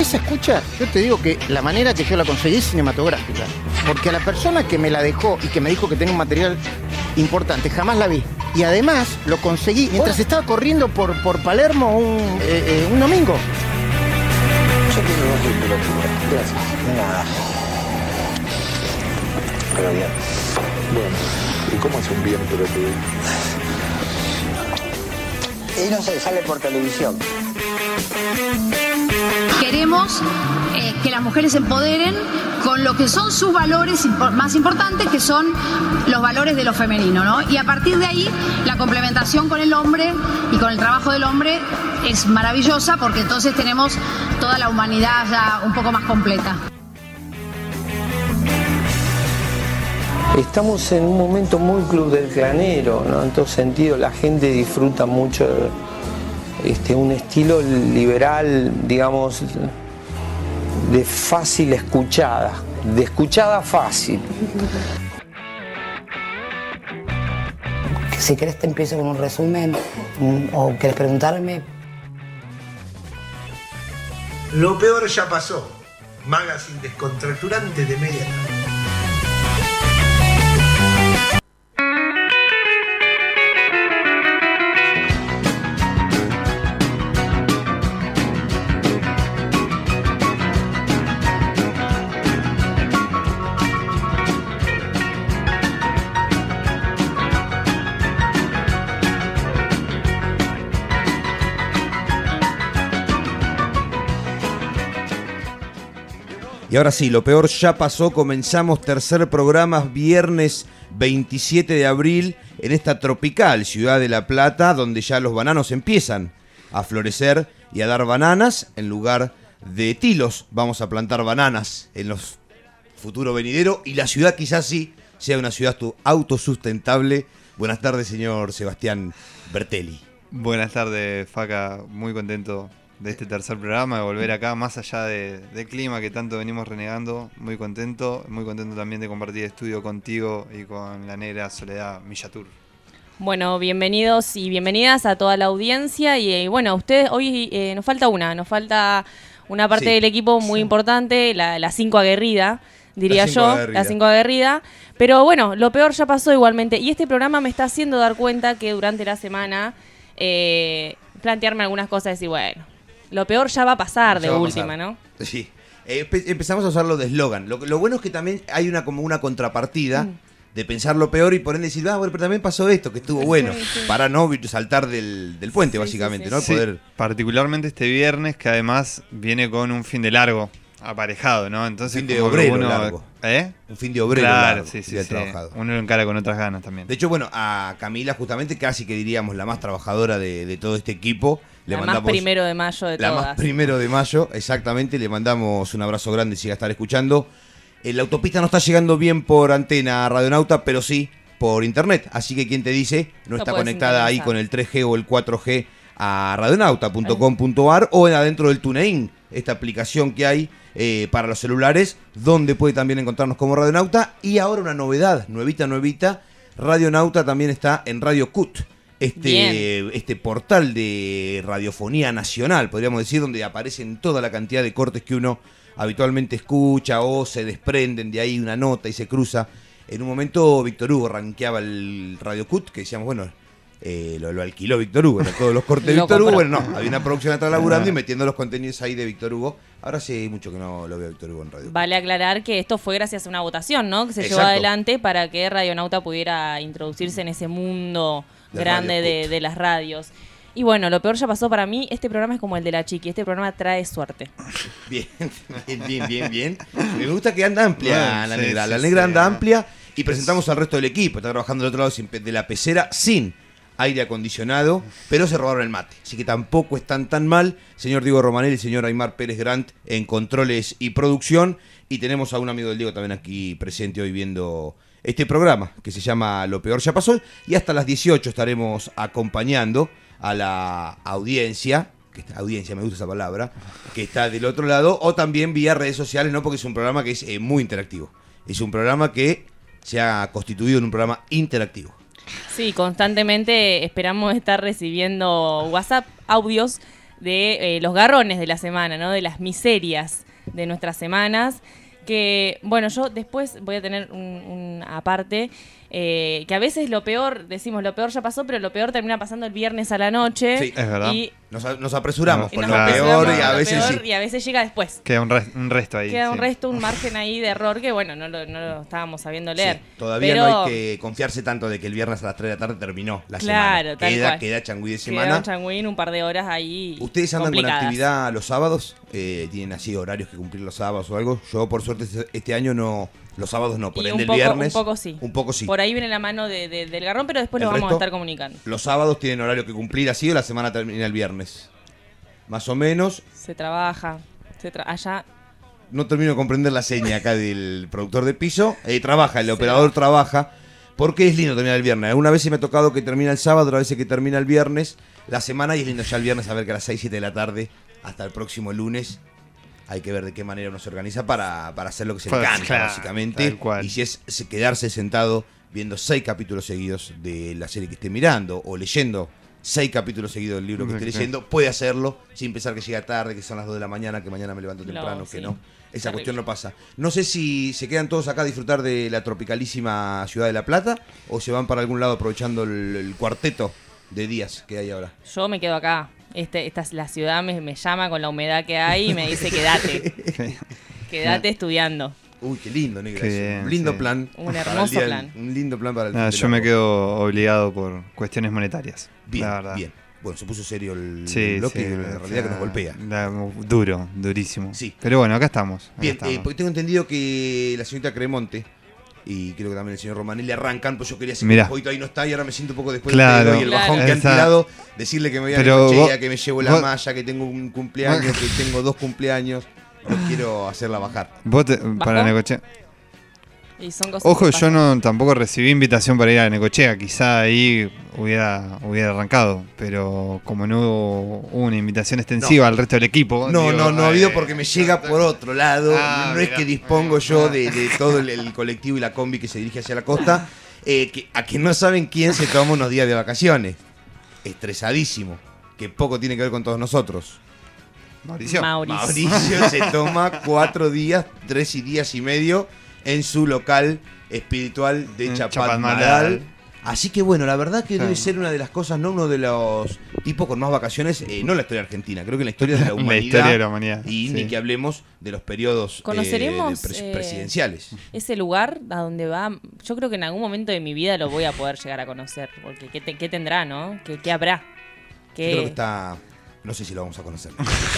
Esa escucha, yo te digo que la manera que yo la conseguí es cinematográfica. Porque a la persona que me la dejó y que me dijo que tenía un material importante, jamás la vi. Y además lo conseguí mientras estaba corriendo por, por Palermo un, eh, eh, un domingo. Yo pelotudo. Gracias. Nada. Pero bien. Bueno, ¿y cómo es un bien pelotudo? Y no sé, sale por televisión. Queremos eh, que las mujeres se empoderen con lo que son sus valores impo- más importantes, que son los valores de lo femenino, ¿no? Y a partir de ahí, la complementación con el hombre y con el trabajo del hombre es maravillosa porque entonces tenemos toda la humanidad ya un poco más completa. Estamos en un momento muy club del clanero, ¿no? En todo sentido, la gente disfruta mucho este, un estilo liberal, digamos, de fácil escuchada, de escuchada fácil. Si querés te empiezo con un resumen mm, o querés preguntarme. Lo peor ya pasó. Magazine descontracturante de media Y ahora sí, lo peor ya pasó. Comenzamos tercer programa, viernes 27 de abril, en esta tropical ciudad de La Plata, donde ya los bananos empiezan a florecer y a dar bananas en lugar de tilos. Vamos a plantar bananas en los futuro venidero y la ciudad quizás sí sea una ciudad autosustentable. Buenas tardes, señor Sebastián Bertelli. Buenas tardes, Faca. Muy contento de este tercer programa, de volver acá, más allá de- del clima que tanto venimos renegando. Muy contento, muy contento también de compartir estudio contigo y con la negra Soledad Millatur. Bueno, bienvenidos y bienvenidas a toda la audiencia. Y eh, bueno, ustedes hoy eh, nos falta una, nos falta una parte Sí. del equipo muy importante, la, la cinco aguerrida, diría cinco yo, aguerrida. la cinco aguerrida. Pero bueno, lo peor ya pasó igualmente. Y este programa me está haciendo dar cuenta que durante la semana eh, plantearme algunas cosas y decir, bueno, lo peor ya va a pasar Ya de va a última, pasar. ¿no? Sí. Eh, empe- empezamos a usarlo de eslogan. Lo, lo bueno es que también hay una como una contrapartida Mm. de pensar lo peor y por ende decir, ah, bueno, pero también pasó esto, que estuvo bueno. Sí, sí. Para no vi- saltar del, del puente, Sí, sí, básicamente, sí. ¿no? Sí, Poder. particularmente este viernes, que además viene con un fin de largo aparejado, ¿no? Entonces, fin de obrero uno- largo. ¿Eh? Un fin de obrero Claro, largo, sí, sí, día sí. trabajado. Uno lo encara con otras ganas también. De hecho, bueno, a Camila, justamente, casi que diríamos la más trabajadora de, de todo este equipo. Le la más primero de mayo de la todas. más primero de mayo, exactamente. Le mandamos un abrazo grande si va a estar escuchando. Eh, La autopista no está llegando bien por antena Radionauta, pero sí por internet. Así que quien te dice, no Lo está conectada ahí con el 3G o el 4G a radionauta.com.ar o en adentro del TuneIn, esta aplicación que hay eh, para los celulares, donde puede también encontrarnos como Radionauta. Y ahora una novedad, nuevita, nuevita. Radionauta también está en Radio Cut. Este, Bien. este portal de radiofonía nacional, podríamos decir, donde aparecen toda la cantidad de cortes que uno habitualmente escucha o se desprenden de ahí una nota y se cruza. En un momento Víctor Hugo rankeaba el Radio Cut, que decíamos, bueno, eh, lo, lo alquiló Víctor Hugo, todos los cortes de Víctor Hugo. Bueno, no, había una producción atrás laburando y metiendo los contenidos ahí de Víctor Hugo. Ahora sí, mucho que no lo veo a Víctor Hugo en Radio. Vale aclarar que esto fue gracias a una votación, ¿no? Que se llevó adelante para que Radionauta pudiera introducirse en ese mundo De grande Radio de, de las radios. Y bueno, lo peor ya pasó para mí. Este programa es como el de la chiqui. Este programa trae suerte. Bien, bien, bien, bien, bien. Me gusta que anda amplia Bueno, la sí, negra. sí, la negra sí, anda amplia y presentamos al resto del equipo. Está trabajando del otro lado de la pecera sin aire acondicionado, pero se robaron el mate. Así que tampoco están tan mal. Señor Diego Romanel y señor Aymar Pérez Grant en controles y producción. Y tenemos a un amigo del Diego también aquí presente hoy viendo este programa que se llama Lo Peor Ya Pasó. Y hasta las 18 estaremos acompañando a la audiencia que está, audiencia, me gusta esa palabra, que está del otro lado, o también vía redes sociales, ¿no? Porque es un programa que es eh, muy interactivo. Es un programa que se ha constituido en un programa interactivo. Sí, constantemente esperamos estar recibiendo WhatsApp, audios de eh, los garrones de la semana, ¿no? De las miserias de nuestras semanas. Que, bueno, yo después voy a tener un, un aparte. Eh, que a veces lo peor, decimos lo peor ya pasó, pero lo peor termina pasando el viernes a la noche. Sí, Es verdad. Y, Nos, apresuramos con lo peor y a veces peor sí. y a veces llega después. Queda un, un resto ahí. Queda un resto, un margen ahí de error que, bueno, no lo, no lo estábamos sabiendo leer. Sí, todavía Pero no hay que confiarse tanto de que el viernes a las 3 de la tarde terminó la Claro, semana. tal Queda, cual. queda changüí de Queda semana. un changüín, un par de horas ahí. ¿Ustedes andan con actividad los sábados? Eh, ¿Tienen así horarios que cumplir los sábados o algo? Yo, por suerte, este- este año no. Los sábados no, por Y ende un poco, el viernes. un poco sí. Un poco sí. Por ahí viene la mano de- de- del garrón, pero después ¿El lo vamos a estar comunicando. Los sábados tienen horario que cumplir así o la semana termina el viernes. Más o menos. Se trabaja. Se tra- allá No termino de comprender la seña acá del productor de piso. Eh, trabaja, el operador trabaja. Porque es lindo terminar el viernes. Alguna vez me ha tocado que termina el sábado, otra vez que termina el viernes. La semana y es lindo ya el viernes saber que a las 6, 7 de la tarde, hasta el próximo lunes, hay que ver de qué manera uno se organiza para, para hacer lo que se le Pues, canta, claro, básicamente. tal cual. Y si es se- quedarse sentado viendo seis capítulos seguidos de la serie que esté mirando o leyendo seis capítulos seguidos del libro que esté leyendo, puede hacerlo sin pensar que llega tarde, que son las 2 de la mañana, que mañana me levanto No, temprano, que no. Esa Terrible. cuestión no pasa. No sé si se quedan todos acá a disfrutar de la tropicalísima ciudad de La Plata o se van para algún lado aprovechando el, el cuarteto de días que hay ahora. yo me quedo acá. Este, esta, la ciudad me, me llama con la humedad que hay y me dice quédate. quédate estudiando. Uy, qué lindo, negra. Qué es bien, un lindo sí. plan. Un hermoso día plan. Un lindo plan para el de yo me quedo obligado por cuestiones monetarias. Bien, la verdad. bien. Bueno, se puso serio el, Sí, bloque sí, la realidad que nos golpea. la- duro, durísimo. Sí. Pero bueno, acá estamos. acá Bien, estamos. eh, porque tengo entendido que la señorita Cremonte y creo que también el señor Romanelli arrancan, pues yo quería decir Mirá. que un poquito ahí no está y ahora me siento un poco después Claro. del y el Claro. bajón que han tirado, decirle que me voy a Necochea, vos- que me llevo la vos- malla, que tengo un cumpleaños, que tengo dos cumpleaños, no quiero hacerla bajar. Vos te- para Necochea. Y son cosas Ojo, yo no tampoco recibí invitación para ir a Necochea. Quizá ahí hubiera, hubiera arrancado. Pero como no hubo una invitación extensiva al resto del equipo. No, digo, no, no ha eh, habido porque me llega por otro lado. Ah, no es mirá. que dispongo yo de, de todo el, el colectivo y la combi que se dirige hacia la costa. eh, que, a que no saben quién se toma unos días de vacaciones. Estresadísimo. Que poco tiene que ver con todos nosotros. Mauricio. Mauricio. Mauricio se toma cuatro días, tres y días y medio en su local espiritual de Chapadmalal. Así que bueno, la verdad que Sí. debe ser una de las cosas, no uno de los tipos con más vacaciones, eh, no en la historia argentina, creo que en la historia de la La humanidad. historia de la humanidad, Y sí. ni que hablemos de los periodos eh, Conoceremos, de pres- eh, presidenciales. Ese lugar a donde va, yo creo que en algún momento de mi vida lo voy a poder llegar a conocer. Porque ¿qué, te- qué tendrá, no? ¿Qué, qué habrá? Yo ¿Qué- creo que está. No sé si lo vamos a conocer.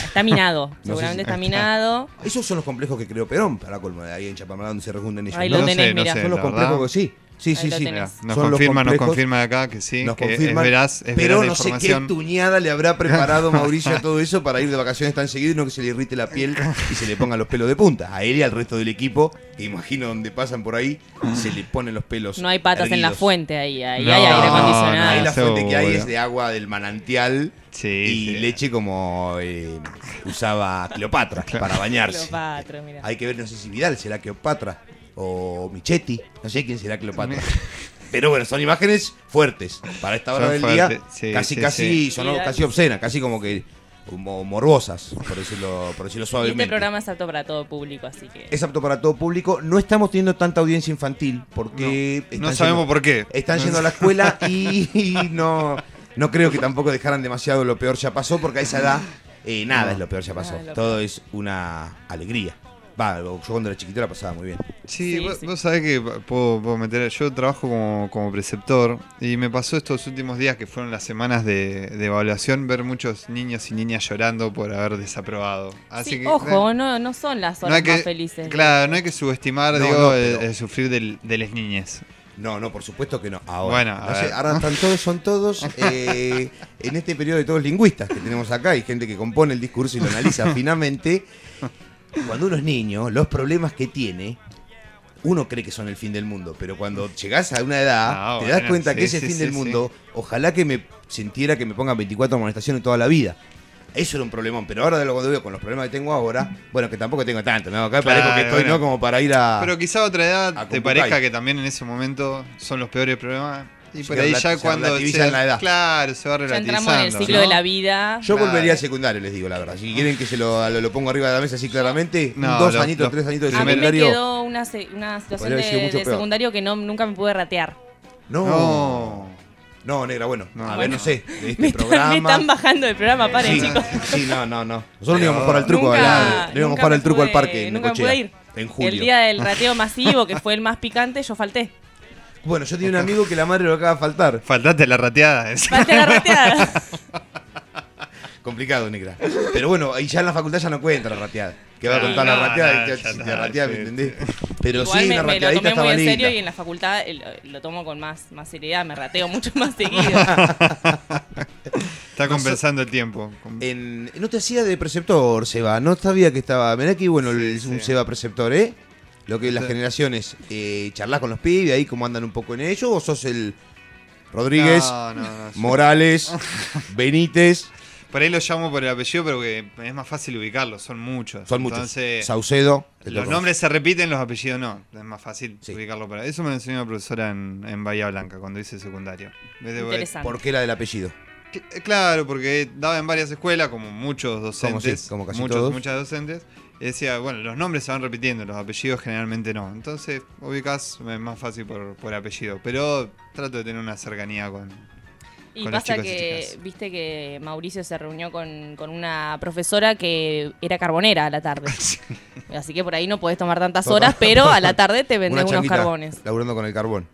Está minado, sé seguramente si- está minado. Esos son los complejos que creó Perón, para colmo, ahí en Chapadmalal donde se reúnen ellos. Ahí ¿no? lo No tenés, sé, no. Son los la complejos verdad. que sí. Sí, sí, sí. Nos Son confirma, nos confirma de acá que sí, Nos que es veraz, es pero veraz no sé qué tuñada le habrá preparado Mauricio a todo eso para ir de vacaciones tan seguido y no que se le irrite la piel y se le pongan los pelos de punta. A él y al resto del equipo, que imagino donde pasan por ahí, se le ponen los pelos. No hay patas en la fuente ahí, ahí No, hay aire no, acondicionado. Ahí la fuente que hay seguro. es de agua del manantial Sí, y sí. leche como eh, usaba Cleopatra para bañarse. Cleopatra, mira. Hay que ver, no sé si Vidal será Cleopatra o Michetti, no sé quién será Cleopatra. Pero bueno, son imágenes fuertes. Para esta hora Son del fuertes, día, sí, casi, sí, casi, sí. sonó Vidal. casi obscenas, casi como que como morbosas, por decirlo, por decirlo Y suavemente. este programa es apto para todo público, así que. Es apto para todo público. No estamos teniendo tanta audiencia infantil porque No sabemos yendo- por qué. Están No yendo a la escuela y, y no, no creo que tampoco dejaran demasiado lo peor ya pasó, porque a esa edad eh, nada es lo peor ya pasó. Lo Todo es una alegría. Va, yo cuando era chiquito la pasaba muy bien. Sí, Sí, vos, sí. vos sabés que puedo, puedo meter. Yo trabajo como, como preceptor y me pasó estos últimos días que fueron las semanas de, de evaluación ver muchos niños y niñas llorando por haber desaprobado. Así Sí, que, ojo, no, no son las no horas hay que, más felices. Claro, no hay que subestimar, No, digo, no, el, pero- el sufrir del- de las niñes. No, no, por supuesto que no. Ahora, Bueno, no sé, ahora están todos, son todos eh, en este periodo de todos lingüistas que tenemos acá. Hay gente que compone el discurso y lo analiza finamente. Cuando uno es niño, los problemas que tiene, uno cree que son el fin del mundo, pero cuando llegás a una edad, Ah, te das bueno, cuenta que ese sí, fin del sí. mundo, ojalá que me sintiera que me pongan 24 amonestaciones toda la vida. Eso era un problemón, pero ahora de lo que veo con los problemas que tengo ahora, bueno, que tampoco tengo tanto, ¿no? Acá Claro, parezco que estoy, bueno. ¿no? Como para ir a. Pero quizá a otra edad te parezca que también en ese momento son los peores problemas. Y Se por ahí ya se cuando. relativizan la edad. Claro, se va Ya relativizando. entramos en el ciclo ¿no? de la vida. Yo Claro. volvería al secundario, les digo la verdad. Si quieren que se lo, lo, lo pongo arriba de la mesa así claramente, No, dos lo- añitos, lo- tres añitos de A mí me secundario. quedó una, se- una situación de, secundario que no, nunca me pude ratear. No. No. No, negra, bueno. No. a ver, Bueno. no sé. De este Me están, programa. me están bajando del programa, paren, sí, chicos. sí, no, no, no. Nosotros no íbamos a jugar al truco, Nunca- no íbamos a nunca jugar me al truco al parque Nunca pude ir. En julio. El día del rateo masivo, que fue el más picante, yo falté. Bueno, yo tenía un amigo que la madre lo acaba de faltar. Faltaste la rateada. Falté la rateada. Complicado, negra. Pero bueno, ahí ya en la facultad ya no cuenta la rateada. Que va a No, contar la rateada no, y ya si te ¿me entendés? sí. Pero Igual sí, me, la me lo rateadita tomé muy estaba en serio linda. y en la facultad eh, lo, lo tomo con más, más seriedad, me rateo mucho más seguido. Está compensando el tiempo. En- no te hacía de preceptor, Seba. No sabía que estaba. Mirá que bueno el- un sí. Seba preceptor, ¿eh? Lo que las Sí. generaciones. Eh, ¿Charlás con los pibes ahí cómo andan un poco en ello? ¿O sos el Rodríguez, No, no, no, yo- Morales, Benítez? Por ahí lo llamo por el apellido, pero que es más fácil ubicarlos. Son muchos. Son muchos. Entonces, Saucedo. los nombres se repiten, los apellidos no. Es más fácil Sí. ubicarlo. Para eso me lo enseñó una profesora en, en Bahía Blanca cuando hice secundario. Interesante. ¿Por qué era del apellido? Eh, Claro, porque daba en varias escuelas, como muchos docentes, sí, como casi muchos, todos. muchas docentes, y decía, bueno, los nombres se van repitiendo, los apellidos generalmente no. Entonces, ubicas es más fácil por, por apellido, pero trato de tener una cercanía con... Y pasa y que, viste que Mauricio se reunió con, con una profesora que era carbonera a la tarde. Así que por ahí no podés tomar tantas horas, pero a la tarde te vendés unos carbones. Laburando con el carbón.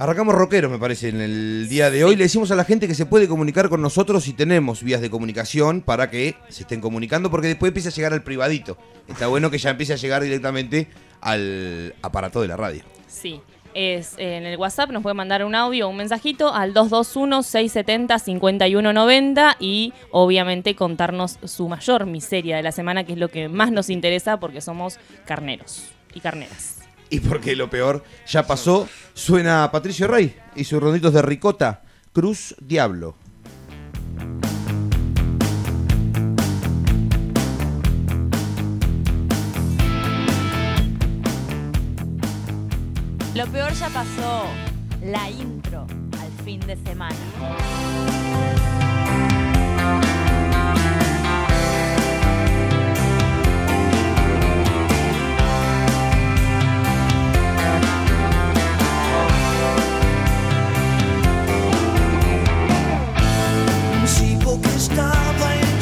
Arrancamos rockeros, me parece, en el día de hoy. Le decimos a la gente que se puede comunicar con nosotros si tenemos vías de comunicación para que se estén comunicando, porque después empieza a llegar al privadito. Está bueno que ya empiece a llegar directamente al aparato de la radio. Sí. Es, en el WhatsApp nos puede mandar un audio o un mensajito al 221-670-5190 y obviamente contarnos su mayor miseria de la semana, que es lo que más nos interesa porque somos carneros y carneras. Y porque lo peor ya pasó, suena Patricio Rey y sus ronditos de ricota. Cruz Diablo. Lo peor ya pasó. La intro al fin de semana. Chico que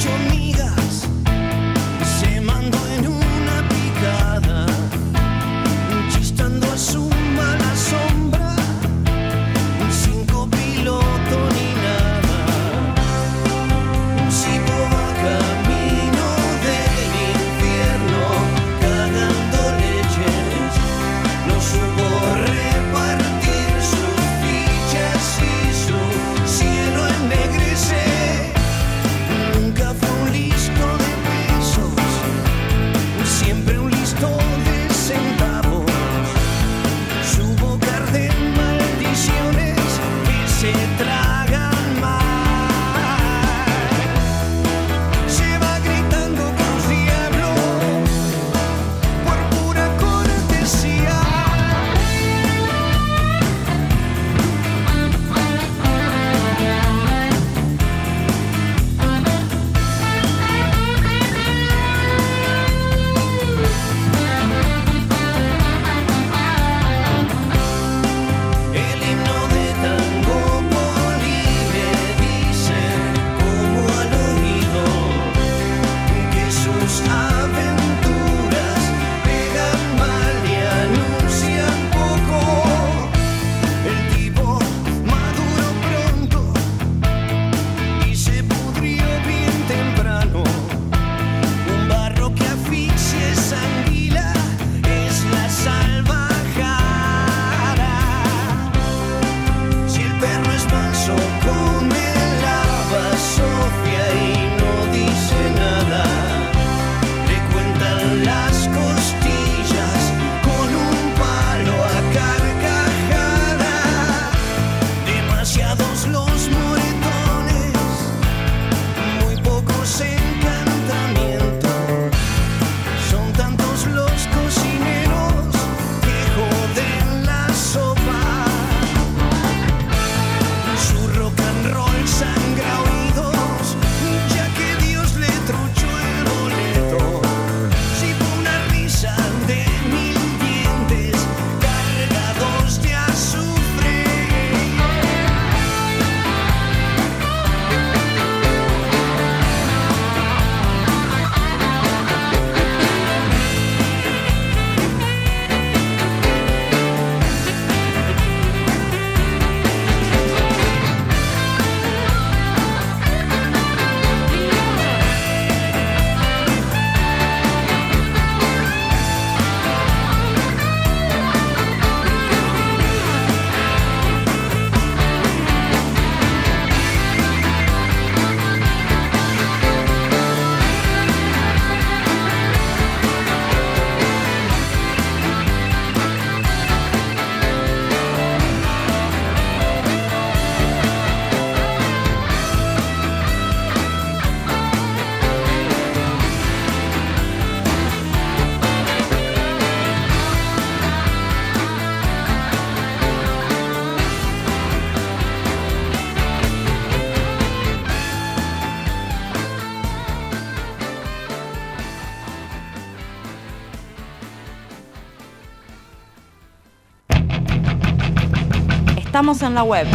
Estamos en la web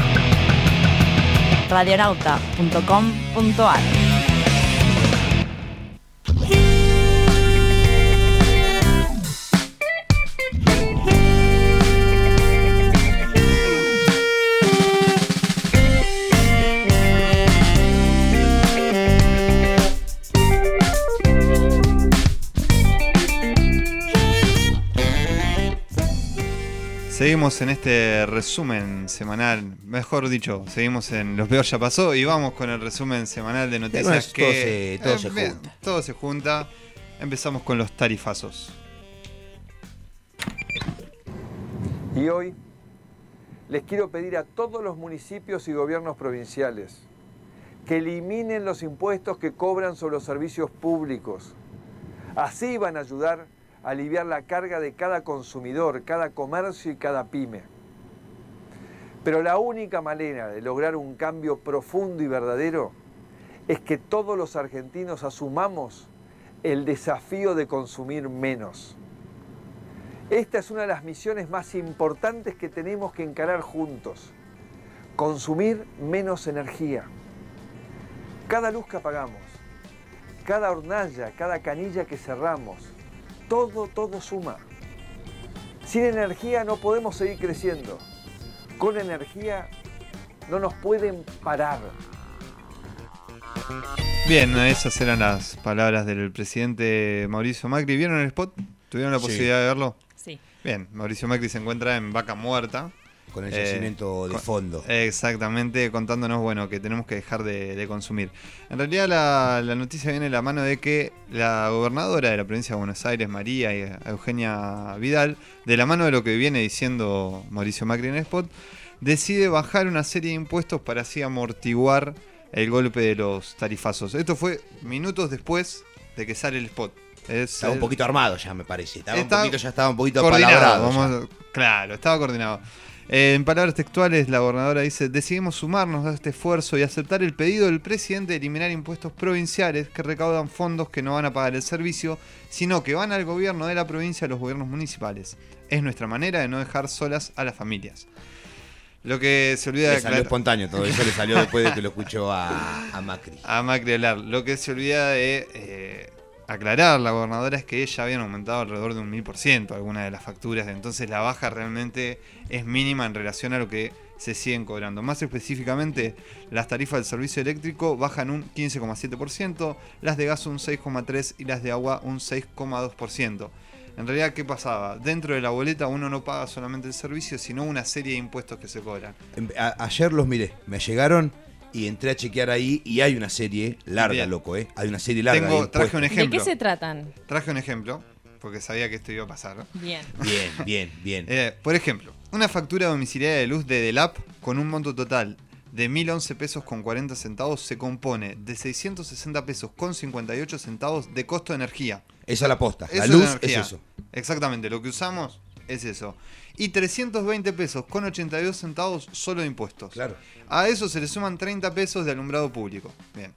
radionauta.com.ar. Seguimos en este resumen semanal, mejor dicho, seguimos en Los Peor Ya Pasó y vamos con el resumen semanal de noticias Bueno, que... se- todo se bien, junta. todo se junta. Empezamos con los tarifazos. Y hoy les quiero pedir a todos los municipios y gobiernos provinciales que eliminen los impuestos que cobran sobre los servicios públicos. Así van a ayudar a aliviar la carga de cada consumidor, cada comercio y cada pyme. Pero la única manera de lograr un cambio profundo y verdadero es que todos los argentinos asumamos el desafío de consumir menos. Esta es una de las misiones más importantes que tenemos que encarar juntos. Consumir menos energía. Cada luz que apagamos, cada hornalla, cada canilla que cerramos, todo, todo suma. Sin energía no podemos seguir creciendo. Con energía no nos pueden parar. Bien, esas eran las palabras del presidente Mauricio Macri. ¿Vieron el spot? ¿Tuvieron la Sí. posibilidad de verlo? Sí. Bien, Mauricio Macri se encuentra en Vaca Muerta. Con el Eh, yacimiento de con- fondo. Exactamente, contándonos, bueno, que tenemos que dejar de, de consumir. En realidad la, la noticia viene de la mano de que la gobernadora de la provincia de Buenos Aires, María y Eugenia Vidal, de la mano de lo que viene diciendo Mauricio Macri en el spot, decide bajar una serie de impuestos para así amortiguar el golpe de los tarifazos. Esto fue minutos después de que sale el spot. Es Estaba un el- poquito armado ya, me parece. Estaba Está un poquito, ya estaba un poquito coordinado, palabrado. vamos claro, estaba coordinado. Eh, en palabras textuales, la gobernadora dice, decidimos sumarnos a este esfuerzo y aceptar el pedido del presidente de eliminar impuestos provinciales que recaudan fondos que no van a pagar el servicio, sino que van al gobierno de la provincia y a los gobiernos municipales. Es nuestra manera de no dejar solas a las familias. Lo que se olvida Le de salió aclarar- espontáneo todo eso, le salió después de que lo escuchó a, a Macri. a Macri hablar. Lo que se olvida de eh, aclarar la gobernadora es que ella habían aumentado alrededor de un mil por ciento algunas de las facturas, entonces la baja realmente es mínima en relación a lo que se siguen cobrando. Más específicamente, las tarifas del servicio eléctrico bajan un 15,7%, las de gas un 6,3% y las de agua un 6,2%. En realidad, ¿qué pasaba? Dentro de la boleta uno no paga solamente el servicio, sino una serie de impuestos que se cobran. Em- ayer los miré, me llegaron y entré a chequear ahí y hay una serie larga, Bien. loco, ¿eh? Hay una serie larga. Tengo- traje un ejemplo. ¿De qué se tratan? Traje un ejemplo, porque sabía que esto iba a pasar. Bien. Bien, bien, bien. Eh, por ejemplo, una factura domiciliaria de luz de Delap con un monto total de 1011 pesos con 40 centavos se compone de 660 pesos con 58 centavos de costo de energía. Esa es la posta. La Eso luz es eso. Exactamente, lo que usamos es eso. Y 320 pesos con 82 centavos solo de impuestos. Claro. A eso se le suman 30 pesos de alumbrado público. Bien.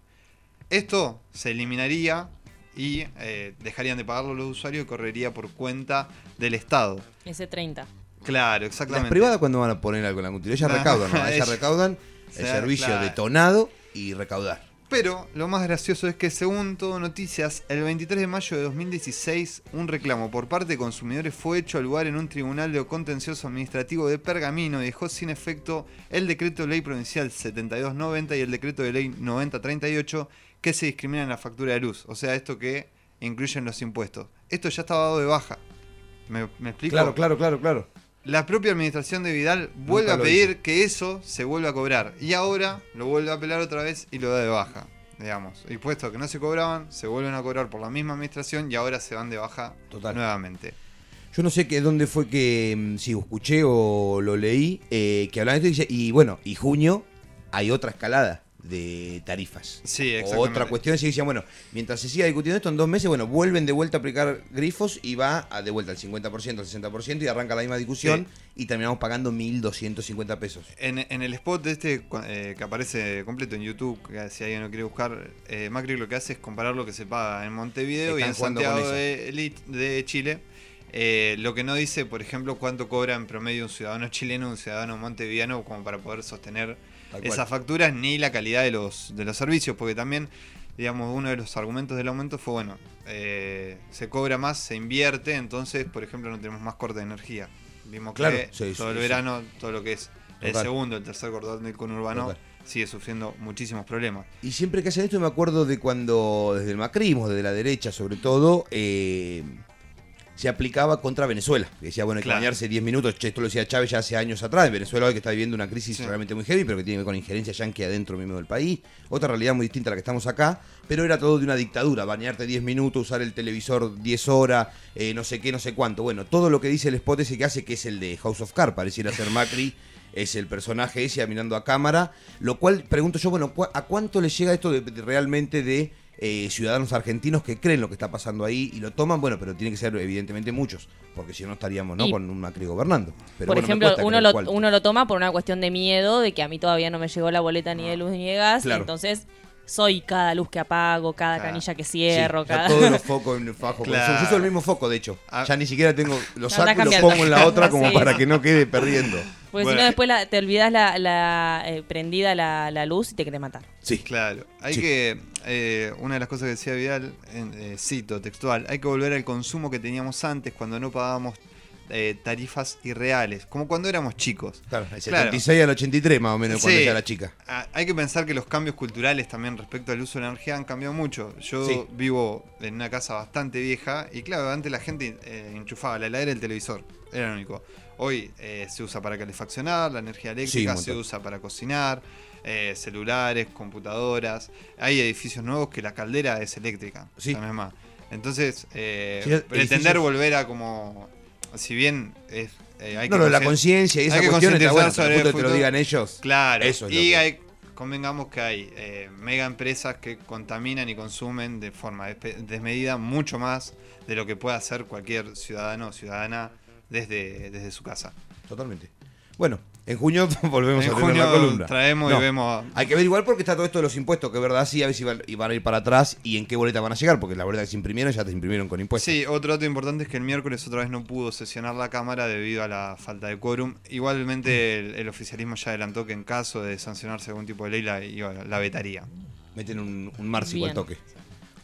Esto se eliminaría y eh, dejarían de pagarlo los usuarios y correría por cuenta del Estado. Ese 30. Claro, exactamente. Las privadas cuando van a poner algo en la cultura, ellas recaudan, ¿no? Ellas recaudan el servicio claro. detonado y recaudar. Pero lo más gracioso es que según todo noticias, el 23 de mayo de 2016, un reclamo por parte de consumidores fue hecho al lugar en un tribunal de contencioso administrativo de Pergamino y dejó sin efecto el decreto de ley provincial 7290 y el decreto de ley 9038 que se discriminan en la factura de luz. O sea, esto que incluyen los impuestos. Esto ya estaba dado de baja. ¿Me, me explico? Claro, claro, claro, claro. La propia administración de Vidal vuelve a pedir hizo. que eso se vuelva a cobrar. Y ahora lo vuelve a apelar otra vez y lo da de baja. Digamos, impuestos que no se cobraban, se vuelven a cobrar por la misma administración y ahora se van de baja Total. nuevamente. Yo no sé que dónde fue que, mm, si escuché o lo leí, eh, que hablaban de esto y dice, y bueno, y junio hay otra escalada de tarifas. Sí, otra cuestión, si decían, bueno, mientras se siga discutiendo esto, en dos meses, bueno, vuelven de vuelta a aplicar grifos y va a de vuelta al 50%, al 60% y arranca la misma discusión y terminamos pagando 1.250 pesos. En, en el spot de este eh, que aparece completo en YouTube, que si alguien lo quiere buscar, eh, Macri lo que hace es comparar lo que se paga en Montevideo Están y en Santiago de, Chile. Eh, lo que no dice, por ejemplo, cuánto cobra en promedio un ciudadano chileno, un ciudadano montevideano, como para poder sostener. Esas facturas, ni la calidad de los, de los servicios, porque también, digamos, uno de los argumentos del aumento fue, bueno, eh, se cobra más, se invierte, entonces, por ejemplo, no tenemos más corte de energía. Vimos Claro, que sí, todo sí, el sí. verano, todo lo que es el Total. segundo, el tercer cordón del conurbano, Total. sigue sufriendo muchísimos problemas. Y siempre que hacen esto me acuerdo de cuando, desde el macrismo, desde la derecha sobre todo, eh, se aplicaba contra Venezuela. Que decía, bueno, hay que Claro. bañarse 10 minutos. Esto lo decía Chávez ya hace años atrás. En Venezuela hoy que está viviendo una crisis Sí. realmente muy heavy, pero que tiene que ver con injerencia yanqui adentro mismo del país. Otra realidad muy distinta a la que estamos acá. Pero era todo de una dictadura. Bañarte 10 minutos, usar el televisor 10 horas, eh, no sé qué, no sé cuánto. Bueno, todo lo que dice el spot ese que hace, que es el de House of Cards, pareciera ser Macri. Es el personaje ese mirando a cámara. Lo cual, pregunto yo, bueno, ¿cu- ¿a cuánto le llega esto de, de realmente de eh, ciudadanos argentinos que creen lo que está pasando ahí y lo toman? Bueno, pero tiene que ser evidentemente muchos, porque si no estaríamos ¿no? Y- con un Macri gobernando. Pero por bueno, ejemplo, uno lo, cuál. uno lo toma por una cuestión de miedo, de que a mí todavía no me llegó la boleta ni de luz ni de gas, Claro. entonces soy cada luz que apago, cada Claro. canilla que Sí, cierro, ya cada... todos los focos en el fajo. Claro. Yo uso el mismo foco, de hecho. Ah. Ya ni siquiera tengo. Lo No, saco anda y lo cambiando. pongo en la otra como Sí. para que no quede perdiendo. Porque si Bueno. no después la- te olvidas la, la, eh, prendida la, la luz y te querés matar. Sí. Claro, hay Sí. que, eh, una de las cosas que decía Vidal, en- eh, cito textual, hay que volver al consumo que teníamos antes cuando no pagábamos eh, tarifas irreales, como cuando éramos chicos. Claro, el Claro. 76 al 83 más o menos cuando ella era chica. Ah, Hay que pensar que los cambios culturales también respecto al uso de la energía han cambiado mucho. Yo Sí. vivo en una casa bastante vieja y claro, antes la gente eh, enchufaba la heladera y el televisor, era lo único. Hoy eh, se usa para calefaccionar, la energía eléctrica se usa para cocinar, eh, celulares, computadoras. Hay edificios nuevos que la caldera es eléctrica. Sí. también más. Entonces, eh, Sí, pretender edificios- volver a como... Si bien es... eh, hay No, que lo de la conciencia y esa hay que cuestión está buena, pero sobre el que te lo digan ellos. Claro, Eso es lo y que- hay, convengamos que hay eh, mega empresas que contaminan y consumen de forma desmedida mucho más de lo que puede hacer cualquier ciudadano o ciudadana desde, desde su casa. Totalmente. Bueno, en junio volvemos En a tener junio la columna. traemos y vemos- Hay que ver igual porque está todo esto de los impuestos, que es verdad sí, a ver si van, y van a ir para atrás y en qué boleta van a llegar, porque la boleta que se imprimieron ya te imprimieron con impuestos. Sí, otro dato importante es que el miércoles otra vez no pudo sesionar la Cámara debido a la falta de quórum. Igualmente el, el oficialismo ya adelantó que en caso de sancionarse algún tipo de ley la, vetaría. Meten un, un al toque.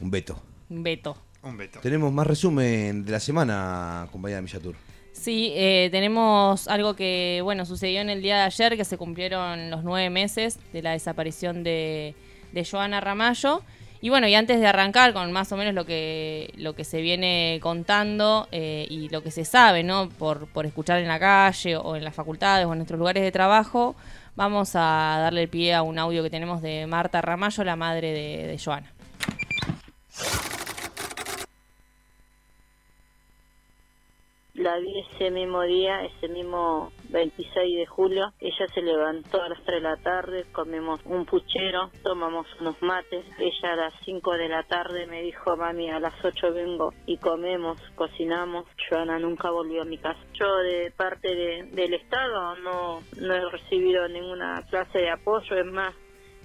Un veto. Beto. Un veto. Tenemos más resumen de la semana, compañera Millatur. Sí, eh, tenemos algo que, bueno, sucedió en el día de ayer, que se cumplieron los nueve meses de la desaparición de, de Joana Ramallo. Y bueno, y antes de arrancar con más o menos lo que, lo que se viene contando eh, y lo que se sabe, ¿no? Por, por escuchar en la calle o en las facultades o en nuestros lugares de trabajo, vamos a darle el pie a un audio que tenemos de Marta Ramallo, la madre de, de Joana. La vi ese mismo día, ese mismo 26 de julio. Ella se levantó a las 3 de la tarde, comemos un puchero, tomamos unos mates. Ella a las 5 de la tarde me dijo, mami, a las 8 vengo y comemos, cocinamos. Joana nunca volvió a mi casa. Yo de parte de- del Estado no, no he recibido ninguna clase de apoyo, es más,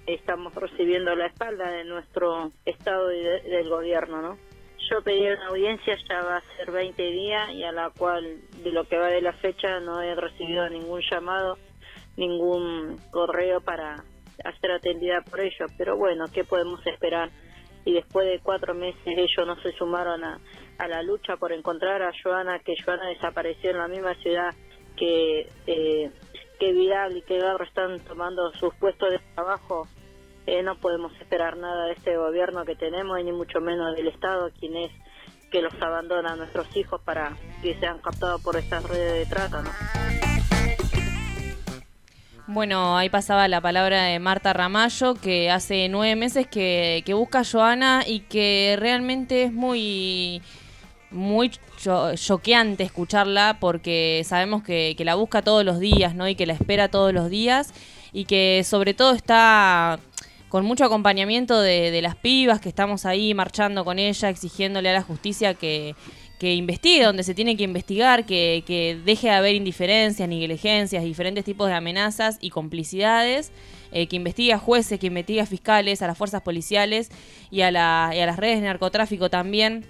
estamos recibiendo la espalda de nuestro Estado y de- del gobierno, ¿no? Yo pedí una audiencia, ya va a ser 20 días y a la cual de lo que va de la fecha no he recibido ningún llamado, ningún correo para hacer atendida por ello. Pero bueno, ¿qué podemos esperar? Y después de cuatro meses ellos no se sumaron a, a la lucha por encontrar a Joana, que Joana desapareció en la misma ciudad que, eh, que Vidal y que Garro están tomando sus puestos de trabajo eh, no podemos esperar nada de este gobierno que tenemos ni mucho menos del Estado, quien es que los abandona a nuestros hijos para que sean captados por estas redes de trata. ¿no? Bueno, ahí pasaba la palabra de Marta Ramallo, que hace nueve meses que, que busca a Joana y que realmente es muy, muy cho- choqueante escucharla porque sabemos que, que la busca todos los días, ¿no? Y que la espera todos los días y que sobre todo está con mucho acompañamiento de, las pibas que estamos ahí marchando con ella, exigiéndole a la justicia que, que investigue donde se tiene que investigar, que, que deje de haber indiferencias, negligencias, diferentes tipos de amenazas y complicidades, eh, que investigue a jueces, que investigue a fiscales, a las fuerzas policiales y a, la- y a las redes de narcotráfico también.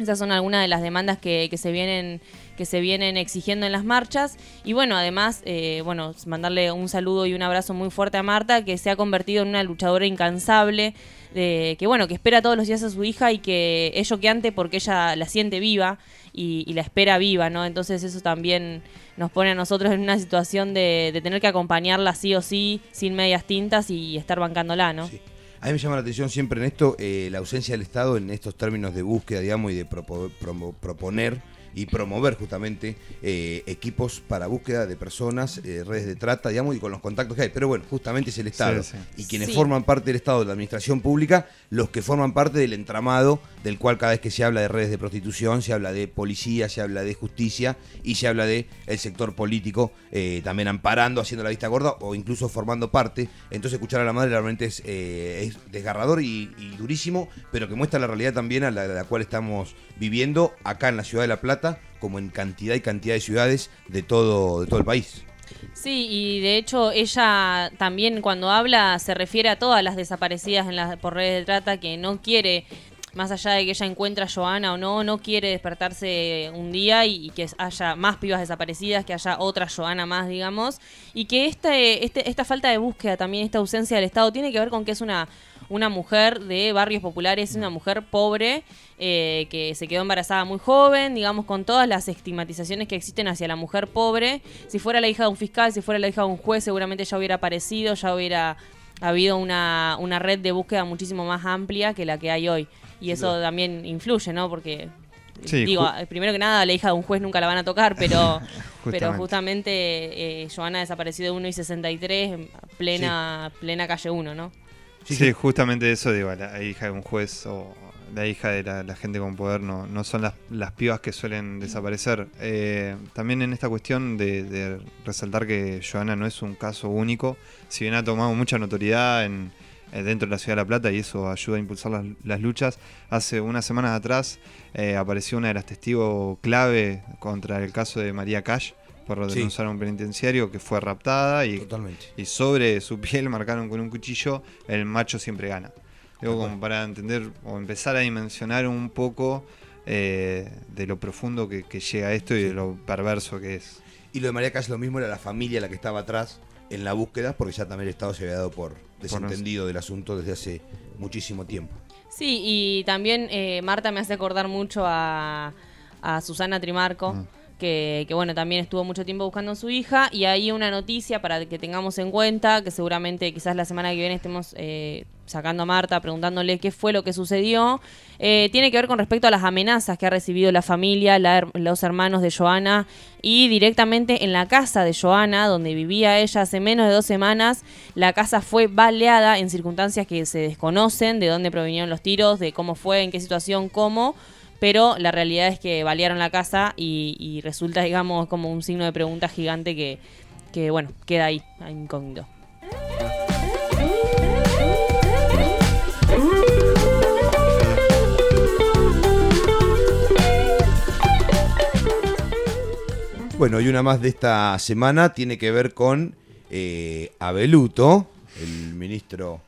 Esas son algunas de las demandas que, se vienen que se vienen exigiendo en las marchas. Y bueno además eh, bueno mandarle un saludo y un abrazo muy fuerte a Marta que se ha convertido en una luchadora incansable que bueno que espera todos los días a su hija y que es choqueante porque ella la siente viva y, y la espera viva no entonces eso también nos pone a nosotros en una situación de, de tener que acompañarla sí o sí sin medias tintas y estar bancándola no A mí me llama la atención siempre en esto eh, la ausencia del Estado en estos términos de búsqueda, digamos, y de propo- promo- proponer y promover justamente eh, equipos para búsqueda de personas, eh, redes de trata, digamos, y con los contactos que hay. Pero bueno, justamente es el Estado. Sí, Y quienes Sí. forman parte del Estado, de la administración pública, los que forman parte del entramado del cual cada vez que se habla de redes de prostitución, se habla de policía, se habla de justicia y se habla de el sector político eh, también amparando, haciendo la vista gorda o incluso formando parte. Entonces escuchar a la madre realmente es, eh, es desgarrador y, y durísimo, pero que muestra la realidad también a la, a la cual estamos viviendo acá en la ciudad de La Plata, como en cantidad y cantidad de ciudades de todo, de todo el país. Sí, y de hecho ella también cuando habla se refiere a todas las desaparecidas en las, por redes de trata que no quiere, más allá de que ella encuentra a Joana o no, no quiere despertarse un día y, y que haya más pibas desaparecidas, que haya otra Joana más, digamos, y que este, este, esta falta de búsqueda también, esta ausencia del Estado, tiene que ver con que es una, una mujer de barrios populares, una mujer pobre eh, que se quedó embarazada muy joven, digamos, con todas las estigmatizaciones que existen hacia la mujer pobre. Si fuera la hija de un fiscal, si fuera la hija de un juez, seguramente ya hubiera aparecido, ya hubiera habido una, una red de búsqueda muchísimo más amplia que la que hay hoy. Y eso también influye, ¿no? Porque, Sí, digo, primero que nada, la hija de un juez nunca la van a tocar, pero pero Justamente. justamente eh, Joana desapareció de 1 y 63, en plena, plena calle 1, ¿no? Sí, justamente eso, digo, la hija de un juez o la hija de la, la gente con poder no, no son las, las pibas que suelen desaparecer. Eh, también en esta cuestión de, de resaltar que Joana no es un caso único, si bien ha tomado mucha notoriedad en, eh, dentro de la ciudad de La Plata y eso ayuda a impulsar las, las luchas, hace unas semanas atrás eh, apareció una de las testigos clave contra el caso de María Cash por Sí. denunciar a un penitenciario que fue raptada y, y sobre su piel marcaron con un cuchillo el macho siempre gana. Digo, como para entender o empezar a dimensionar un poco eh, de lo profundo que, que llega esto y de lo perverso que es. Y lo de María Casas lo mismo, era la familia la que estaba atrás en la búsqueda, porque ya también el Estado se había dado por desentendido del asunto desde hace muchísimo tiempo. Sí, y también eh, Marta me hace acordar mucho a, a Susana Trimarco, que, que, bueno, también estuvo mucho tiempo buscando a su hija, y hay una noticia para que tengamos en cuenta, que seguramente quizás la semana que viene estemos eh, sacando a Marta, preguntándole qué fue lo que sucedió, eh, tiene que ver con respecto a las amenazas que ha recibido la familia, la los hermanos de Joana, y directamente en la casa de Joana, donde vivía ella hace menos de dos semanas, la casa fue baleada en circunstancias que se desconocen, de dónde provenían los tiros, de cómo fue, en qué situación, cómo, pero la realidad es que balearon la casa y, resulta, digamos, como un signo de pregunta gigante que, que bueno, queda ahí, ahí incógnito. Bueno, y una más de esta semana tiene que ver con eh, Abeluto, el ministro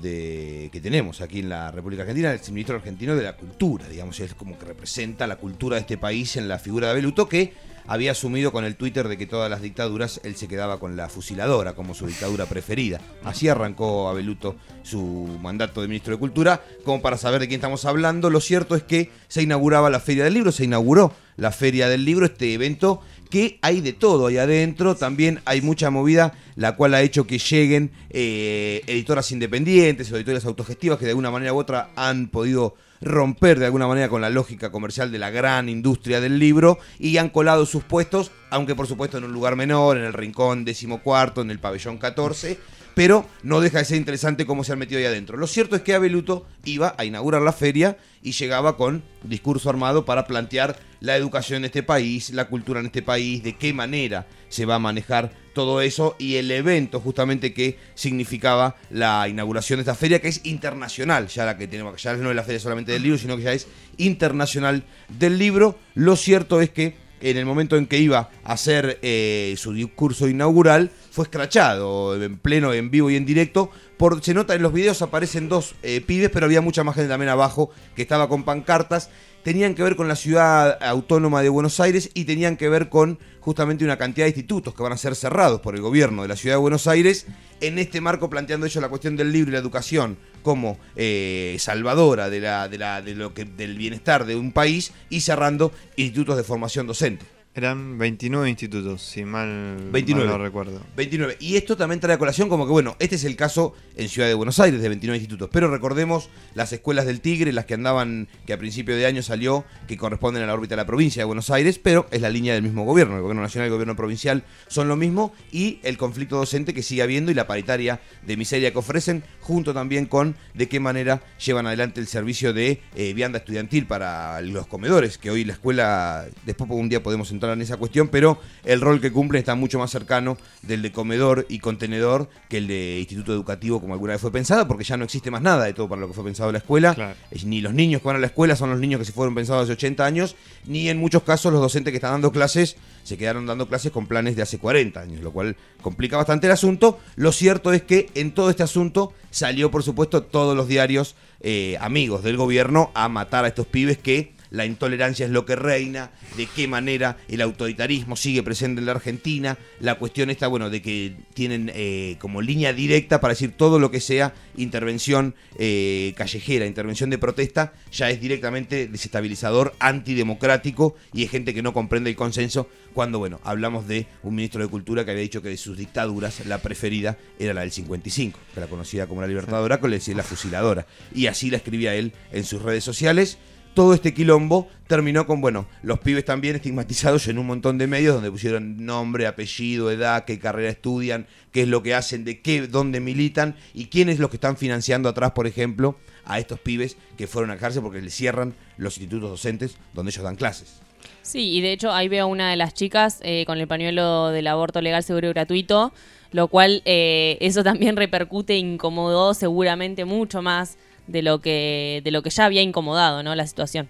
de, que tenemos aquí en la República Argentina, el ministro argentino de la cultura, digamos, es como que representa la cultura de este país en la figura de Abeluto, que había asumido con el Twitter de que todas las dictaduras él se quedaba con la fusiladora como su dictadura preferida. Así arrancó Abeluto su mandato de ministro de Cultura, como para saber de quién estamos hablando. Lo cierto es que se inauguraba la Feria del Libro, se inauguró la Feria del Libro, este evento que hay de todo ahí adentro, también hay mucha movida, la cual ha hecho que lleguen eh, editoras independientes, editorias autogestivas que de alguna manera u otra han podido romper de alguna manera con la lógica comercial de la gran industria del libro y han colado sus puestos, aunque por supuesto en un lugar menor, en el rincón decimocuarto, en el pabellón 14, pero no deja de ser interesante cómo se han metido ahí adentro. Lo cierto es que Abeluto iba a inaugurar la feria y llegaba con discurso armado para plantear la educación en este país, la cultura en este país, de qué manera se va a manejar todo eso y el evento justamente que significaba la inauguración de esta feria que es internacional, ya la que tenemos, ya no es la feria solamente del libro, sino que ya es internacional del libro. Lo cierto es que en el momento en que iba a hacer eh, su discurso inaugural, fue escrachado en pleno, en vivo y en directo. Por, se nota en los videos aparecen dos eh, pibes, pero había mucha más gente también abajo que estaba con pancartas tenían que ver con la ciudad autónoma de Buenos Aires y tenían que ver con justamente una cantidad de institutos que van a ser cerrados por el gobierno de la ciudad de Buenos Aires. En este marco planteando ellos la cuestión del libro y la educación como eh, salvadora de, la, de, la, de lo que, del bienestar de un país y cerrando institutos de formación docente. Eran 29 institutos, si mal, 29. mal no recuerdo. 29. Y esto también trae a colación como que, bueno, este es el caso en Ciudad de Buenos Aires de 29 institutos. Pero recordemos las escuelas del Tigre, las que andaban, que a principio de año salió, que corresponden a la órbita de la provincia de Buenos Aires, pero es la línea del mismo gobierno. El gobierno nacional y el gobierno provincial son lo mismo. Y el conflicto docente que sigue habiendo y la paritaria de miseria que ofrecen, junto también con de qué manera llevan adelante el servicio de eh, vianda estudiantil para los comedores, que hoy la escuela, después un día podemos entrar en esa cuestión, pero el rol que cumple está mucho más cercano del de comedor y contenedor que el de instituto educativo como alguna vez fue pensado, porque ya no existe más nada de todo para lo que fue pensado la escuela. Es- Ni los niños que van a la escuela son los niños que se fueron pensados hace 80 años, ni en muchos casos los docentes que están dando clases se quedaron dando clases con planes de hace 40 años, lo cual complica bastante el asunto. Lo cierto es que en todo este asunto salió, por supuesto, todos los diarios eh, amigos del gobierno a matar a estos pibes que la intolerancia es lo que reina, de qué manera el autoritarismo sigue presente en la Argentina, la cuestión está, bueno, de que tienen eh, como línea directa para decir todo lo que sea intervención eh, callejera, intervención de protesta, ya es directamente desestabilizador, antidemocrático y es gente que no comprende el consenso cuando, bueno, hablamos de un ministro de Cultura que había dicho que de sus dictaduras la preferida era la del 55, que la conocida como la libertadora, que le decía la fusiladora. Y así la escribía él en sus redes sociales todo este quilombo terminó con, bueno, los pibes también estigmatizados en un montón de medios donde pusieron nombre, apellido, edad, qué carrera estudian, qué es lo que hacen, de qué, dónde militan y quiénes los que están financiando atrás, por ejemplo, a estos pibes que fueron a cárcel porque les cierran los institutos docentes donde ellos dan clases. Sí, y de hecho ahí veo a una de las chicas eh, con el pañuelo del aborto legal, seguro y gratuito, lo cual eh, eso también repercute incomodó seguramente mucho más de lo que de lo que ya había incomodado, ¿no? La situación.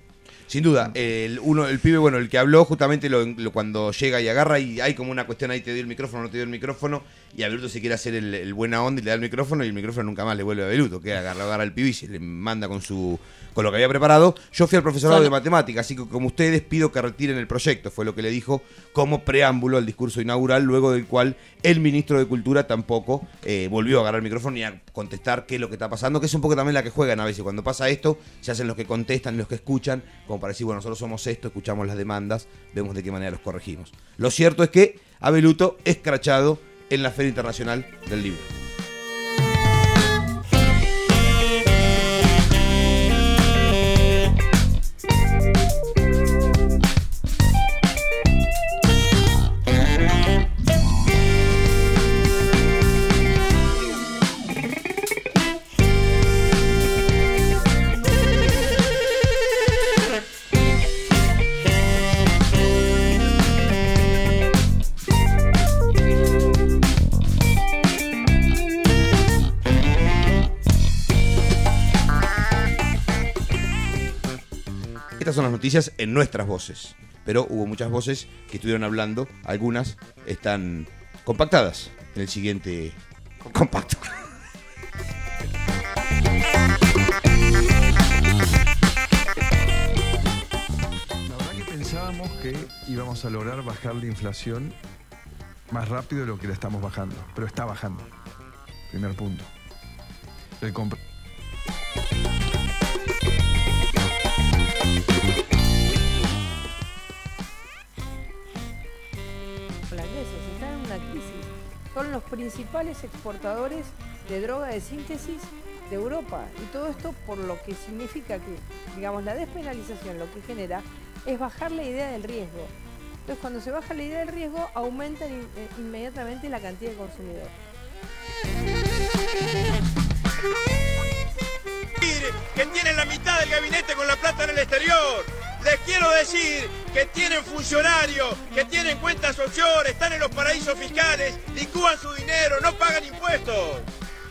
Sin duda, el, uno, el pibe, bueno, el que habló justamente lo, lo- cuando llega y agarra y hay como una cuestión ahí, te dio el micrófono, no te dio el micrófono, y Abeluto se quiere hacer el, el buena onda y le da el micrófono y el micrófono nunca más le vuelve a Abeluto, que agarra, agarra el pibe y se le manda con su con lo que había preparado. Yo fui al profesorado de matemáticas, así que como ustedes pido que retiren el proyecto, fue lo que le dijo como preámbulo al discurso inaugural, luego del cual el ministro de Cultura tampoco eh, volvió a agarrar el micrófono ni a contestar qué es lo que está pasando, que es un poco también la que juegan a veces. Cuando pasa esto, se hacen los que contestan, los que escuchan, como para decir, bueno, nosotros somos esto, escuchamos las demandas, vemos de qué manera los corregimos. Lo cierto es que Abeluto es crachado en la Feria Internacional del Libro. En nuestras voces. Pero hubo muchas voces que estuvieron hablando. Algunas están compactadas en el siguiente compacto. La verdad que pensábamos que íbamos a lograr bajar la inflación más rápido de lo que la estamos bajando, pero está bajando. Primer punto. El compra- Son los principales exportadores de droga de síntesis de Europa. Y todo esto por lo que significa que, digamos, la despenalización lo que genera es bajar la idea del riesgo. Entonces, cuando se baja la idea del riesgo, aumenta eh, inmediatamente la cantidad de consumidores. que tienen la mitad del gabinete con la plata en el exterior. Les quiero decir que tienen funcionarios, que tienen cuentas offshore, están en los paraísos fiscales, licúan su dinero, no pagan impuestos.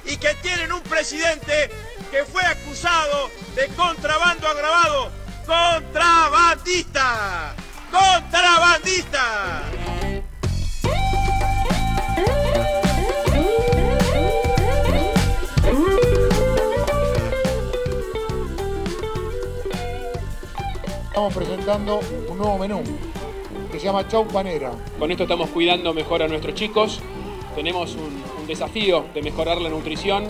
Y que tienen un presidente que fue acusado de contrabando agravado. ¡Contrabandista! ¡Contrabandista! Presentando un nuevo menú que se llama Chau Panera. Con esto estamos cuidando mejor a nuestros chicos. Tenemos un, un desafío de mejorar la nutrición,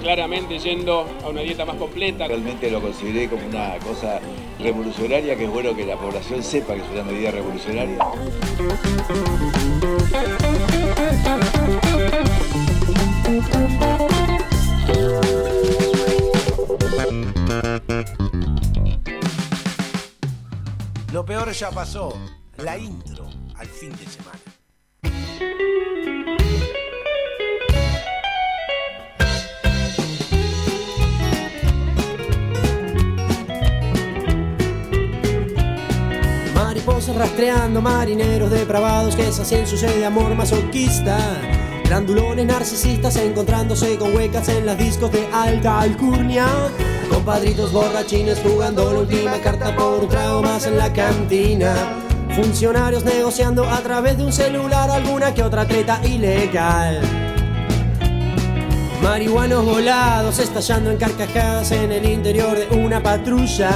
claramente yendo a una dieta más completa. Realmente lo consideré como una cosa revolucionaria, que es bueno que la población sepa que es una medida revolucionaria. Lo peor ya pasó. La intro al fin de semana. Mariposas rastreando marineros depravados que se hacen su sed de amor masoquista. Grandulones narcisistas encontrándose con huecas en las discos de alta alcurnia. Compadritos borrachines jugando la última carta por un trago más en la cantina. Funcionarios negociando a través de un celular alguna que otra treta ilegal. Marihuanos volados estallando en carcajadas en el interior de una patrulla.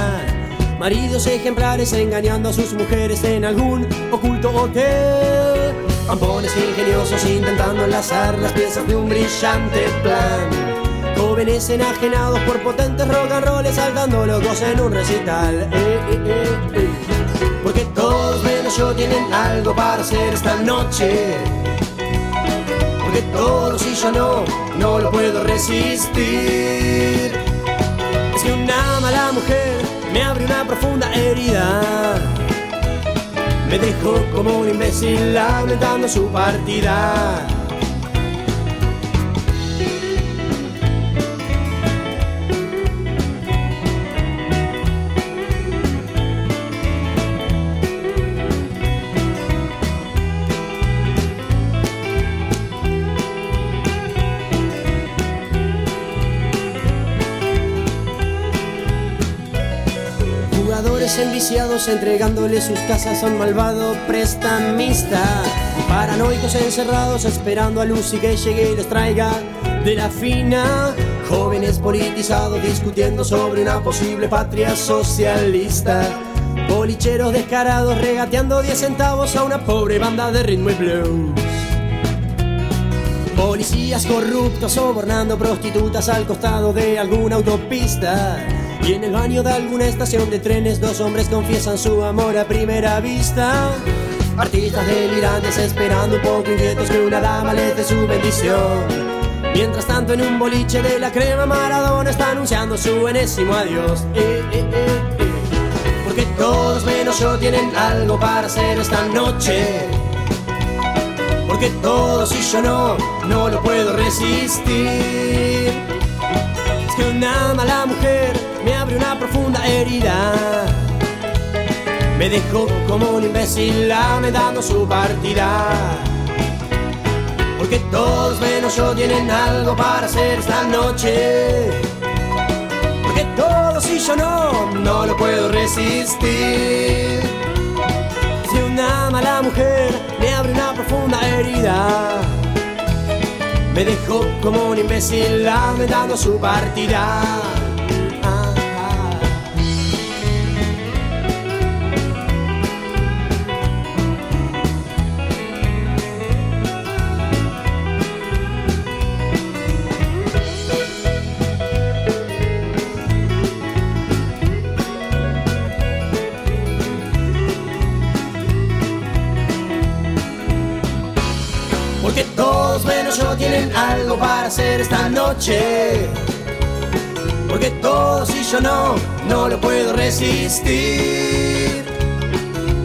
Maridos ejemplares engañando a sus mujeres en algún oculto hotel. Ampones ingeniosos intentando enlazar las piezas de un brillante plan. Jóvenes enajenados por potentes rock and rolls saltando locos en un recital. Eh, eh, eh. Porque todos menos yo tienen algo para hacer esta noche. Porque todos y yo no, no lo puedo resistir. Es que una mala mujer me abre una profunda herida. Me dejó como un imbécil lamentando su partida. Jugadores enviciados entregándole sus casas a un malvado prestamista. Paranoicos encerrados esperando a Lucy que llegue y les traiga de la fina. Jóvenes politizados discutiendo sobre una posible patria socialista. Bolicheros descarados regateando 10 centavos a una pobre banda de ritmo y blues. Policías corruptos sobornando prostitutas al costado de alguna autopista. Y en el baño de alguna estación de trenes dos hombres confiesan su amor a primera vista. Artistas delirantes esperando un poco inquietos que una dama les dé su bendición. Mientras tanto en un boliche de la crema Maradona está anunciando su enésimo adiós. Eh, eh, eh. Porque todos menos yo tienen algo para hacer esta noche. Porque todos y yo no, no lo puedo resistir. Es que una mala mujer profunda herida. Me dejó como un imbécil lamentando su partida. Porque todos menos yo tienen algo para hacer esta noche. Porque todos y yo no, no lo puedo resistir. Si una mala mujer me abre una profunda herida, me dejó como un imbécil lamentando su partida. Algo para hacer esta noche. Porque todos y yo no, no lo puedo resistir.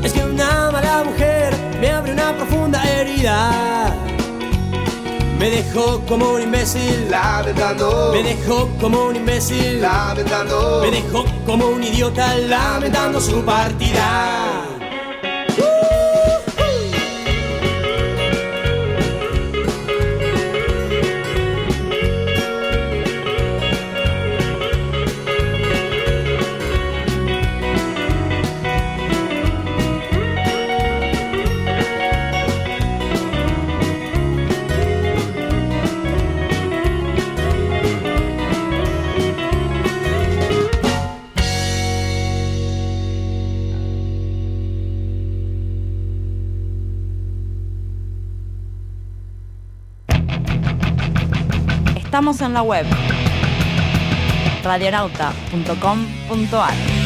Es que una mala mujer me abre una profunda herida. Me dejó como un imbécil lamentando. Me dejó como un imbécil lamentando. Me dejó como un idiota lamentando su partida. Estamos en la web radionauta.com.ar.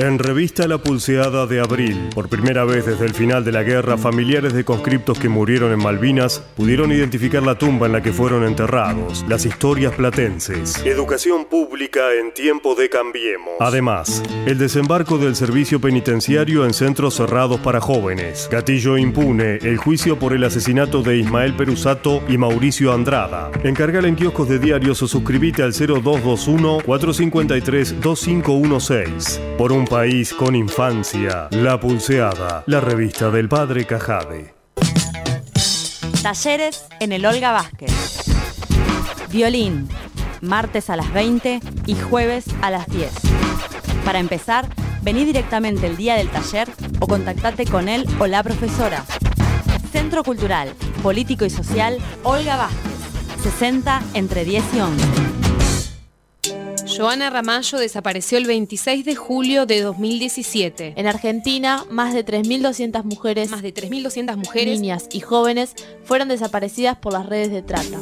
En revista La Pulseada de Abril, por primera vez desde el final de la guerra, familiares de conscriptos que murieron en Malvinas pudieron identificar la tumba en la que fueron enterrados, las historias platenses. Educación pública en tiempo de Cambiemos. Además, el desembarco del servicio penitenciario en centros cerrados para jóvenes. Gatillo impune, el juicio por el asesinato de Ismael Perusato y Mauricio Andrada. Encargala en kioscos de diarios o suscríbete al 0221 453 2516. Por un país con infancia. La Pulseada, la revista del padre Cajade. Talleres en el Olga Vázquez. Violín, martes a las 20 y jueves a las 10. Para empezar, vení directamente el día del taller o contactate con él o la profesora. Centro Cultural, Político y Social Olga Vázquez. 60 entre 10 y 11. Joana Ramallo desapareció el 26 de julio de 2017. En Argentina, más de 3.200 mujeres, Más de 3.200 mujeres, niñas y jóvenes fueron desaparecidas por las redes de trata.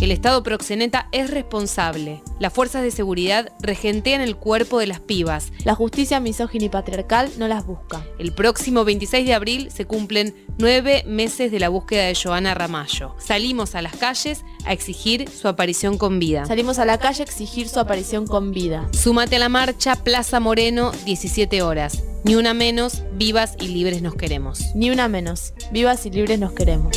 El Estado proxeneta es responsable. Las fuerzas de seguridad regentean el cuerpo de las pibas. La justicia misógina y patriarcal no las busca. El próximo 26 de abril se cumplen nueve meses de la búsqueda de Joana Ramallo. Salimos a las calles a exigir su aparición con vida. Salimos a la calle a exigir su aparición con vida. Súmate a la marcha Plaza Moreno, 17 horas. Ni una menos, vivas y libres nos queremos. Ni una menos. Vivas y libres nos queremos.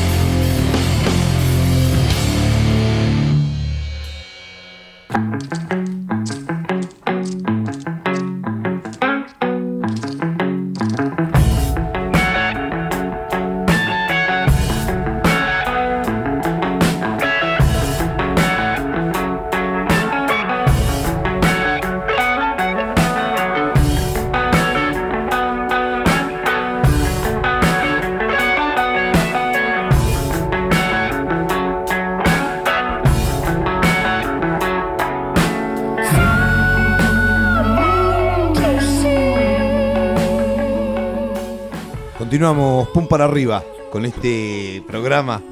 Continuamos pum para arriba con este programa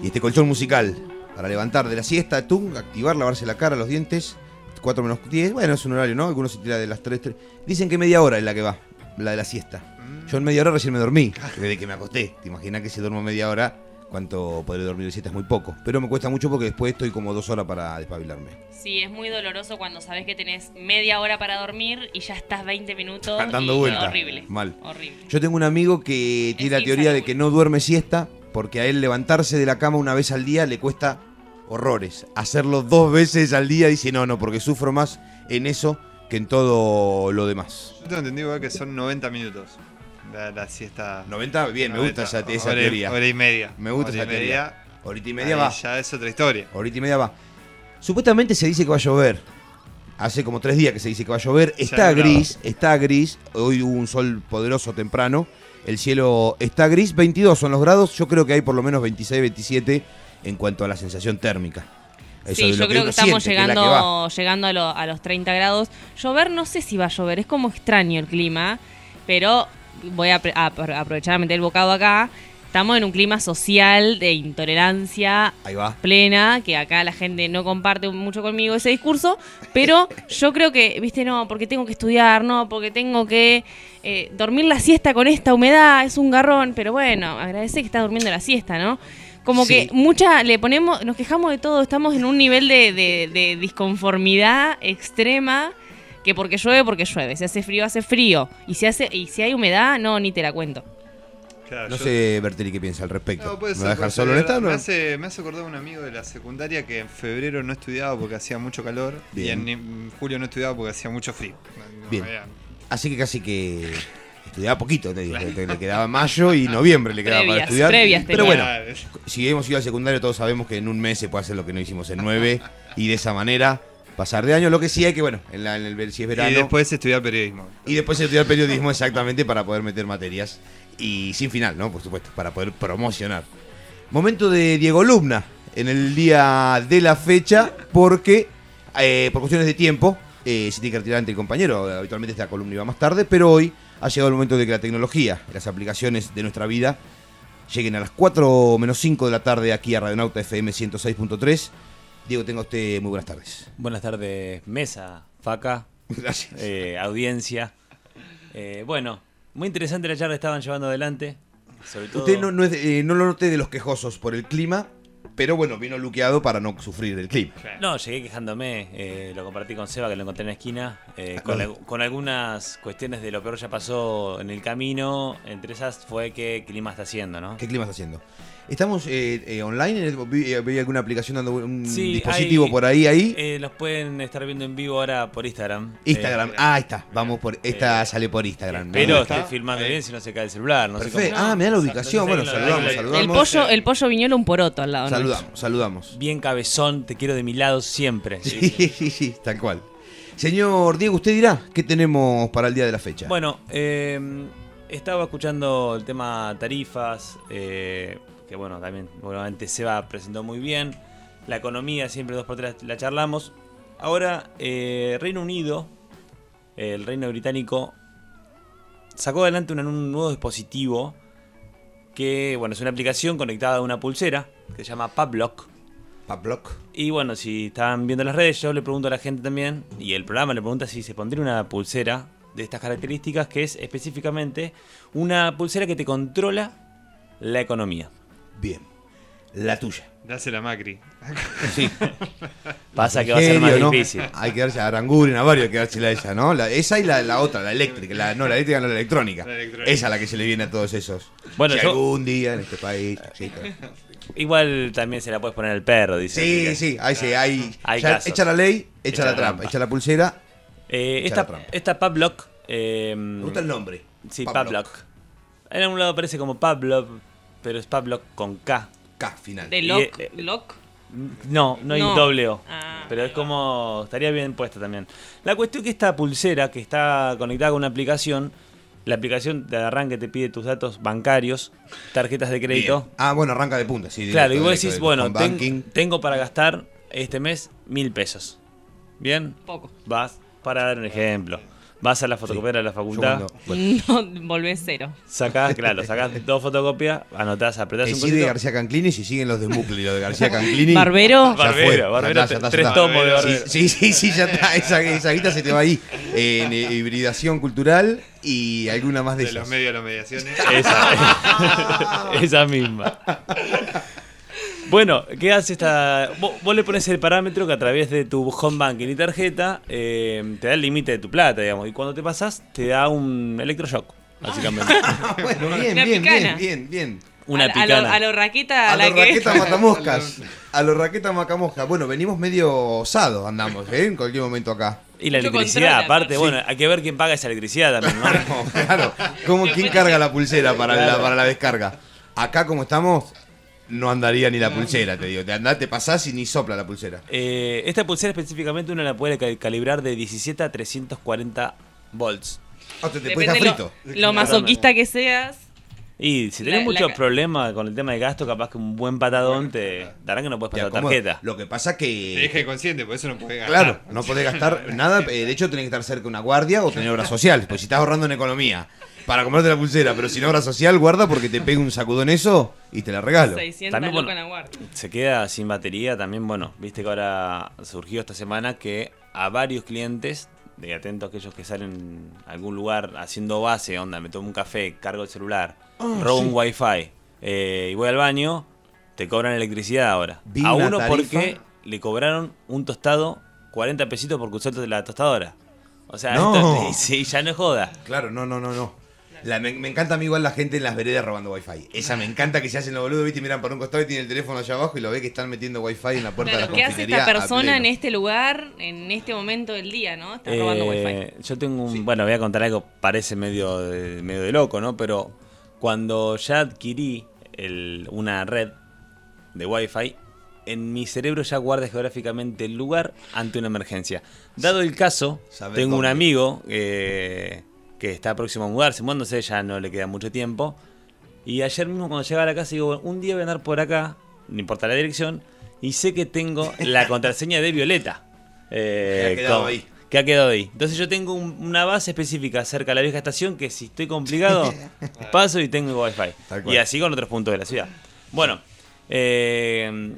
y este colchón musical para levantar de la siesta, tú, activar, lavarse la cara, los dientes, 4 menos 10, bueno, es un horario, ¿no? Algunos se tira de las 3, 3. Dicen que media hora es la que va, la de la siesta. Yo en media hora recién me dormí, desde que me acosté. Te imaginas que si duermo media hora, cuánto podré dormir de siesta es muy poco. Pero me cuesta mucho porque después estoy como dos horas para despabilarme. Sí, es muy doloroso cuando sabes que tenés media hora para dormir y ya estás 20 minutos. Dando y vuelta. Horrible. Mal. Horrible. Yo tengo un amigo que tiene la teoría de que no duerme siesta porque a él levantarse de la cama una vez al día le cuesta horrores. Hacerlo dos veces al día dice no, no, porque sufro más en eso que en todo lo demás. Yo tengo entendido igual que son 90 minutos. La, la siesta. 90, bien, me gusta esa, esa hora y- teoría. Hora y media. Me gusta Hora y esa teoría. media. Horita y media Ahí va. Ya es otra historia. Horita y media va. Supuestamente se dice que va a llover. Hace como tres días que se dice que va a llover. Está gris, está gris. Hoy hubo un sol poderoso temprano. El cielo está gris. 22 son los grados. Yo creo que hay por lo menos 26, 27 en cuanto a la sensación térmica. Eso Sí, yo creo que estamos siente, que llegando, llegando a, lo- a los 30 grados. Llover, no sé si va a llover, es como extraño el clima, pero voy a, a apro- aprovechar a meter el bocado acá. Estamos en un clima social de intolerancia plena, que acá la gente no comparte mucho conmigo ese discurso, pero yo creo que, viste, no, porque tengo que estudiar, no, porque tengo que eh, dormir la siesta con esta humedad, es un garrón, pero bueno, agradece que está durmiendo la siesta, ¿no? Como Sí. que mucha, le ponemos, nos quejamos de todo, estamos en un nivel de, de- de disconformidad extrema, que porque llueve, porque llueve, si hace frío, hace frío, y si, hace, y si hay humedad, no, ni te la cuento. Claro, no yo- sé, Berteli, qué piensa al respecto. No, puede ¿Me ser, va a dejar solo en esta? Me no? hace, me hace acordar un amigo de la secundaria que en febrero no estudiaba porque hacía mucho calor y Bien. en, en julio no estudiaba porque hacía mucho frío. No, Bien. había- Así que casi que estudiaba poquito, te digo. Le quedaba mayo y noviembre le quedaba para estudiar. previas Pero bueno, si hemos ido al secundario, todos sabemos que en un mes se puede hacer lo que no hicimos en nueve y de esa manera pasar de año. Lo que sí hay que, bueno, en, la- en el, si es verano. Y después estudiar periodismo. Y después estudiar periodismo exactamente para poder meter materias. Y sin final, ¿no? Por supuesto, para poder promocionar. Momento de Diego Lumna en el día de la fecha, porque eh, por cuestiones de tiempo eh, se tiene que retirar ante el compañero. Habitualmente esta columna iba más tarde, pero hoy ha llegado el momento de que la tecnología, las aplicaciones de nuestra vida, lleguen a las 4 menos 5 de la tarde aquí a Radionauta FM 106.3. Diego, tenga usted muy buenas tardes. Buenas tardes, mesa, faca, Gracias. eh, audiencia. Eh, bueno, muy interesante la charla que estaban llevando adelante. Sobre todo, Usted no, no, es eh, no lo noté de los quejosos por el clima, pero bueno, vino luqueado para no sufrir del clima. No, llegué quejándome, eh, lo compartí con Seba, que lo encontré en la esquina, eh, Ah, con, con algunas cuestiones de lo peor ya pasó en el camino, entre esas fue qué clima está haciendo, ¿no? ¿Qué clima está haciendo? ¿Estamos eh, eh, online? ¿En el- vi- ¿Veía alguna aplicación dando un Sí, dispositivo hay- por ahí? ahí? eh, los pueden estar viendo en vivo ahora por Instagram. Instagram. Eh, ah, ahí está. Vamos por. Esta sale por Instagram. Pero estoy filmando bien si no se cae el celular. No sé Perfecto. cómo- Ah, me da la ubicación. Bueno, saludamos, saludamos. El pollo, el pollo viñolo un poroto al lado. ¿no? Saludamos, saludamos. Bien cabezón, te quiero de mi lado siempre. Sí, sí, sí, tal cual. Señor Diego, usted dirá qué tenemos para el día de la fecha. Bueno, eh, estaba escuchando el tema tarifas, eh, que bueno, también seguramente Seba presentó muy bien. La economía, siempre dos por tres la charlamos. Ahora, eh, Reino Unido, el Reino Británico, sacó adelante un, un nuevo dispositivo que, bueno, es una aplicación conectada a una pulsera que se llama Publock. Publock. Y bueno, si están viendo las redes, yo le pregunto a la gente también, y el programa le pregunta si se pondría una pulsera de estas características, que es específicamente una pulsera que te controla la economía. Bien. La tuya. Dásela a Macri. Sí. Pasa que va a ser más difícil. Hay que darse a Aranguren, a varios hay que dársela a ella, ¿no? La- esa y la, la otra, la eléctrica. La, no, la eléctrica no, la electrónica. La electrónica. Esa es la que se le viene a todos esos. Bueno, Si yo- algún día en este país. sí, claro. Igual también se la puedes poner al perro, dice. Sí, que- sí, ahí sí, hay, Hay ya casos. echa la ley, echa, Echa la trampa, echa la pulsera. Eh, echa esta, esta Publock. Eh, Me gusta el nombre. Sí. Publock. En algún lado parece como Publock, pero es Publock con K. K final. De Y, lock, eh, lock. No, no hay No. doble O. Ah, pero es como. Estaría bien puesta también. La cuestión es que esta pulsera que está conectada con una aplicación. La aplicación de arranque te pide tus datos bancarios, tarjetas de crédito. Bien. Ah, bueno, arranca de punta, sí. claro, y vos decís, directo, bueno, ten- tengo para gastar este mes mil pesos. ¿Bien? Poco. Vas, para dar un ejemplo. Vas a la fotocopiadora de la facultad, No, volvés cero. sacás, claro, sacás dos fotocopias, anotás, apretás un de cosito. García Canclini, si siguen los de Bucle y los de García Canclini. Barbero. Barbero, Ya Barbero, está, ya está, ya tres tomos de Barbero. Sí, sí, sí, ya está. Esa, esa guita se te va ahí. En eh, hibridación cultural y alguna más de, De esas. los medios a las mediaciones. Esa, esa misma. Bueno, ¿qué hace esta? Vos, vos le pones el parámetro que a través de tu home banking y tarjeta eh, te da el límite de tu plata, digamos. Y cuando te pasas, te da un electroshock, básicamente. bueno, bien, bien, bien, bien, bien. Una a, a lo, picana. a lo raqueta, A los que. raquetas matamoscas. A los raquetas macamoscas. Bueno, venimos medio osados, andamos, ¿eh? En cualquier momento acá. Y la electricidad, aparte, sí. bueno, hay que ver quién paga esa electricidad también, ¿no? Claro, ¿cómo, ¿quién carga la pulsera para, la, para la descarga? Acá como estamos, no andaría ni la pulsera, te digo. Te andás, te pasás y ni sopla la pulsera. Eh, esta pulsera específicamente uno la puede cal- calibrar de 17 a 340 volts. Ah, te, te puede lo, frito. lo masoquista que seas. Y si tenés muchos problemas con el tema de gasto, capaz que un buen patadón te dará que no puedes Te pasar tarjeta. Lo que pasa Te que... deja inconsciente, por eso no podés gastar. Claro, no podés gastar nada. eh, De hecho, tenés que estar cerca de una guardia o tener obra social. Pues si estás ahorrando en economía para comprarte la pulsera, pero sin obra social, guarda porque te pega un sacudón eso y te la regalo. 600 También, bueno, la. Se queda sin batería también, bueno, viste que ahora surgió esta semana que a varios clientes, de atentos aquellos que salen a algún lugar haciendo base, onda, me tomo un café, cargo el celular, Ah, robo sí. un wifi eh, y voy al baño, te cobran electricidad ahora. Vi a uno tarifa- porque le cobraron un tostado 40 pesitos por usar la tostadora. O sea, No. esto- sí, ya no es joda. Claro, no, no, no, no. La- me, me encanta a mí igual la gente en las veredas robando wifi. Esa me encanta que se hacen los boludos, viste, y miran por un costado y tiene el teléfono allá abajo y lo ve que están metiendo wifi en la puerta de la ¿qué hace confitería. esta persona en este lugar, en este momento del día, no? Está robando Eh, wifi. Yo tengo un. Bueno, voy a contar algo, parece medio de, medio de loco, ¿no? Pero cuando ya adquirí el- una red de Wi-Fi, en mi cerebro ya guarda geográficamente el lugar ante una emergencia. Dado el caso, tengo un amigo eh, que está próximo a mudarse, mudándose, ya no le queda mucho tiempo. Y ayer mismo cuando llegaba a la casa digo, "Bueno, un día voy a andar por acá, no importa la dirección, y sé que tengo la contraseña de Violeta. Eh, Que ha quedado con- ahí. que ha quedado ahí. Entonces yo tengo un- una base específica cerca de la vieja estación que si estoy complicado, paso y tengo wifi. Y así con otros puntos de la ciudad. Bueno, eh,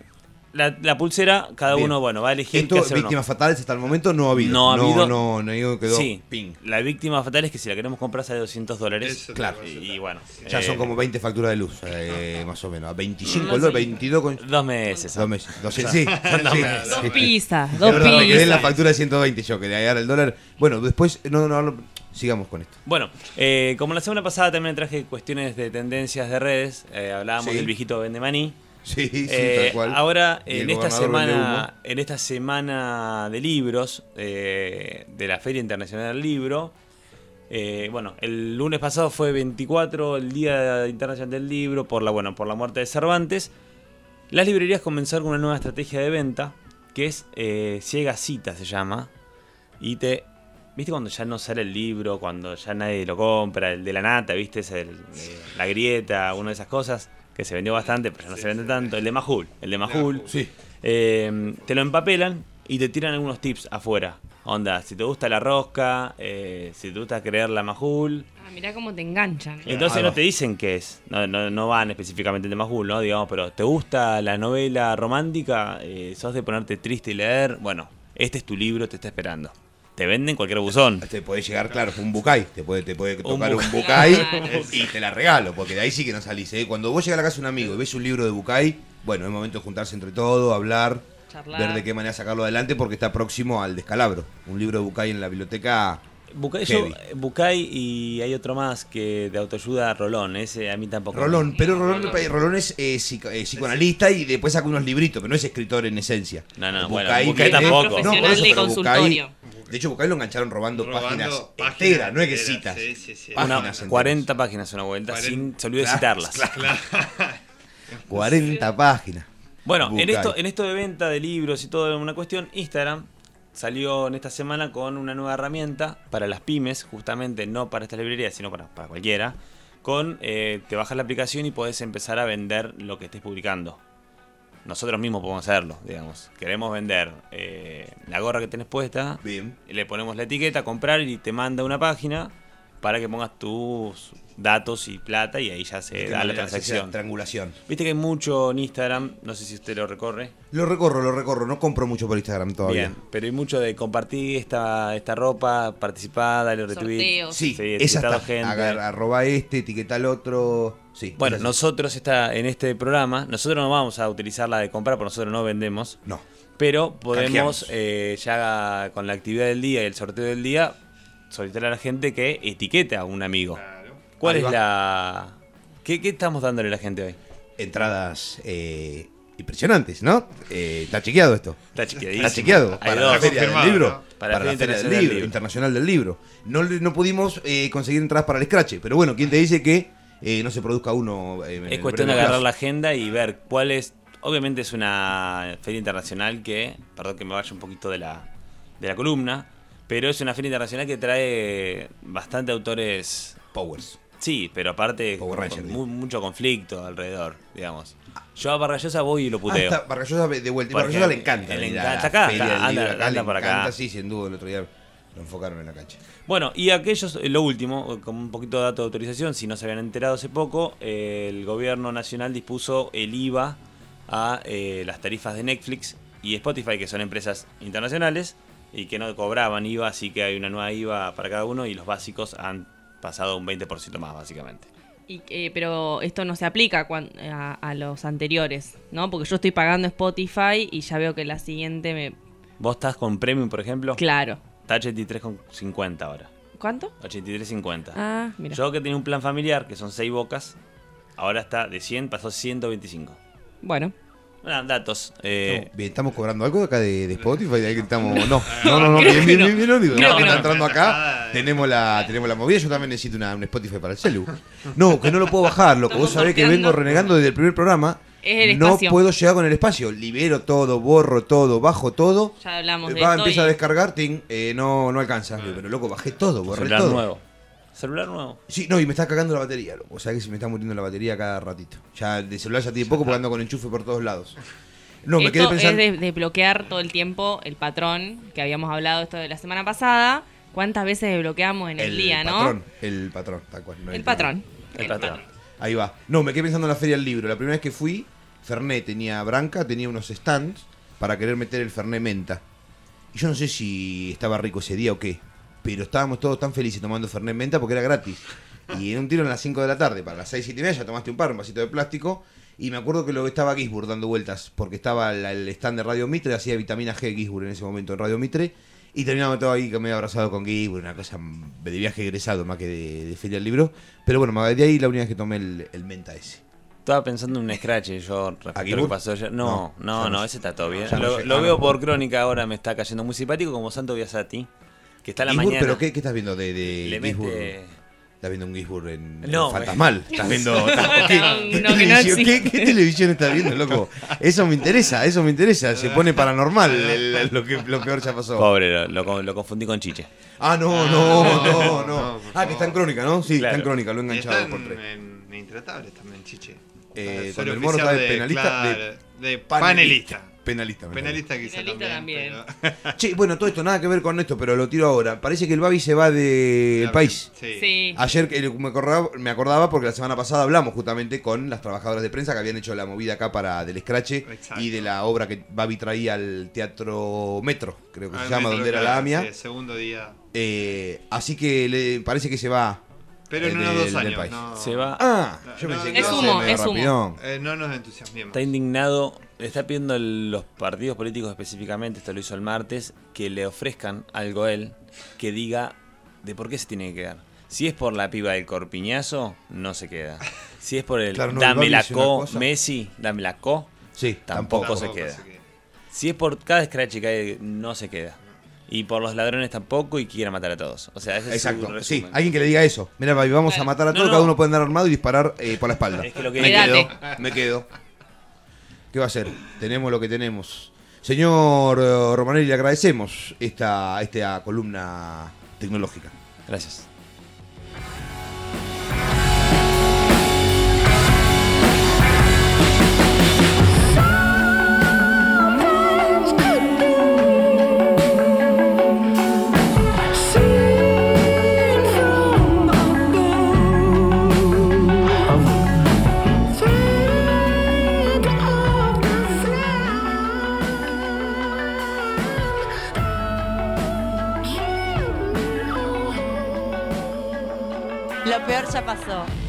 la, la pulsera, cada Bien. uno, bueno, va a elegir Esto, qué hacer o no. víctimas fatales hasta el momento no ha habido. No ha habido. No, no, no, quedó sí, ping. la víctima fatal es que si la queremos comprar sale 200 dólares. Claro. Y, y bueno. Ya eh, son como 20 facturas de luz, eh, más o menos. A 25 No el dólar, sé. 22 con... Dos meses. Dos meses. Dos, sí, sí, dos sí, meses. sí. Dos pizzas, dos verdad, me quedé en la pizzas. factura de 120 yo, que le el dólar. Bueno, después, no, no, no, sigamos con esto. Bueno, eh, como la semana pasada también traje cuestiones de tendencias de redes, eh, hablábamos Sí. del viejito Vendemaní. Sí, sí, Eh, tal cual. Ahora, en esta semana, en esta semana de libros eh, de la Feria Internacional del Libro, eh, bueno, el lunes pasado fue 24 el Día Internacional del Libro por la bueno por la muerte de Cervantes. Las librerías comenzaron con una nueva estrategia de venta que es eh, ciega cita se llama y te ¿Viste cuando ya no sale el libro, cuando ya nadie lo compra, el de la nata, viste? Es el, eh, la grieta, una de esas cosas que se vendió bastante, pero ya no se vende tanto. El de Majul, el de Majul. Sí. Eh, te lo empapelan y te tiran algunos tips afuera. Onda, si te gusta la rosca, eh, si te gusta creer la Majul. Ah, mirá cómo te enganchan. Entonces no te dicen qué es, no, no, no van específicamente de Majul, ¿no? Digamos, pero ¿te gusta la novela romántica? Eh, ¿Sos de ponerte triste y leer? Bueno, este es tu libro, te está esperando. Te venden cualquier buzón. Te puede llegar, claro, un bucay. Te puede, te puede tocar un, bucay. y te la regalo, porque de ahí sí que no salís. ¿eh? Cuando vos llegas a la casa de un amigo y ves un libro de bucay, bueno, es momento de juntarse entre todos, hablar, Charlar. ver de qué manera sacarlo adelante, porque está próximo al descalabro. Un libro de bucay en la biblioteca. Bucay, yo-. Bucay y hay otro más que de autoayuda, Rolón. Ese a mí tampoco. Rolón, pero Rolón, Rolón es eh, psico- eh, psicoanalista y después saca unos libritos, pero no es escritor en esencia. No, no, Bucay bueno, Bucay tampoco. No, por eso, pero. Bucay- de hecho, Bucay lo engancharon robando, Robando páginas, páginas enteras, no es que citas. sí, sí, sí. Una- Páginas enteras. 40 páginas una vuelta, sin, se olvidó de Claro, citarlas. claro. 40 páginas. Bueno, en esto, en esto de venta de libros y toda una cuestión, Instagram salió en esta semana con una nueva herramienta para las pymes, justamente no para estas librerías, sino para, para cualquiera. Con eh, te bajas la aplicación y podés empezar a vender lo que estés publicando. Nosotros mismos podemos hacerlo, digamos. Queremos vender eh, la gorra que tenés puesta, Bien. le ponemos la etiqueta, comprar y te manda una página para que pongas tus datos y plata y ahí ya se ¿De qué da la transacción. la triangulación. Viste que hay mucho en Instagram, no sé si usted lo recorre. Lo recorro, lo recorro. No compro mucho por Instagram todavía. Bien, pero hay mucho de compartir esta, esta ropa, participar, darle retweet. Sorteos. Sí, esa está. gente. Agarra, arroba este, etiqueta al otro. Sí. Bueno, esa sí. nosotros está en este programa, nosotros no vamos a utilizar la de comprar, porque nosotros no vendemos. No. Pero podemos, eh, ya con la actividad del día y el sorteo del día, solicitar a la gente que etiquete a un amigo. ¿Cuál Ahí es va. la. ¿Qué, ¿Qué estamos dándole a la gente hoy? Entradas eh, impresionantes, ¿no? Eh, está chequeado esto. Está chequeadísimo. Está chequeado. Para dos. la Feria del Libro. ¿no? Para, Para la Feria del Libro, Libro. Internacional del Libro. No, le- no pudimos eh, conseguir entradas para el Scratch, pero bueno, ¿quién te dice que eh, no se produzca uno? eh, Es cuestión de agarrar plazo? la agenda y ver cuál es. Obviamente es una feria internacional que, perdón que me vaya un poquito de la, de la columna, pero es una feria internacional que trae bastante autores. Powers. Sí, pero aparte Power con- Ranger, con mu- mucho conflicto alrededor, digamos. Yo a Vargallosa voy y lo Ah, puteo. está, Vargallosa de vuelta. Y Porque Vargallosa le encanta. le venir a encanta acá, Feria acá, del anda- Libro, acá anda le por acá. encanta, sí, sin duda. El otro día lo enfocaron en la cancha. Bueno, y aquellos, eh, lo último, como un poquito de dato de autorización, si no se habían enterado hace poco, eh, el gobierno nacional dispuso el IVA a eh, las tarifas de Netflix y Spotify, que son empresas internacionales y que no cobraban IVA, así que hay una nueva IVA para cada uno y los básicos han pasado un 20% más, básicamente. Y, eh, pero esto no se aplica cuan- a, a los anteriores, ¿no? Porque yo estoy pagando Spotify y ya veo que la siguiente me... ¿Vos estás con Premium, por ejemplo? Claro. Está 83,50 ahora. ¿Cuánto? 83.50. Ah, mira. Yo que tenía un plan familiar, que son 6 bocas, ahora está de 100, pasó a 125. Bueno. Bueno, datos. Eh, Bien, ¿estamos cobrando algo acá de, de Spotify? Ahí que estamos... No, no, no, no, bien, bien, bien, bien, no, digo, Creo no, que está entrando acá, tenemos la, tenemos la movida, yo también necesito una, un Spotify para el celu. No, que no lo puedo bajar, loco, vos sabés que vengo renegando desde el primer programa. Es el no puedo llegar con el espacio, libero todo, borro todo, bajo todo. Ya hablamos de Va, empieza a descargar, ting, eh, no, no alcanza. Digo, Pero loco, bajé todo, borré todo. nuevo. Celular nuevo. Sí, no, y me está cagando la batería, loco. O sea que se me está muriendo la batería cada ratito. Ya de celular ya tiene poco porque ando con enchufe por todos lados. No, me quedé Esto pensando. es de, de bloquear todo el tiempo el patrón, que habíamos hablado esto de la semana pasada. ¿Cuántas veces desbloqueamos en el, día, no? patrón, El patrón, tal cual. no El patrón. El patrón. Ahí va. No, me quedé pensando en la feria del libro. La primera vez que fui, Fernet tenía Branca, tenía unos stands para querer meter el Fernet Menta. Y yo no sé si estaba rico ese día o qué, pero estábamos todos tan felices tomando Fernet Menta porque era gratis. Y en un tiro a las 5 de la tarde, para las 6, 7 y media, ya tomaste un par, un vasito de plástico. Y me acuerdo que lo estaba Gisburg dando vueltas, porque estaba el stand de Radio Mitre, hacía vitamina G Gisburg en ese momento en Radio Mitre. Y terminaba todo ahí que me había abrazado con Gisburg, una cosa de viaje egresado más que de, de feria del libro. Pero bueno, de ahí la única vez que tomé el, el menta ese. Estaba pensando en un scratch yo respecto a lo que pasó ayer. No, No, no, no ese está todo bien. Lo, Ah, veo por crónica ahora, me está cayendo muy simpático como Santo Biasati, que está a la Gisburg, mañana. ¿Pero qué, qué estás viendo de, de Le Gisburg? mete- ¿Estás viendo un Gisburg en, en No, Fantasmal? güey. ¿Estás viendo ¿qué, no, qué no, televisión, ¿qué, televisión estás viendo, loco? Eso me interesa, eso me interesa. Se pone paranormal el- lo, que, lo peor ya pasó. Pobre, lo, lo lo confundí con Chiche. Ah, no, no, no, no. Ah, que está en crónica, ¿no? Sí, está en Claro. crónica, lo he enganchado están por tres. en, en Intratables también, Chiche. Eh, el oficial está de penalista, claro, de de panelista. panelista. Penalista, me Penalista quizá Penalista también. también. pero- Che, bueno, todo esto nada que ver con esto, pero lo tiro ahora. Parece que el Babi se va del Claro, país. Sí. Sí. Ayer que me acordaba, me acordaba porque la semana pasada hablamos justamente con las trabajadoras de prensa que habían hecho la movida acá para del Exacto. y de la obra que Babi traía al Teatro Metro, creo que Ah, se llama, Metro, donde era claro, la AMIA. sí, segundo día. Eh, así que le parece que se va. Pero en eh, unos dos años. No, Se va. Ah, No, yo no, pensé no, que Es humo, es humo. Eh, no nos entusiasmemos. Está indignado, está pidiendo los partidos políticos específicamente, esto lo hizo el martes, que le ofrezcan algo a él que diga de por qué se tiene que quedar. Si es por la piba del corpiñazo, no se queda. Si es por el Claro, dame la co. Messi, dame la co, Sí, tampoco, tampoco. se Tampoco queda. se queda. Si es por cada scratch que hay, no se queda. Y por los ladrones tampoco y quiera matar a todos. O sea, ese es Exacto, sí, resumen. alguien que le diga eso. Mira, vamos a matar a No, todos, no. cada uno puede andar armado y disparar eh, por la espalda. Es que lo que me quedo, me quedo. ¿Qué va a hacer? Tenemos lo que tenemos. Señor eh, Romanelli, le agradecemos esta, esta columna tecnológica. Gracias. Lo peor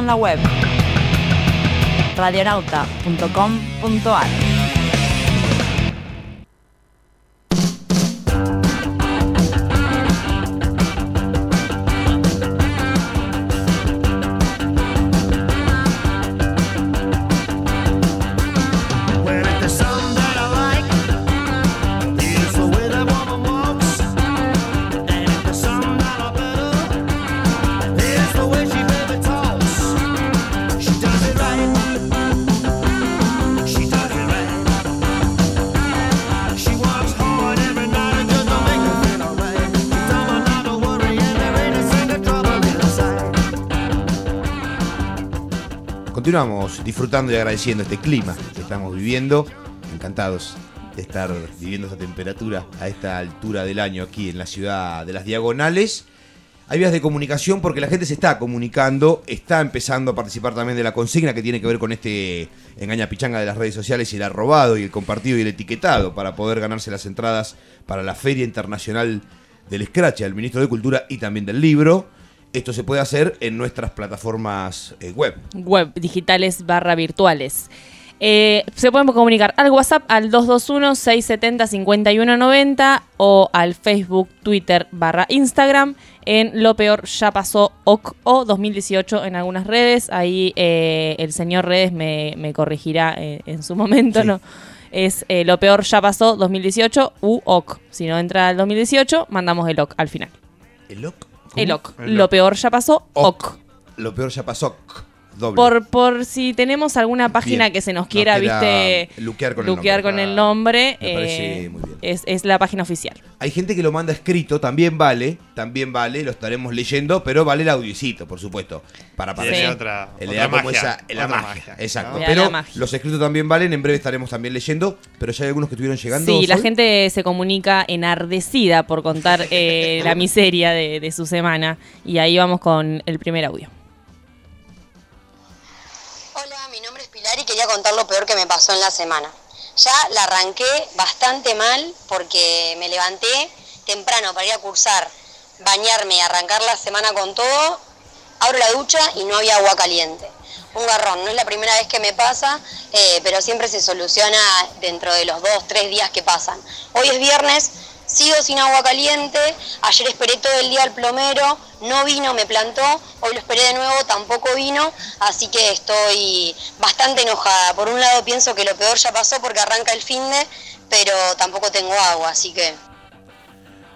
en la web radionauta.com.ar. Continuamos disfrutando y agradeciendo este clima que estamos viviendo. Encantados de estar viviendo esta temperatura a esta altura del año aquí en la ciudad de las Diagonales. Hay vías de comunicación porque la gente se está comunicando, está empezando a participar también de la consigna que tiene que ver con este engaña pichanga de las redes sociales y el arrobado y el compartido y el etiquetado para poder ganarse las entradas para la Feria Internacional del Scratch, del Ministro de Cultura y también del Libro. Esto se puede hacer en nuestras plataformas eh, web. web digitales barra virtuales. Eh, se pueden comunicar al WhatsApp al 221-670-5190 o al Facebook, Twitter barra Instagram en Lo Peor Ya Pasó OC o 2018 en algunas redes. Ahí eh, el señor Redes me, me corregirá eh, en su momento, ¿no? Es Lo Peor Ya Pasó 2018 u OC. Si no entra al 2018, mandamos el OC al final. ¿El OC? El OC. El Lo. Peor Ya Pasó OC. Lo peor ya pasó. Doble. Por, por si tenemos alguna página Bien. que se nos Nos quiera, quiera viste, luquear con el nombre. con el nombre, Me parece eh, muy bien. Es, es la página oficial. Hay gente que lo manda escrito, también vale, también vale, lo estaremos leyendo, pero vale el audicito, por supuesto. Para Tiene otra- le otra da como esa la otra magia, magia, exacto. Pero magia. los escritos también valen, en breve estaremos también leyendo, pero ya hay algunos que estuvieron llegando. Sí, la gente se comunica enardecida por contar eh, la miseria de, de su semana. Y ahí vamos con el primer audio. Y quería contar lo peor que me pasó en la semana. Ya la arranqué bastante mal porque me levanté temprano para ir a cursar, bañarme y arrancar la semana con todo. Abro la ducha y no había agua caliente. Un garrón, no es la primera vez que me pasa, eh, pero siempre se soluciona dentro de los dos, tres días que pasan. Hoy es viernes, sigo sin agua caliente, ayer esperé todo el día al plomero, no vino, me plantó, hoy lo esperé de nuevo, tampoco vino, así que estoy bastante enojada. Por un lado pienso que lo peor ya pasó porque arranca el fin de, pero tampoco tengo agua, así que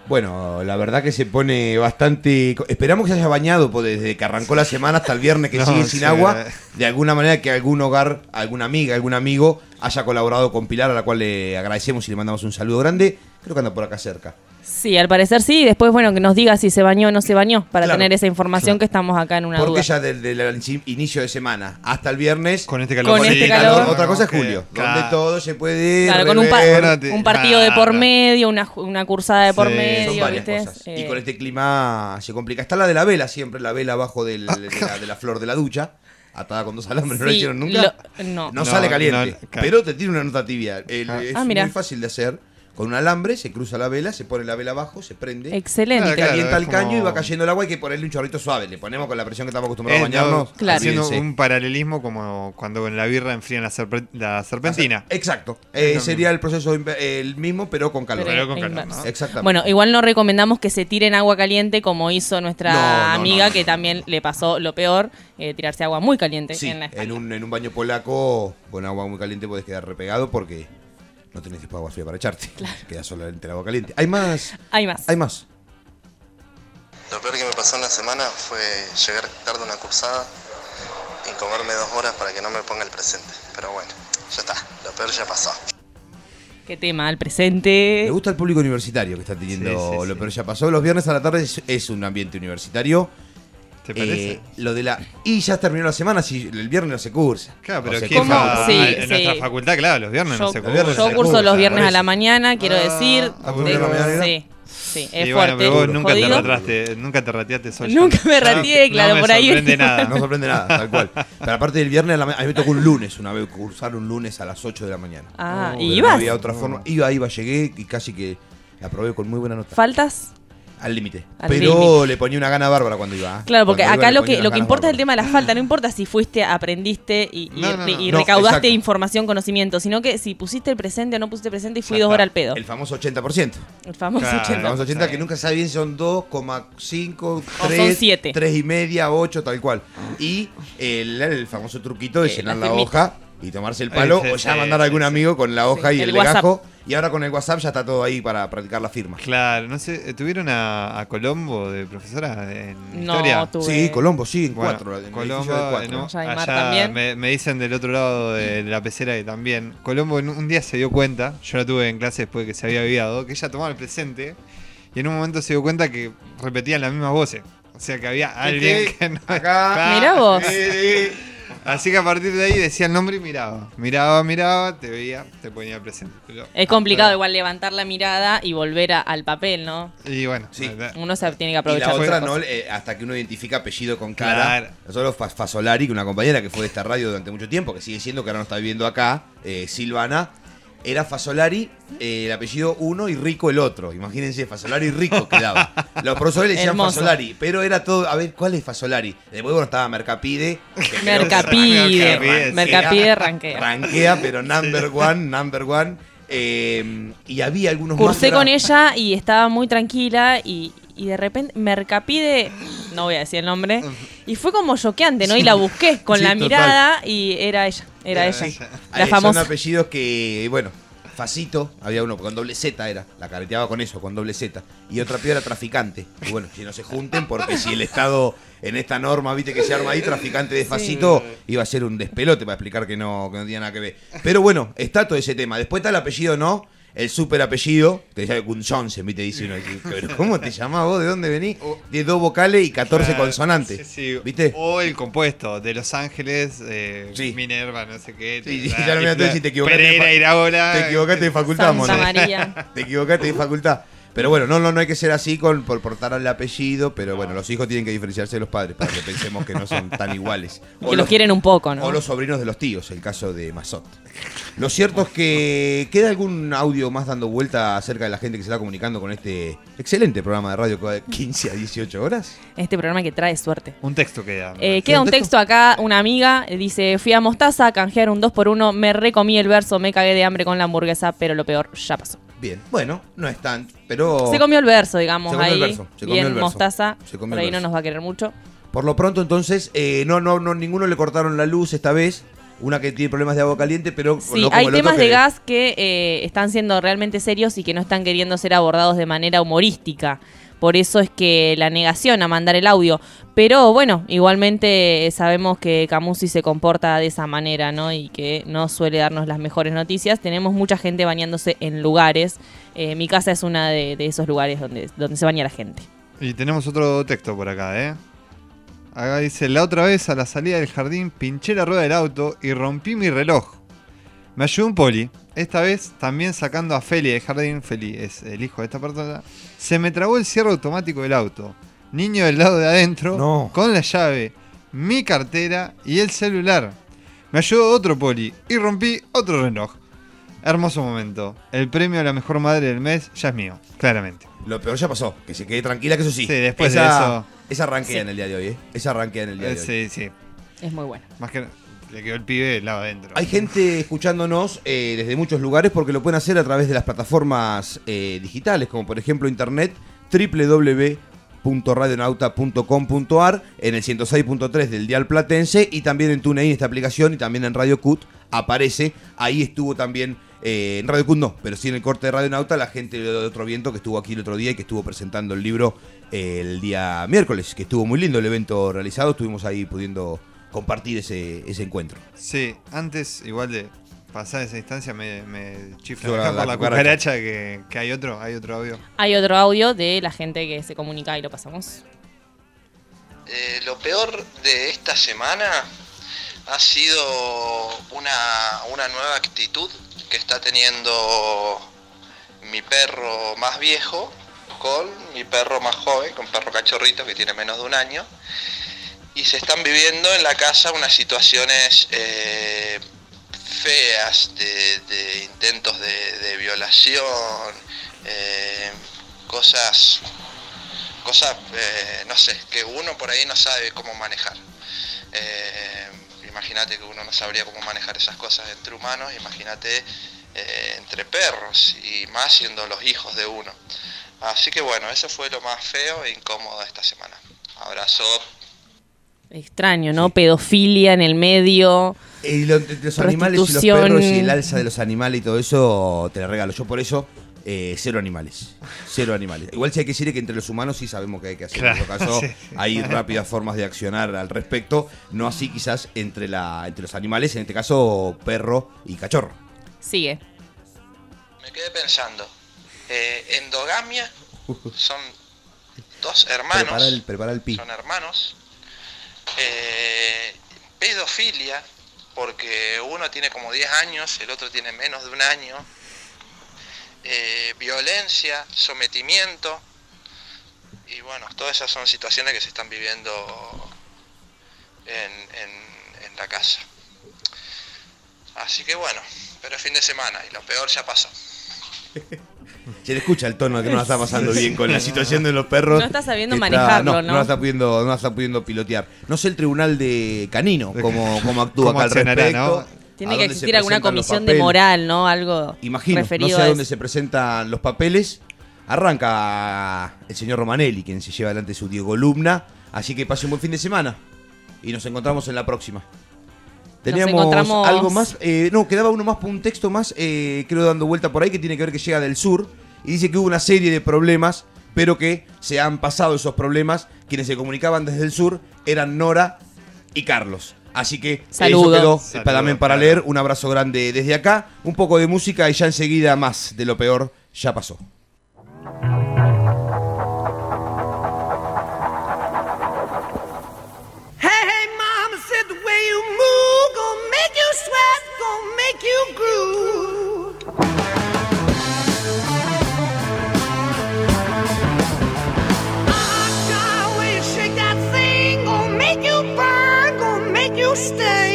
Bueno, la verdad que se pone bastante. Esperamos que se haya bañado pues, desde que arrancó la semana hasta el viernes que No, sigue sin sí, agua. eh. De alguna manera que algún hogar, alguna amiga, algún amigo haya colaborado con Pilar, a la cual le agradecemos y le mandamos un saludo grande. Creo que anda por acá cerca. Sí, al parecer sí. Después, bueno, que nos diga si se bañó o no se bañó para Claro, tener esa información que estamos acá en una Porque duda. ya del, del inicio de semana hasta el viernes. Con este calor. Con este calor. Otra cosa es julio, claro. donde todo se puede. Claro, con un, pa- rever. un partido de por medio, una, ju- una cursada de por Sí, medio, son varias ¿viste? cosas. Eh, Y con este clima se complica. Está la de la vela siempre, la vela abajo del- de, la, de la flor de la ducha, atada con dos alambres, ¿no la Sí, hicieron nunca? lo- no. No, No, sale caliente, no, claro. pero te tiene una nota tibia. El- Ah. es Ah, muy fácil de hacer. Con un alambre se cruza la vela, se pone la vela abajo, se prende. Excelente. Se calienta Claro, el caño y va cayendo el agua. Hay que ponerle un chorrito suave. Le ponemos con la presión que estamos acostumbrados a Es, no, bañarnos. haciendo un paralelismo como cuando con la birra enfrían la, serpe- la serpentina. Exacto. Eh, sería el proceso el mismo, pero con calor. Pero con calor, ¿no? Exactamente. Bueno, igual no recomendamos que se tiren agua caliente como hizo nuestra No, no, amiga, no, no, que también le pasó lo peor, eh, tirarse agua muy caliente Sí, en la en un, en un baño polaco con agua muy caliente puedes quedar repegado porque no tenés tipo de agua fría para echarte. Queda solamente el agua caliente. Hay más. Hay más. Hay más. Lo peor que me pasó en la semana fue llegar tarde a una cursada y comerme dos horas para que no me ponga el presente. Pero bueno, ya está, lo peor ya pasó. Qué tema, el presente. Me gusta el público universitario que está teniendo Sí, sí, lo sí. peor ya pasó. Los viernes a la tarde es, es un ambiente universitario. ¿Te parece? Eh, lo de la. Y ya terminó la semana, si el viernes no se cursa. Claro, pero No se ¿qué cursa. fa- Sí, en sí. nuestra facultad, claro, los viernes no Yo, se Los viernes yo no se curso cursa, los viernes a la mañana, quiero Ah, decir. ¿a vos viernes a la mañana? Sí, sí, es y fuerte. bueno, pero vos nunca jodido. te nunca te rateaste sola. Nunca me rateé, claro, no me por ahí. sorprende nada. No sorprende nada, tal cual. Pero aparte del viernes, a, la a mí me tocó un lunes una vez, cursar un lunes a las 8 de la mañana. Ah, Pero ¿y no ibas? había otra forma. Iba, iba, llegué y casi que la probé con muy buena nota. ¿Faltas? Al límite. Pero le ponía una gana bárbara cuando iba. ¿eh? Claro, porque Cuando acá lo que, lo que importa es el tema de la falta. No importa si fuiste, aprendiste y, y- No, no, no. y No, recaudaste exacto. información, conocimiento, sino que si pusiste el presente o no pusiste presente y fui dos horas al pedo. El famoso 80%. El famoso Claro. 80. El famoso 80 que nunca sabe bien si son 2,5, O 3, son siete. 3 y media, 8, tal cual. Y el, el famoso truquito de Eh, llenar la la firmita. hoja y tomarse el palo Sí, o ya sí, mandar a algún sí, amigo con la hoja y El el, legajo. Y ahora con el WhatsApp ya está todo ahí para practicar la firma. Claro, no sé, ¿tuvieron a, a Colombo de profesora en No, historia? tuve. Sí, Colombo, sí, en Bueno, cuatro. en Colombo, de cuatro. no, Yaimar allá también. Me, me dicen del otro lado de la pecera que también. Colombo en un día se dio cuenta, yo la tuve en clase después de que se había aviado, que ella tomaba el presente y en un momento se dio cuenta que repetían las mismas voces. O sea que había alguien que no Acá. Mirá vos. Así que a partir de ahí decía el nombre y miraba. Miraba, miraba, te veía, te ponía presente. Pero- Es complicado igual levantar la mirada y volver a- al papel, ¿no? Y bueno, Sí. Uno se tiene que Y aprovechar. la otra no, eh, hasta que uno identifica apellido con cara. Claro. Nosotros Fa- Fasolari, que una compañera que fue de esta radio durante mucho tiempo, que sigue siendo, que ahora no está viviendo acá, eh, Silvana, era Fasolari, eh, el apellido uno y Rico el otro. Imagínense, Fasolari Rico quedaba. Los profesores le decían Hermoso. Fasolari, pero era todo, a ver, ¿cuál es Fasolari? Después bueno, estaba Mercapide. que Mercapide. Mercapide. Mercapide ranquea. Ranquea, pero number one, number one. Eh, y había algunos. Cursé con ella y estaba muy tranquila y, y de repente Mercapide, no voy a decir el nombre, y fue como choqueante, ¿no? Y la busqué con Sí, la total. mirada y era ella, era ella, la Eh, famosa. Son apellidos que, bueno, Facito, había uno con doble Z era, la careteaba con eso, con doble Z. Y otra piedra traficante. Y bueno, si no se junten, porque si el Estado en esta norma, viste que se arma ahí, traficante de Facito, iba a ser un despelote para explicar que no, que no tenía nada que ver. Pero bueno, está todo ese tema. Después está el apellido, ¿no? El super apellido, te decía Gunjonsen, viste, dice uno. Pero ¿cómo te llamás vos? ¿De dónde venís? De dos vocales y 14 Claro, consonantes. sí, sí. ¿Viste? O el compuesto de Los Ángeles, eh, Sí. Minerva, no sé qué. Sí, ya no me acuerdo si te equivocaste. de Pereira, Iraola. Te equivocaste de facultad, Santa. María. Te equivocaste de facultad. Pero bueno, no, no, no hay que ser así con, por portar el apellido, pero bueno, los hijos tienen que diferenciarse de los padres para que pensemos que no son tan iguales. que los quieren un poco, ¿no? O los sobrinos de los tíos, el caso de Mazot. Lo cierto es que queda algún audio más dando vuelta acerca de la gente que se está comunicando con este excelente programa de radio que va de 15 a 18 horas. Este programa que trae suerte. Un texto queda. Eh, queda un texto acá, una amiga eh, dice, fui a Mostaza a canjear un 2x1, me recomí el verso, me cagué de hambre con la hamburguesa, pero lo peor ya pasó. Bien, bueno, no es tan, pero... Se comió el verso, digamos, Se comió ahí. el verso, se comió Bien, el verso. Mostaza, Se comió por el ahí no verso. nos va a querer mucho. Por lo pronto, entonces, eh, no, no, no, ninguno le cortaron la luz esta vez. Una que tiene problemas de agua caliente, pero Sí, no como hay el otro temas que de gas que eh, están siendo realmente serios y que no están queriendo ser abordados de manera humorística. Por eso es que la negación a mandar el audio. Pero bueno, igualmente eh, sabemos que Camusi se comporta de esa manera, ¿no? Y que no suele darnos las mejores noticias. Tenemos mucha gente bañándose en lugares eh, mi casa es una de, de esos lugares donde, donde se baña la gente. Y tenemos otro texto por acá, ¿eh? Acá dice, la otra vez a la salida del jardín pinché la rueda del auto y rompí mi reloj. Me ayudó un poli. Esta vez también sacando a Feli del jardín, Feli es el hijo de esta persona, se me trabó el cierre automático del auto. Niño del lado de adentro, con la llave, mi cartera y el celular. Me ayudó otro poli y rompí otro reloj. Hermoso momento. El premio a la mejor madre del mes ya es mío, claramente. Lo peor ya pasó, que se quede tranquila, que eso sí. Sí, después de eso- Esa arranquea Sí. en el día de hoy, ¿eh? Esa arranquea en el día de hoy. Sí, sí. Es muy bueno. Más que le quedó el pibe del lado adentro. Hay gente escuchándonos eh, desde muchos lugares porque lo pueden hacer a través de las plataformas eh, digitales, como por ejemplo internet www.radionauta.com.ar en el 106.3 del dial platense y también en TuneIn esta aplicación y también en Radio Cut aparece. Ahí estuvo también eh, en Radio Cut no, pero sí en el corte de Radio Nauta la gente de Otro Viento que estuvo aquí el otro día y que estuvo presentando el libro eh, el día miércoles, que estuvo muy lindo el evento realizado, estuvimos ahí pudiendo compartir ese, ese encuentro. Sí, antes igual de pasar esa instancia me, me chifla la- por la la cucaracha. cucaracha que, que hay otro, hay otro audio. Hay otro audio de la gente que se comunica y lo pasamos. Eh, lo peor de esta semana ha sido una, una nueva actitud que está teniendo mi perro más viejo con mi perro más joven, con perro cachorrito que tiene menos de un año. Y se están viviendo en la casa unas situaciones eh, feas de, intentos de, de violación, eh, cosas cosas, eh, no sé, que uno por ahí no sabe cómo manejar. Imagínate que uno no sabría cómo manejar esas cosas entre humanos, imagínate eh, entre perros y más siendo los hijos de uno. Así que bueno, eso fue lo más feo e incómodo de esta semana. Abrazo. Extraño, ¿no? Pedofilia en el medio. Y lo- los animales y los perros y el alza de los animales y todo eso te la regalo. Yo por eso, eh, cero animales. Cero animales. Igual si hay que decir que entre los humanos sí sabemos que hay que hacer. Claro, En todo caso, sí. hay rápidas formas de accionar al respecto. No así quizás entre, la, entre los animales, en este caso perro y cachorro. Sigue. Me quedé pensando, eh, endogamia son dos hermanos. Prepara el, prepara el pi. son hermanos. Eh, pedofilia, porque uno tiene como 10 años, el otro tiene menos de un año. Eh, violencia, sometimiento. Y bueno, todas esas son situaciones que se están viviendo en, en- en la casa. Así que bueno, pero es fin de semana y lo peor ya pasó. Se le escucha el tono de que no la está pasando bien con la situación de los perros. No está sabiendo que manejarlo, no, ¿no? la está pudiendo, no la está pudiendo pilotear. No sé el tribunal de Canino, cómo, cómo actúa ¿Cómo acá al respecto. no? Tiene que existir alguna comisión de moral, ¿no? Algo Imagino, no referido sé a a dónde se presentan los papeles. Arranca el señor Romanelli, quien se lleva adelante su columna. Así que pase un buen fin de semana. Y nos encontramos en la próxima. Teníamos encontramos- algo más. eh, no, quedaba uno más, un texto más, eh, creo dando vuelta por ahí, que tiene que ver que llega del sur. Y dice que hubo una serie de problemas, pero que se han pasado esos problemas. Quienes se comunicaban desde el sur eran Nora y Carlos. Así que Saludos. eso quedó eh, Saludos, para- también para leer. Un abrazo grande desde acá. Un poco de música y ya enseguida más de lo peor ya pasó. Hey, hey, mama stay.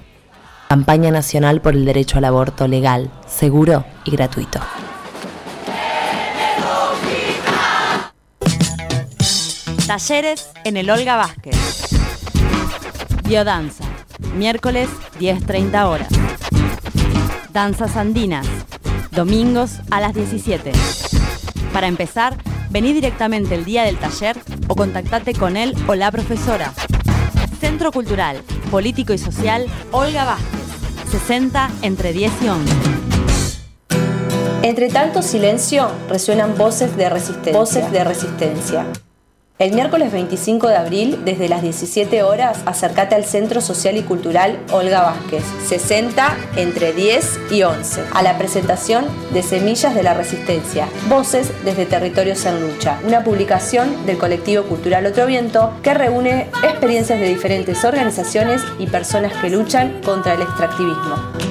Campaña Nacional por el Derecho al Aborto Legal, Seguro y Gratuito. Talleres en el Olga Vázquez. Biodanza, miércoles 10.30 horas. Danzas andinas, domingos a las 17. Para empezar, vení directamente el día del taller o contactate con él o la profesora. Centro Cultural, Político y Social Olga Vázquez, 60 entre 10 y 11. Entre tanto silencio resuenan voces de resistencia. Voces de resistencia. El miércoles 25 de abril, desde las 17 horas, acércate al Centro Social y Cultural Olga Vázquez, 60 entre 10 y 11, a la presentación de Semillas de la Resistencia, Voces desde Territorios en Lucha, una publicación del colectivo cultural Otro Viento que reúne experiencias de diferentes organizaciones y personas que luchan contra el extractivismo.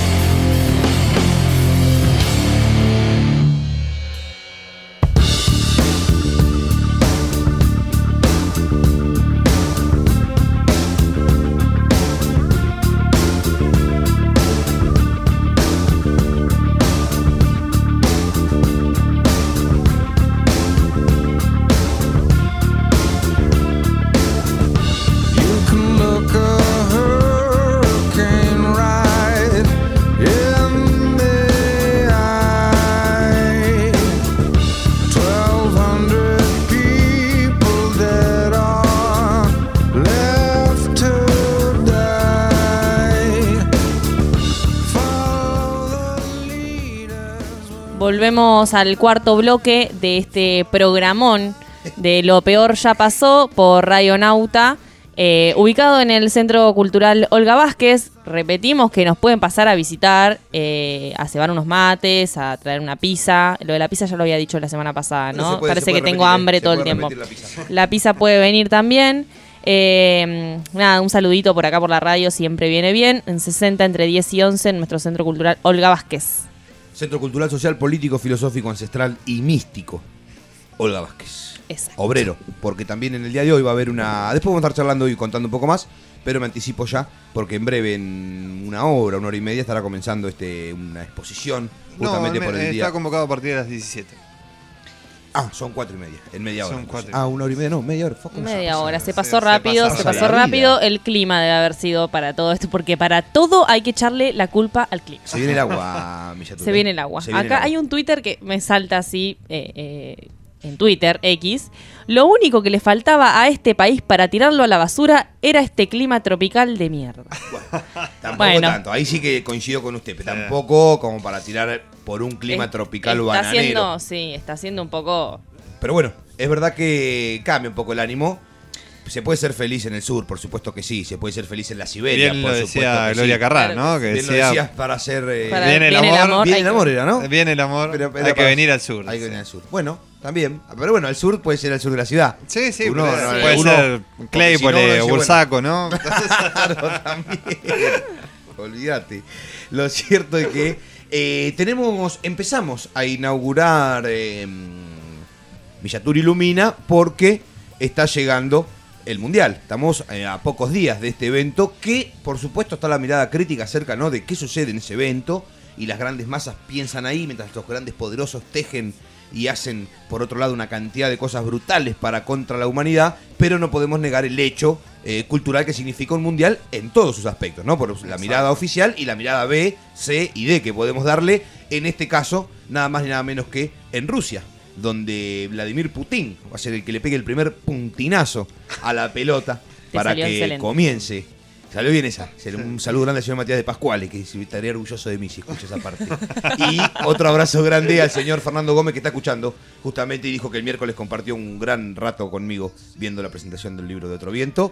Volvemos al cuarto bloque de este programón de Lo Peor Ya Pasó por Radionauta, eh, ubicado en el Centro Cultural Olga Vázquez. Repetimos que nos pueden pasar a visitar, eh, a cebar unos mates, a traer una pizza. Lo de la pizza ya lo había dicho la semana pasada, ¿no? puede- Parece que tengo hambre todo el tiempo. repetir la pizza. La pizza puede venir también. Eh, nada, un saludito por acá por la radio, siempre viene bien. En 60 entre 10 y 11 en nuestro Centro Cultural Olga Vázquez. Centro Cultural, Social, Político, Filosófico, Ancestral y Místico. Olga Vázquez. Exacto. Obrero, porque también en el día de hoy va a haber una... Después vamos a estar charlando y contando un poco más, pero me anticipo ya, porque en breve, en una hora, una hora y media, estará comenzando este una exposición, No, justamente me- por el está día... convocado a partir de las 17. Ah, son cuatro y media, en media hora. Son cuatro Ah, una hora y media, no, media hora. Fuck, ¿cómo se Media hora, se pasó se rápido, se pasó vida. rápido. El clima debe haber sido para todo esto, porque para todo hay que echarle la culpa al clima. Se viene el agua, Millatura. Se viene el agua. El Acá agua. hay un Twitter que me salta así, eh, eh, en Twitter, X. Lo único que le faltaba a este país para tirarlo a la basura era este clima tropical de mierda. Tampoco Bueno. tanto, ahí sí que coincido con usted, pero tampoco como para tirar por un clima Es- tropical o está bananero. haciendo, sí, está haciendo un poco... Pero bueno, es verdad que cambia un poco el ánimo. Se puede ser feliz en el sur, por supuesto que sí. Se puede ser feliz en la Siberia, Bien por lo supuesto decía que Gloria sí. Carrá, ¿no? Que Bien lo decía- decías para hacer... eh, Para- Viene el el amor. el amor era, ¿no? Viene el amor. Pero hay que venir al sur. Hay que venir al sur. Bueno, también. Pero bueno, al sur puede ser al sur de la ciudad. Sí, sí, Uno- puede, no, puede uno- ser Claypole, si no, uno dice, bueno, Bursaco, ¿no? Claro, también. Olvídate. Lo cierto es que eh, tenemos, empezamos a inaugurar eh, Villatur Ilumina porque está llegando el Mundial. Estamos eh, a pocos días de este evento que, por supuesto, está la mirada crítica acerca ¿no? de qué sucede en ese evento y las grandes masas piensan ahí mientras los grandes poderosos tejen y hacen, por otro lado, una cantidad de cosas brutales para contra la humanidad, pero no podemos negar el hecho eh, cultural que significa un mundial en todos sus aspectos, ¿no? Por la mirada oficial y la mirada B, C y D que podemos darle, en este caso, nada más ni nada menos que en Rusia, donde Vladimir Putin va a ser el que le pegue el primer puntinazo a la pelota para que excelente. comience. Salió bien esa. Un saludo grande al señor Matías de Pascuales, que estaría orgulloso de mí si escucha esa parte. Y otro abrazo grande al señor Fernando Gómez, que está escuchando justamente y dijo que el miércoles compartió un gran rato conmigo viendo la presentación del libro de Otro Viento.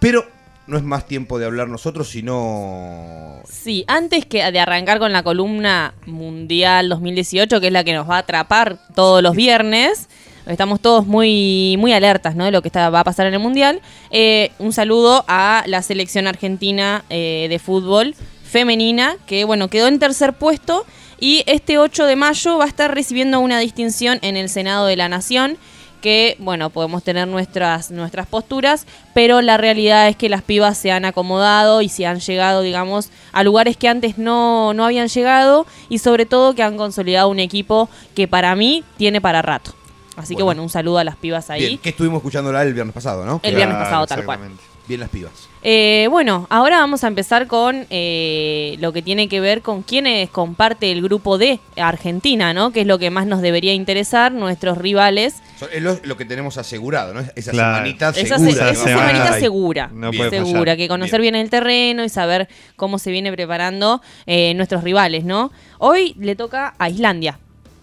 Pero no es más tiempo de hablar nosotros, sino... Sí, antes que de arrancar con la columna Mundial 2018, que es la que nos va a atrapar todos los viernes, estamos todos muy, muy alertas de lo que está, va a pasar en el Mundial. Eh, un saludo a la selección argentina eh, de fútbol femenina, que bueno, quedó en tercer puesto y este 8 de mayo va a estar recibiendo una distinción en el Senado de la Nación que, bueno, podemos tener nuestras, nuestras posturas, pero la realidad es que las pibas se han acomodado y se han llegado, digamos, a lugares que antes no, no habían llegado y sobre todo que han consolidado un equipo que para mí tiene para rato. Así que Bueno. un saludo a las pibas ahí. Bien, que estuvimos escuchándola el viernes pasado, ¿no? El viernes pasado, tal cual. Bien las pibas. Eh, bueno, ahora vamos a empezar con eh, lo que tiene que ver con quienes comparte el grupo de Argentina, ¿no? Que es lo que más nos debería interesar, nuestros rivales. So- Es lo, lo que tenemos asegurado, ¿no? Esa Claro. semanita Esa, segura. se- esa vamos a semanita segura, No Bien. puede segura, fallar. que conocer bien. el terreno y saber cómo se viene preparando eh, nuestros rivales, ¿no? Hoy le toca a Islandia,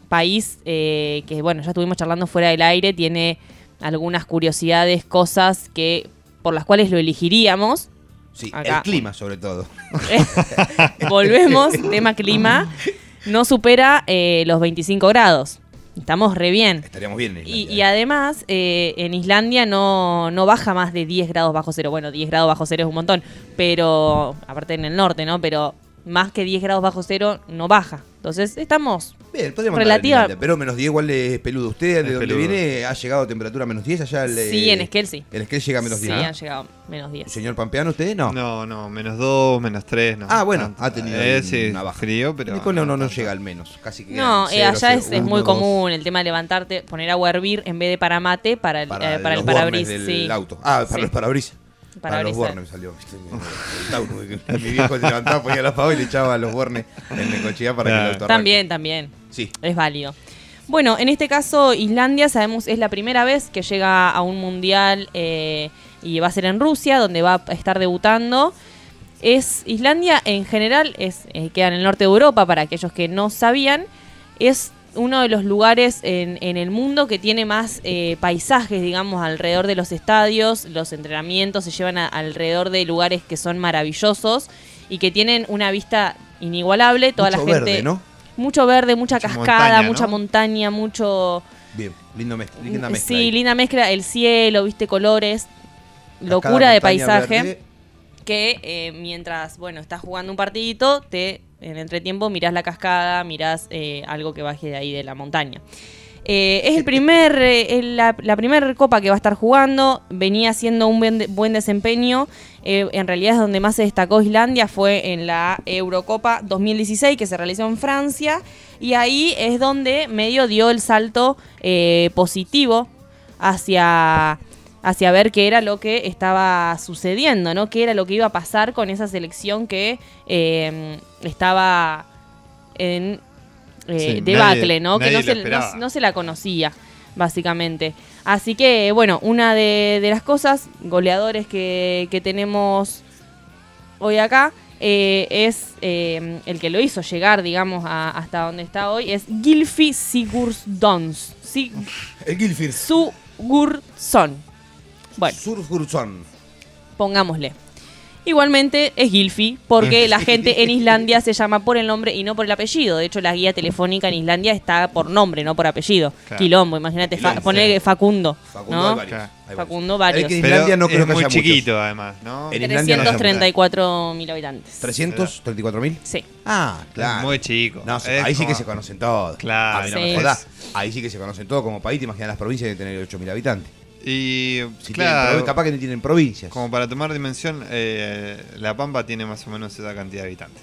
país eh, que, bueno, ya estuvimos charlando fuera del aire, tiene algunas curiosidades, cosas que por las cuales lo elegiríamos. Sí, Acá. el clima sobre todo. Volvemos, tema clima, no supera eh, los 25 grados. Estamos re bien. Estaríamos bien. en Y, y además, eh, en Islandia no, no baja más de 10 grados bajo cero. Bueno, 10 grados bajo cero es un montón, pero aparte en el norte, ¿no? Pero más que 10 grados bajo cero no baja. Entonces estamos Bien, podríamos relativa- andar pero menos 10 igual es peludo. ¿Usted de donde peludo. viene ha llegado a temperatura menos 10 allá? El, Sí, en Esquel sí. En Esquel llega a menos sí, 10. ¿no? han llegado menos 10. Señor Pampeano, ¿usted? No. No, no, menos 2, menos 3. No, Ah, bueno, Tanto. ha tenido Eh, sí, una baja. frío, pero. En no, no, no llega al menos. Casi que No, quedan eh, allá cero, es, cero, es muy uno, dos, común el tema de levantarte, poner agua a hervir en vez de para mate para el, Para, eh, para el parabrisas. del sí. auto. Ah, para Sí. los parabrisas. Para los Parabrisas. bornes me salió. Mi viejo se levantaba, ponía la pava y le echaba los bornes en Necochea para que el auto arranque. También, también. Sí. Es válido. Bueno, en este caso Islandia, sabemos, es la primera vez que llega a un mundial eh, y va a ser en Rusia, donde va a estar debutando. Es Islandia en general, es, eh, queda en el norte de Europa, para aquellos que no sabían, es uno de los lugares en, en el mundo que tiene más eh, paisajes, digamos, alrededor de los estadios. Los entrenamientos se llevan a- alrededor de lugares que son maravillosos y que tienen una vista inigualable. Toda Mucho la gente. verde, ¿no? Mucho verde, mucha Mucha cascada, montaña, ¿no? mucha montaña, mucho. Bien, lindo linda mezcla. Sí, ahí. linda mezcla, el cielo, viste, colores, Cascada, locura de paisaje. verde. Que eh, mientras, bueno, estás jugando un partidito, te en entretiempo mirás la cascada, mirás eh, algo que baje de ahí de la montaña. Eh, es el primer, eh, la, la primera copa que va a estar jugando. Venía haciendo un buen, de- buen desempeño. Eh, en realidad es donde más se destacó Islandia, fue en la Eurocopa 2016 que se realizó en Francia. Y ahí es donde medio dio el salto positivo hacia, hacia ver qué era lo que estaba sucediendo, ¿no? Qué era lo que iba a pasar con esa selección que estaba en eh, Sí, debacle, nadie- ¿no? Que no lo se, no- se la conocía, básicamente. Así que, bueno, una de, de las cosas, goleadores que, que tenemos hoy acá, eh, es eh, el que lo hizo llegar, digamos, a- hasta donde está hoy, es Gylfi Sigurdsdons. Sí, El Gilfir. Sigurdsson. Bueno. Surfurson. Pongámosle. Igualmente es Gilfi, porque la gente en Islandia se llama por el nombre y no por el apellido. De hecho, la guía telefónica en Islandia está por nombre, no por apellido. Claro. Quilombo, imagínate, fa- sí. Facundo. Facundo ¿no? hay varios. Facundo varios. Es que en Islandia no creo es que muy muchos. chiquito, además, ¿no? En Islandia no haya muchos. 334 mil habitantes. ¿334 mil? Sí. Ah, claro. Es muy chico. No, ahí sí que se conocen todos. Claro. A mí no Sí. me jodás. Ahí sí que se conocen todos como país. Te imaginas las provincias de tener 8 mil habitantes. Y Si claro, capaz que no tienen provincias. como para tomar dimensión, eh, La Pampa tiene más o menos esa cantidad de habitantes.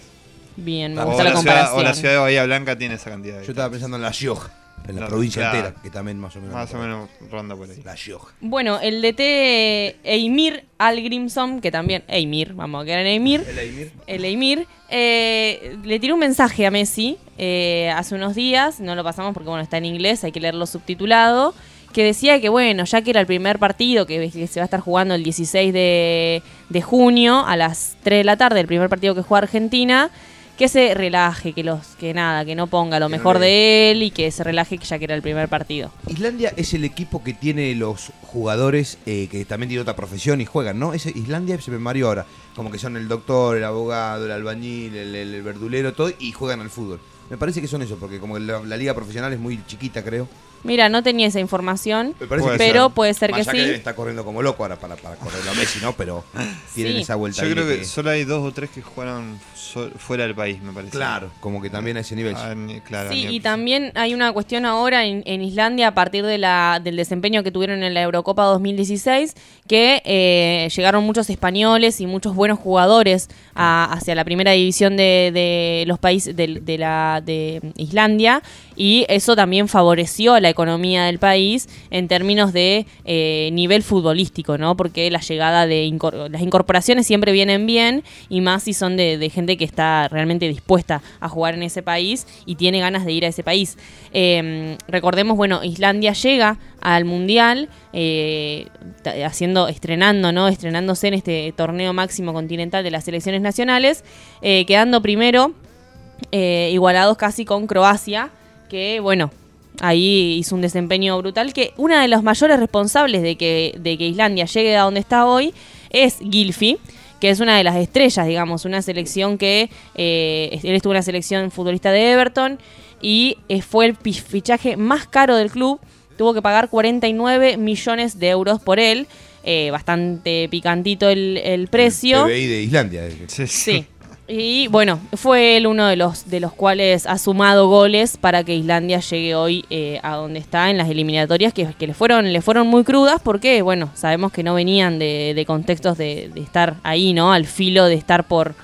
Bien, me O gusta la la, ciudad, comparación. o la ciudad de Bahía Blanca tiene esa cantidad de Yo estaba pensando en La Gioja, en la No, provincia claro. entera, que también más o menos. Más o menos ronda por ahí. La Gioja. Bueno, el DT Eimir Algrimson, que también, Eimir, vamos a quedar en Eimir. El Eimir. El Eimir, eh, le tiró un mensaje a Messi eh, hace unos días, no lo pasamos porque bueno, está en inglés, hay que leerlo subtitulado, que decía que bueno, ya que era el primer partido que, que se va a estar jugando el 16 de, de junio a las 3 de la tarde, el primer partido que juega Argentina, que se relaje, que los que nada, que no ponga lo Que no mejor le- de él y que se relaje que ya que era el primer partido. Islandia es el equipo que tiene los jugadores eh, que también tienen otra profesión y juegan, ¿no? Ese Islandia se me mareó ahora. Como que son el doctor, el abogado, el albañil, el, el- el verdulero, todo, y juegan al fútbol. Me parece que son eso, porque como la, la liga profesional es muy chiquita, creo. Mira, no tenía esa información, pero puede ser Más que sí. estar corriendo como loco ahora para, para correr a Messi, ¿no? Pero tienen Sí. esa vuelta Yo creo que solo hay dos o tres que jugaron so- fuera del país, me parece. Claro, como que también a ese nivel. Ah, claro, Sí, y también hay una cuestión ahora en, en Islandia a partir de la, del desempeño que tuvieron en la Eurocopa 2016, que eh, llegaron muchos españoles y muchos buenos jugadores a- hacia la primera división de, de los países de, de la de Islandia y eso también favoreció la economía del país en términos de eh, nivel futbolístico, ¿no? Porque la llegada de incor- las incorporaciones siempre vienen bien y más si son de, gente que está realmente dispuesta a jugar en ese país y tiene ganas de ir a ese país. Eh, recordemos, bueno, Islandia llega al mundial eh, haciendo, estrenando, ¿no? Estrenándose en este torneo máximo continental de las selecciones nacionales, eh, quedando primero, eh, igualados casi con Croacia, que bueno, ahí hizo un desempeño brutal, que una de los mayores responsables de que, de que Islandia llegue a donde está hoy es Gilfi, que es una de las estrellas, digamos, una selección que eh, él estuvo en la selección futbolista de Everton y fue el fichaje más caro del club, tuvo que pagar 49 millones de euros por él, eh, bastante picantito el, el precio. PBI de Islandia. Sí. Y bueno, fue él uno de los, de los cuales ha sumado goles para que Islandia llegue hoy eh, a donde está en las eliminatorias, que, que le, fueron, le fueron muy crudas porque, bueno, sabemos que no venían de, de contextos de, de estar ahí, ¿no? Al filo de estar por,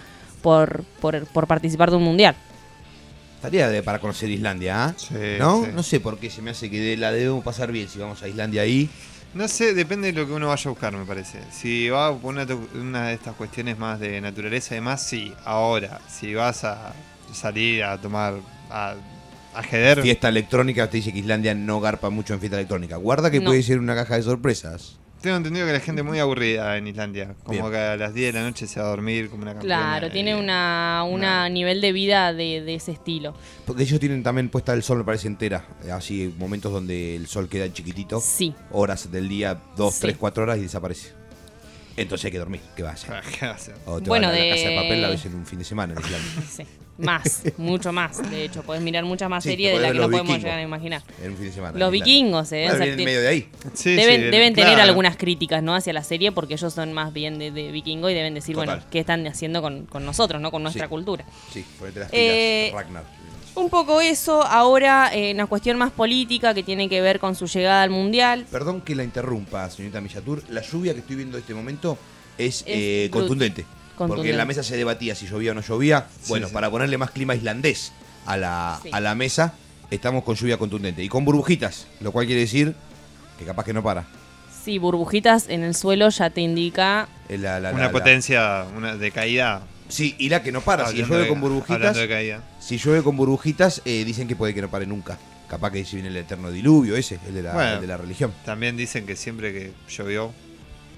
por, por, por participar de un mundial. Estaría de- para conocer Islandia, ¿ah? Sí, ¿No? sí. No sé por qué se me hace que de- la debemos pasar bien si vamos a Islandia ahí. No sé, depende de lo que uno vaya a buscar, me parece. Si va por una, de estas cuestiones más de naturaleza y demás, sí. Ahora, si vas a salir a tomar, a, a jeder, Fiesta electrónica, te dice que Islandia no garpa mucho en fiesta electrónica. Guarda que No. puede ser una caja de sorpresas. Tengo entendido que la gente es muy aburrida en Islandia. Como Bien. que a las 10 de la noche se va a dormir como una campeona. Claro, tiene y- una, una nivel de vida de, de ese estilo. Porque ellos tienen también puesta el sol, me parece entera. eh, Así, momentos donde el sol queda chiquitito. Sí. Horas del día, dos, Sí. tres, cuatro horas y desaparece. Entonces hay que dormir, ¿qué va a hacer? ¿Qué va a hacer? O te Bueno, vas a la de- casa de papel la ves en un fin de semana en Islandia. Sí, más, mucho más. De hecho, podés mirar muchas más Sí, series te de las podés que ver no los podemos vikingos. llegar a imaginar. En un fin de semana. Los vikingos, eh, Bueno, o sea, vienen en medio de ahí. deben deben tener claro. algunas críticas ¿no? hacia la serie porque ellos son más bien de, de vikingo y deben decir, bueno. ¿qué están haciendo con, con nosotros, no con nuestra Sí. cultura? Sí, ponete las Eh, pilas, Ragnar. Un poco eso, ahora eh, una cuestión más política que tiene que ver con su llegada al Mundial. Perdón que la interrumpa, señorita Millatur. La lluvia que estoy viendo en este momento es, Es eh, brut- contundente. Porque en la mesa se debatía si llovía o no llovía. bueno, sí. para ponerle más clima islandés a la, Sí. a la mesa, estamos con lluvia contundente. Y con burbujitas, lo cual quiere decir que capaz que no para. Sí, burbujitas en el suelo ya te indica... Eh, la- la- Una la- la- potencia una de caída. Sí, y la que no para. Si llueve de- con burbujitas, hablando de caída. si llueve con burbujitas, eh, dicen que puede que no pare nunca. Capaz que si viene el eterno diluvio, ese, el de la, Bueno. el de la religión. También dicen que siempre que llovió.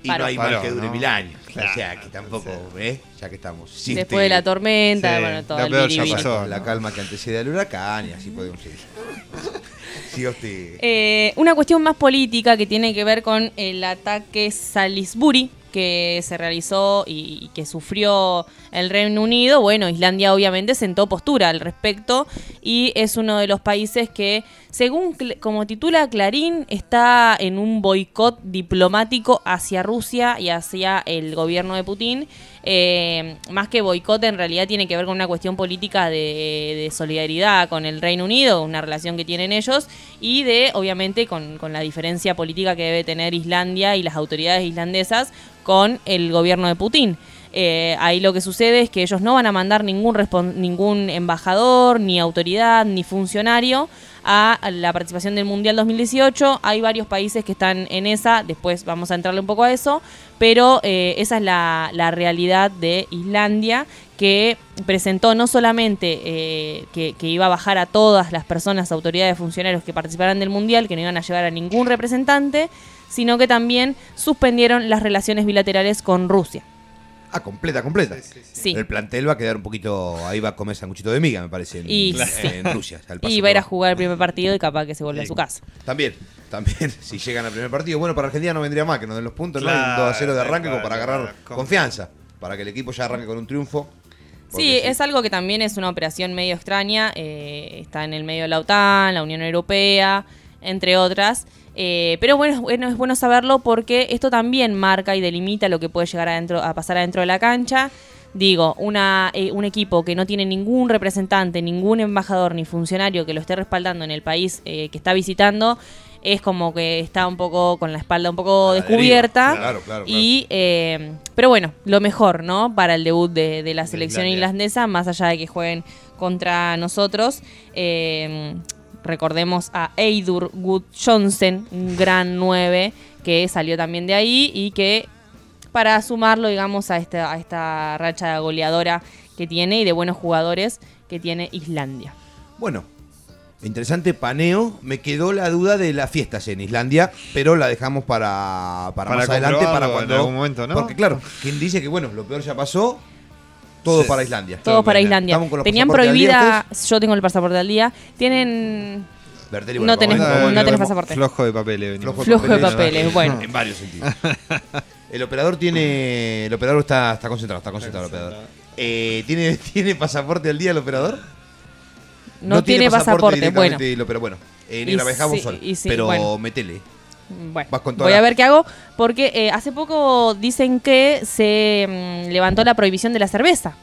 Y Paró. no hay Paró, mal que dure ¿no? mil años. Claro, o sea, que tampoco, ¿eh? Ya que estamos. Sin Después de la tormenta, Sí, bueno, todo lo el peor ya biribiri. pasó. Con la calma que antecede al huracán y así podemos seguir. Siga usted. Eh, una cuestión más política que tiene que ver con el ataque Salisbury que se realizó y, que sufrió el Reino Unido. Bueno, Islandia obviamente sentó postura al respecto y es uno de los países que, según como titula Clarín, está en un boicot diplomático hacia Rusia y hacia el gobierno de Putin. Eh, más que boicot, en realidad tiene que ver con una cuestión política de, solidaridad con el Reino Unido, una relación que tienen ellos, y de, obviamente, con, la diferencia política que debe tener Islandia y las autoridades islandesas con el gobierno de Putin. Eh, ahí lo que sucede es que ellos no van a mandar ningún, ningún embajador, ni autoridad, ni funcionario a la participación del Mundial 2018. Hay varios países que están en esa, después vamos a entrarle un poco a eso, pero eh, esa es la, la realidad de Islandia que presentó no solamente eh, que, que iba a bajar a todas las personas, autoridades, funcionarios que participaran del Mundial, que no iban a llevar a ningún representante, sino que también suspendieron las relaciones bilaterales con Rusia. Ah, completa, completa. Sí. El plantel va a quedar un poquito. Ahí va a comer sanguchito de miga, me parece. En, Y en. Rusia. al paso Y va a ir a jugar el primer partido y capaz que se vuelve a su casa. También, también, si llegan al primer partido. Bueno, para Argentina no vendría más que nos den los puntos, ¿no? Y un Claro, 2 a 0 de arranque como para agarrar confianza. Para que el equipo ya arranque con un triunfo. Sí, es algo que también es una operación medio extraña. eh, está en el medio de la OTAN, la Unión Europea, entre otras. Eh, pero bueno, es bueno, es bueno saberlo porque esto también marca y delimita lo que puede llegar adentro, a pasar adentro de la cancha. Digo, una, eh, un equipo que no tiene ningún representante, ningún embajador ni funcionario que lo esté respaldando en el país eh, que está visitando, es como que está un poco con la espalda un poco deriva. descubierta. Claro, claro, claro. Y, eh, pero bueno, lo mejor, ¿no? Para el debut de, de la selección irlandesa, más allá de que jueguen contra nosotros. eh, recordemos a Eidur Good Johnson, un gran 9 que salió también de ahí y que para sumarlo, digamos, a esta, a esta racha goleadora que tiene y de buenos jugadores que tiene Islandia. Bueno, interesante paneo. Me quedó la duda de las fiestas en Islandia, pero la dejamos para, para, Para más adelante, para en cuando. algún momento, ¿no? Porque claro, quien dice que bueno, lo peor ya pasó, todo Sí. para Islandia. Todo para Islandia. Estamos con los Tenían prohibida, yo tengo el pasaporte al día, tienen... Bertelli, No bueno, tenés- vamos a- no tenés pasaporte. Flojo de papeles. venimos. Flojo de papeles, bueno. En varios sentidos. El operador tiene. El operador está, está concentrado, está concentrado el operador. Eh, ¿tiene, ¿Tiene pasaporte al día el operador? No, tiene, pasaporte, bueno. directamente, lo- pero bueno, eh, negra dejamos sí, sol. sí, pero bueno. metele. Bueno, Vas con toda voy la- a ver qué hago, porque eh, hace poco dicen que se mm, levantó la prohibición de la cerveza.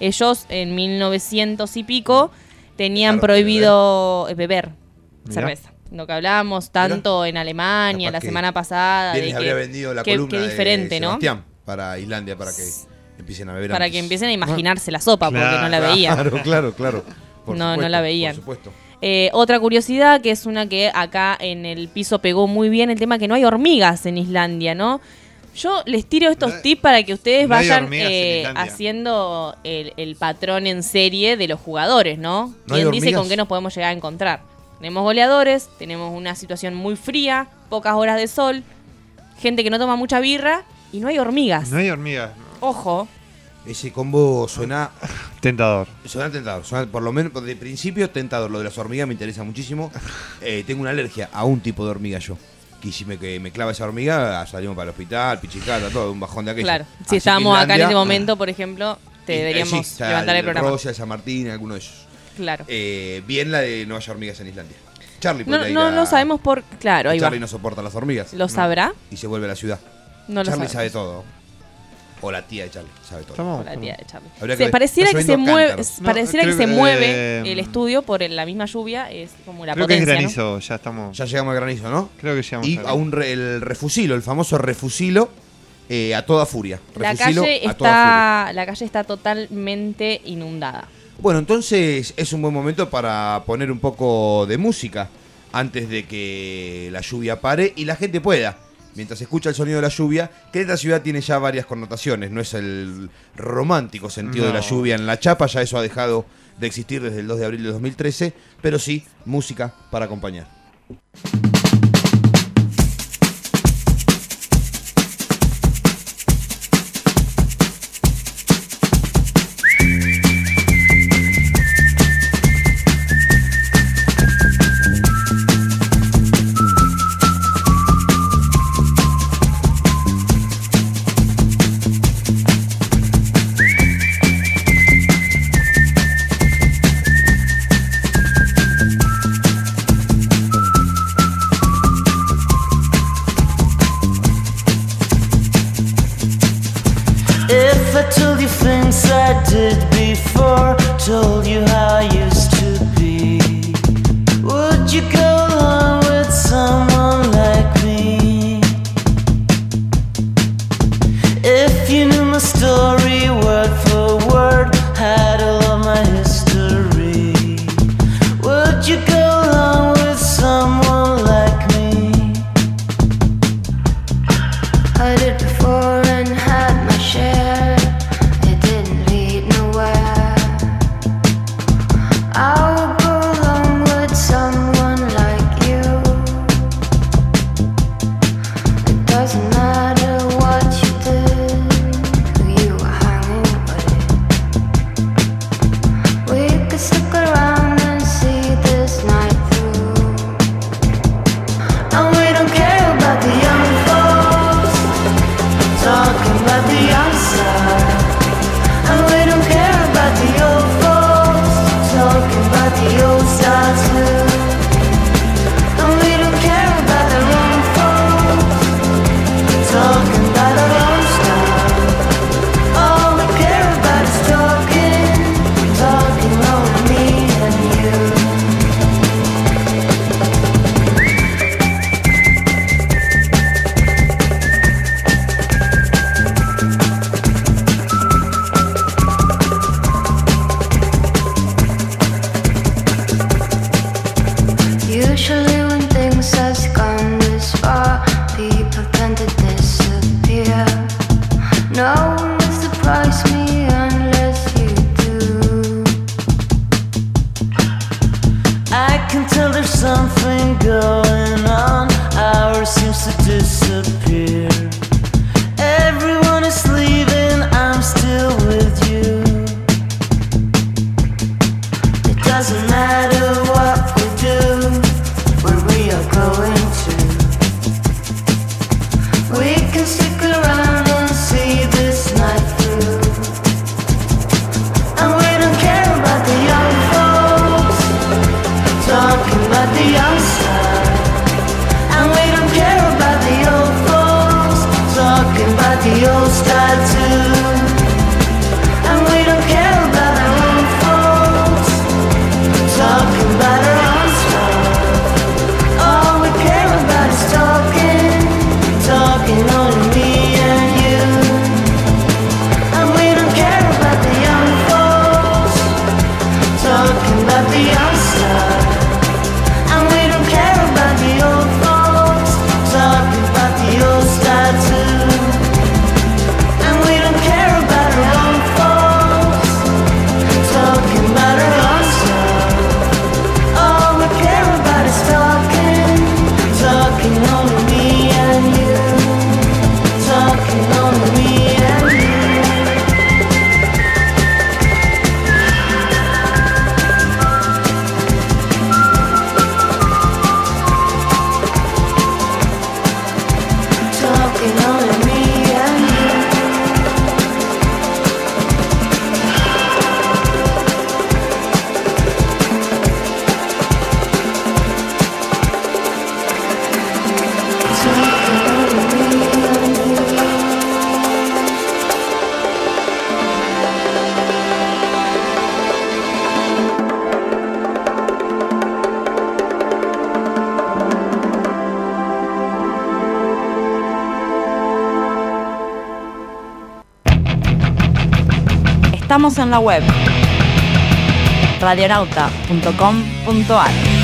Ellos en 1900 y pico tenían de prohibido eh, beber, Mirá. cerveza. Lo que hablábamos tanto en Alemania Capaz la que semana pasada. Bien de les que- habría vendido la qué- columna qué diferente, de ¿no? Sebastián para Islandia para que empiecen a beber Para antes. que empiecen a imaginarse la sopa, porque no la veían. Claro, claro, claro. Por no, no la veían. Por supuesto. Eh, otra curiosidad, que es una que acá en el piso pegó muy bien, el tema que no hay hormigas en Islandia, ¿no? Yo les tiro estos tips para que ustedes no vayan eh, haciendo el, el patrón en serie de los jugadores, ¿no? ¿No hay ¿Quién dice con qué nos podemos llegar a encontrar? Tenemos goleadores, tenemos una situación muy fría, pocas horas de sol, gente que no toma mucha birra y no hay hormigas. No hay hormigas. Ojo. Ese combo suena. Tentador. Suena tentador. Suena, por lo menos, de principio, tentador. Lo de las hormigas me interesa muchísimo. Eh, tengo una alergia a un tipo de hormiga yo. Que si me, que me clava esa hormiga, salimos para el hospital, pichicata, todo, un bajón de aquello. Claro. Así Si que estábamos acá en este momento, por ejemplo, te Eh, deberíamos sí, está levantar el programa. Roya, San Martín, alguno de ellos. Claro. Eh, bien la de no haya hormigas en Islandia. Charlie No, no, a- no sabemos por. Claro, ahí va. Charlie no soporta las hormigas. ¿Lo sabrá? Y se vuelve a la ciudad. No lo Charlie sabe todo. O la tía de Charlie sabe todo. O la tía de Charlie. Habría Se- que- pareciera que se mueve, pareciera que se mueve eh, el estudio por el- la misma lluvia, es como la Creo que es potencia, ¿no? granizo, ya estamos. Ya llegamos al granizo, ¿no? Creo que llegamos Y al a un re- el refusilo, el famoso refusilo eh, a toda furia. La Refusilo calle a toda furia. está la calle está totalmente inundada. Bueno, entonces es un buen momento para poner un poco de música antes de que la lluvia pare y la gente pueda, mientras escucha el sonido de la lluvia, que esta ciudad tiene ya varias connotaciones, no es el romántico sentido de la lluvia en la chapa, ya eso ha dejado de existir desde el 2 de abril de 2013, pero sí música para acompañar. Estamos en la web radionauta.com.ar.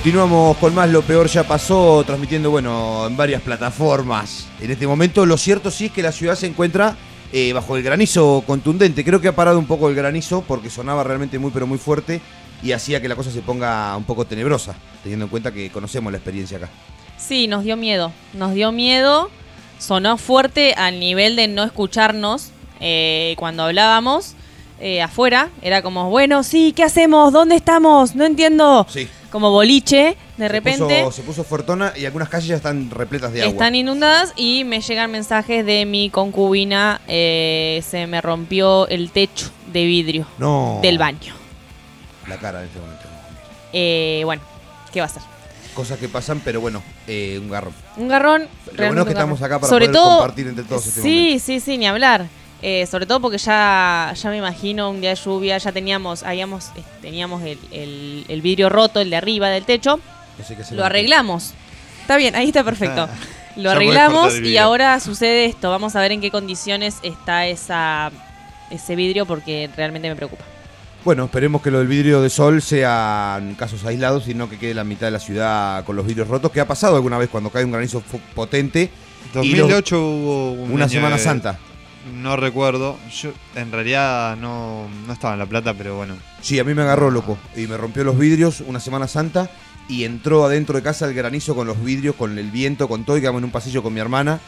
Continuamos con más Lo Peor Ya Pasó, transmitiendo, bueno, en varias plataformas. En este momento, lo cierto sí es que la ciudad se encuentra eh, bajo el granizo contundente. Creo que ha parado un poco el granizo porque sonaba realmente muy, pero muy fuerte y hacía que la cosa se ponga un poco tenebrosa, teniendo en cuenta que conocemos la experiencia acá. Sí, nos dio miedo. Nos dio miedo. Sonó fuerte al nivel de no escucharnos eh, cuando hablábamos eh, afuera. Era como, bueno, sí, ¿qué hacemos? ¿Dónde estamos? No entiendo. Sí. Como boliche, de repente. puso- se puso fuertona y algunas calles ya están repletas de agua. Están inundadas y me llegan mensajes de mi concubina. eh, se me rompió el techo de vidrio No. del baño. La cara en este momento. Eh, bueno, ¿qué va a ser? Cosas que pasan, pero bueno, eh, un garrón. Un garrón. Lo bueno es que estamos acá para Sobre poder todo, compartir entre todos este Sí, momento. sí, sí, ni hablar. Eh, sobre todo porque ya, ya me imagino un día de lluvia, ya teníamos, habíamos, eh, teníamos el, el- el vidrio roto, el de arriba del techo. Qué. Lo arreglamos. Está bien, ahí está perfecto. Ah. Lo arreglamos y ahora sucede esto. Vamos a ver en qué condiciones está esa, ese vidrio porque realmente me preocupa. Bueno, esperemos que lo del vidrio de sol sean casos aislados y no que quede la mitad de la ciudad con los vidrios rotos, que ha pasado alguna vez cuando cae un granizo potente. y los- 2008 hubo un una Semana de- Santa. No recuerdo. Yo en realidad no, no estaba en La Plata, pero bueno. Sí, a mí me agarró loco y me rompió los vidrios una Semana Santa y entró adentro de casa el granizo con los vidrios, con el viento, con todo y quedamos en un pasillo con mi hermana.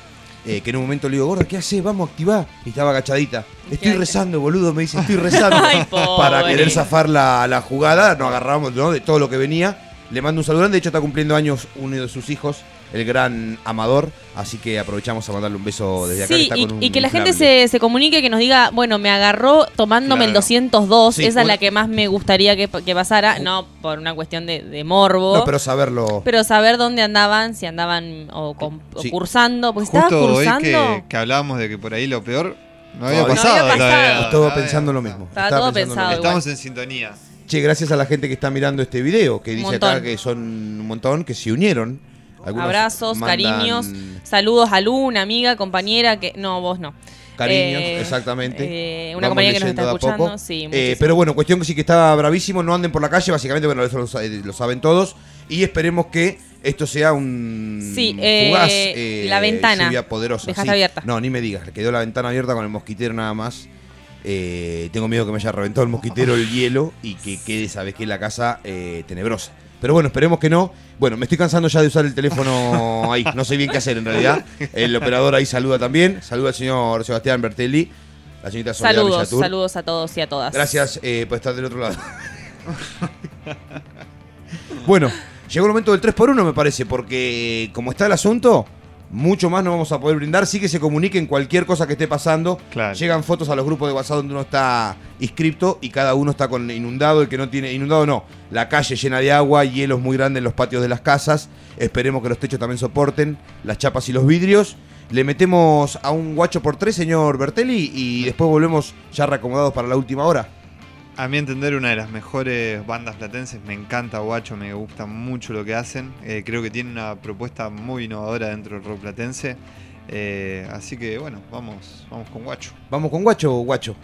eh, que en un momento le digo, gorda, ¿qué haces? Vamos a activar. Y estaba agachadita. Estoy rezando, boludo. Me dice, estoy rezando. Ay, para querer zafar la, la jugada. Nos agarramos ¿no? de todo lo que venía. Le mando un saludo. grande. De hecho, está cumpliendo años uno de sus hijos, el gran Amador. Así que aprovechamos a mandarle un beso desde acá. Sí, está y, con un y que la gente se, se comunique, que nos diga, bueno, me agarró tomándome el Claro. 202, Sí, esa es la que más me gustaría que, que pasara, no por una cuestión de, de morbo, No, pero saberlo. pero saber dónde andaban, si andaban o, o Sí. cursando, pues estaba Justo hoy cursando. que, que hablábamos de que por ahí lo peor no había pasado. No había pasado. Estaba pensando lo mismo. Estaba todo pensando lo pensado. Estamos en sintonía. Che, gracias a la gente que está mirando este video, que Un dice acá que son un montón, que se unieron. Algunos Abrazos, mandan cariños, saludos a Luna, amiga, compañera, que no, vos no. Cariños, Eh, exactamente. eh, una Vamos compañera que nos está escuchando, sí, Eh, pero bueno, cuestión que sí que está bravísimo, no anden por la calle, básicamente, bueno, eso lo, sa- lo saben todos. Y esperemos que esto sea un Sí, fugaz, la ventana. poderosa. Dejaste Sí. abierta. No, ni me digas, quedó la ventana abierta con el mosquitero nada más. Eh, tengo miedo que me haya reventado el mosquitero el hielo y que quede, sabes que la casa eh, tenebrosa. Pero bueno, esperemos que no. Bueno, me estoy cansando ya de usar el teléfono ahí. No sé bien qué hacer en realidad. El operador ahí saluda también. Saluda al señor Sebastián Bertelli, la señorita Soledad Saludos, Villatur. saludos a todos y a todas. Gracias eh, por estar del otro lado. bueno, llegó el momento del 3x1 me parece, porque como está el asunto, mucho más no vamos a poder brindar. Sí que se comuniquen cualquier cosa que esté pasando. Claro. Llegan fotos a los grupos de WhatsApp donde uno está inscripto y cada uno está con inundado. El que no tiene inundado, no. La calle llena de agua, hielos muy grandes en los patios de las casas. Esperemos que los techos también soporten las chapas y los vidrios. Le metemos a un guacho por tres, señor Bertelli, y después volvemos ya reacomodados para la última hora. A mi entender, una de las mejores bandas platenses. Me encanta Guacho, me gusta mucho lo que hacen. Eh, creo que tiene una propuesta muy innovadora dentro del rock platense. Eh, así que bueno, vamos, vamos con Guacho. ¿Vamos con guacho guacho?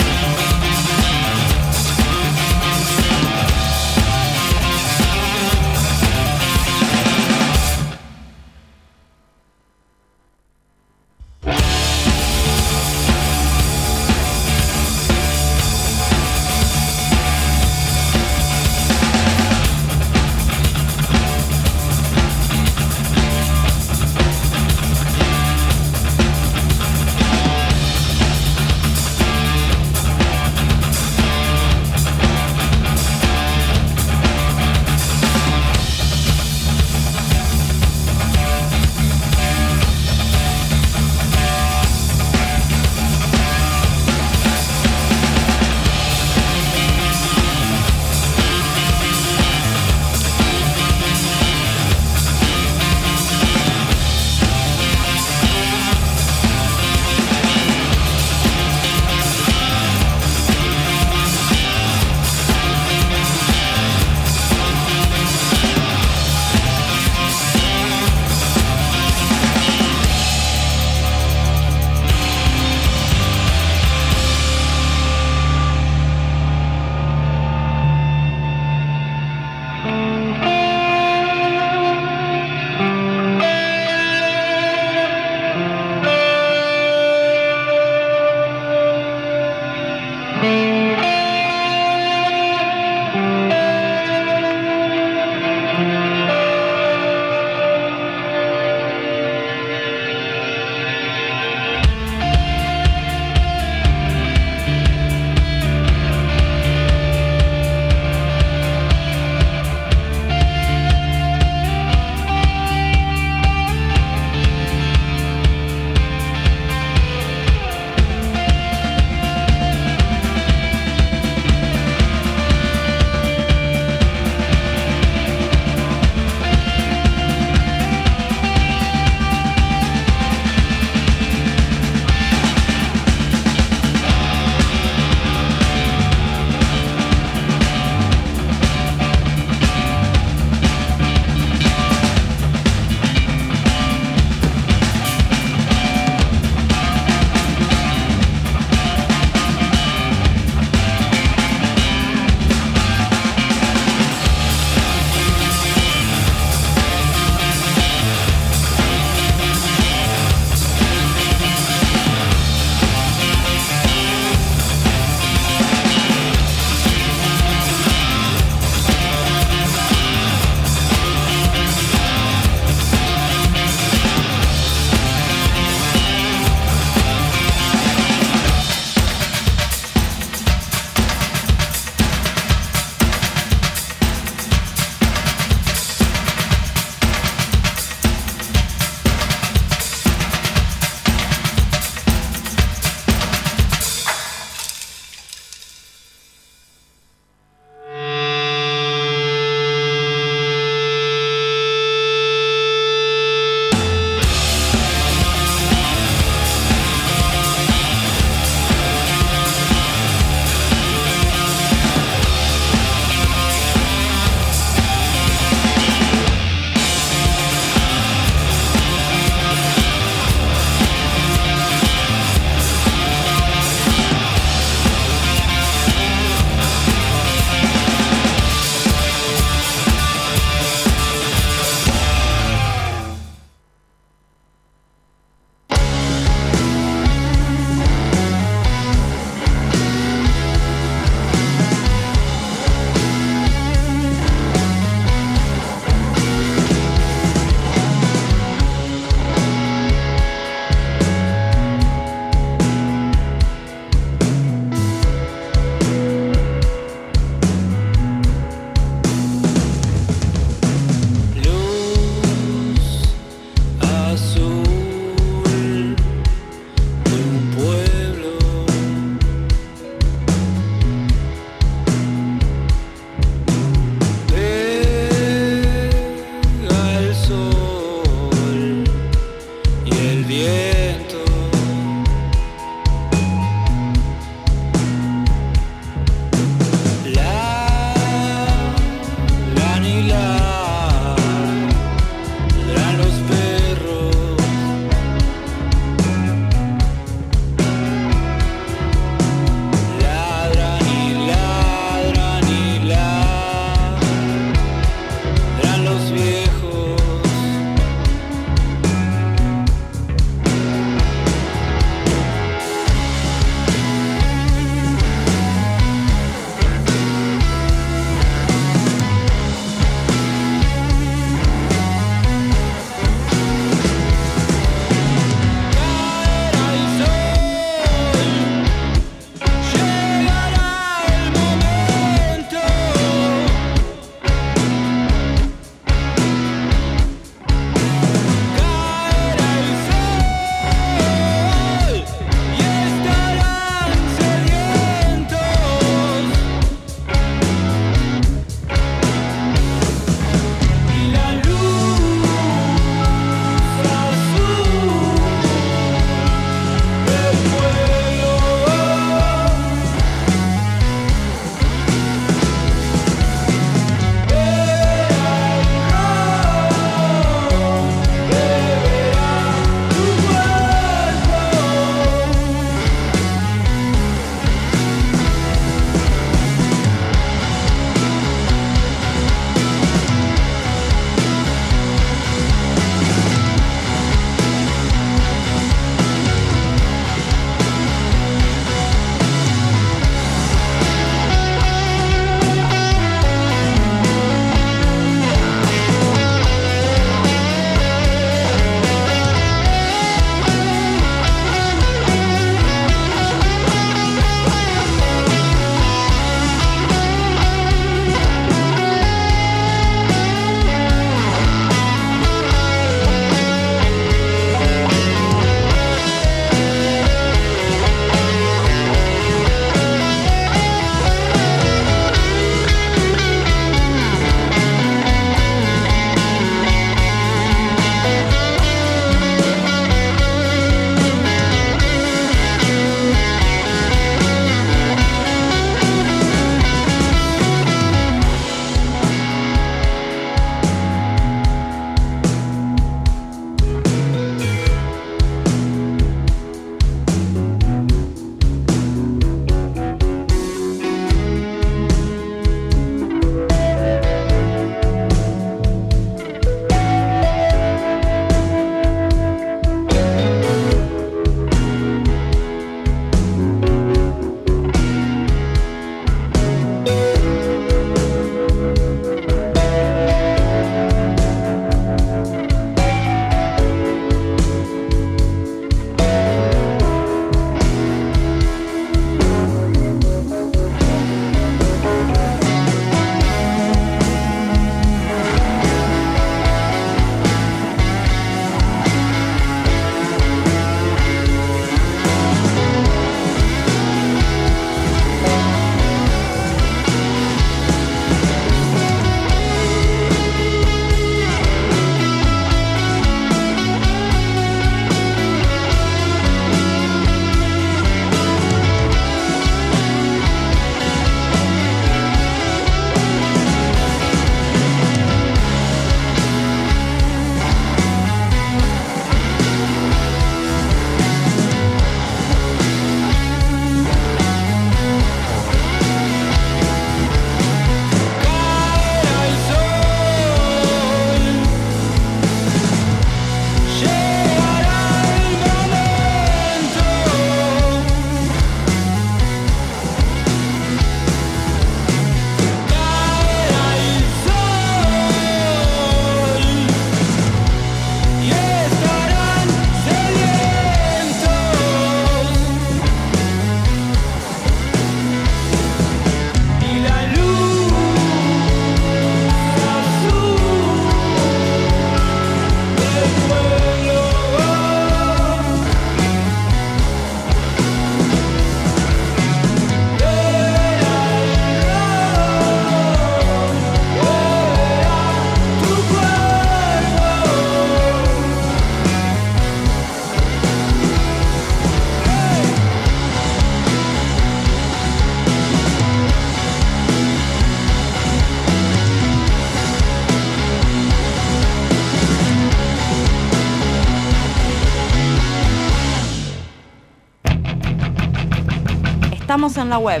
En la web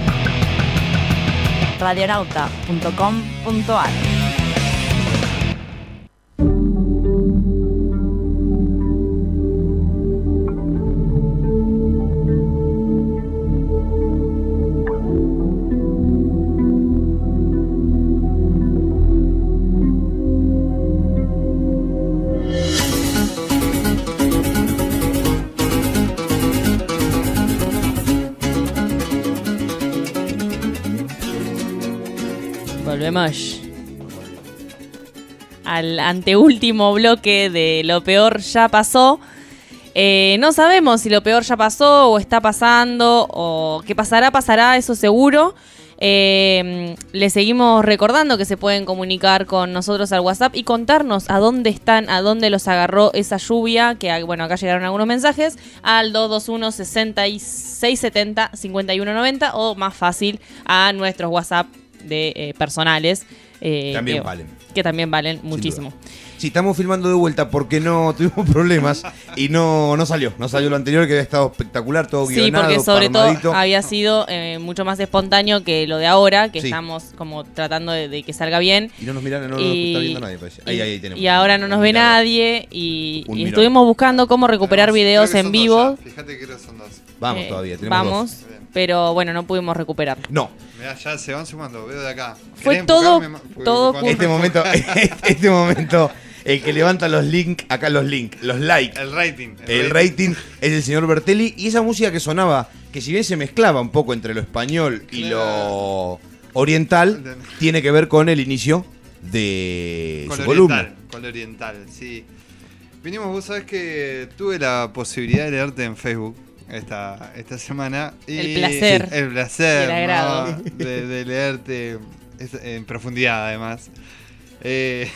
radionauta.com.ar. Al anteúltimo bloque de Lo Peor Ya Pasó. Eh, no sabemos si lo peor ya pasó o está pasando o qué pasará, pasará, eso seguro. Eh, les seguimos recordando que se pueden comunicar con nosotros al WhatsApp y contarnos a dónde están, a dónde los agarró esa lluvia, que bueno, acá llegaron algunos mensajes, al 221 6670 5190 o más fácil a nuestros WhatsApp de eh, personales. eh, También que, valen. Que también valen muchísimo. Sí, estamos filmando de vuelta porque no tuvimos problemas y no, no salió. No salió lo anterior que había estado espectacular, todo Sí, guionado, porque sobre todo había sido eh, mucho más espontáneo que lo de ahora, que Sí. estamos como tratando de, de que salga bien. Y no nos miran, no nos está viendo nadie, parece. Ahí, y- ahí tenemos. Y ahora no nos ve nadie y, estuvimos buscando cómo recuperar videos en vivo. Fíjate que son dos. Vamos Eh, todavía, tenemos Vamos, dos. Pero bueno, no pudimos recuperar. No. Mirá, ya se van sumando, veo de acá. Fue ¿Querés todo- todo cuando- Este momento, este momento, el que levanta los links, acá los links, los likes. El rating. El rating es el señor Bertelli y esa música que sonaba, que si bien se mezclaba un poco entre lo español y lo oriental, tiene que ver con el inicio de Con su lo columna. oriental, con lo oriental, sí. Vinimos, vos sabés que tuve la posibilidad de leerte en Facebook esta, esta semana. Y El placer. El placer. El agrado. ¿no? De, de leerte es- en profundidad, además. Eh,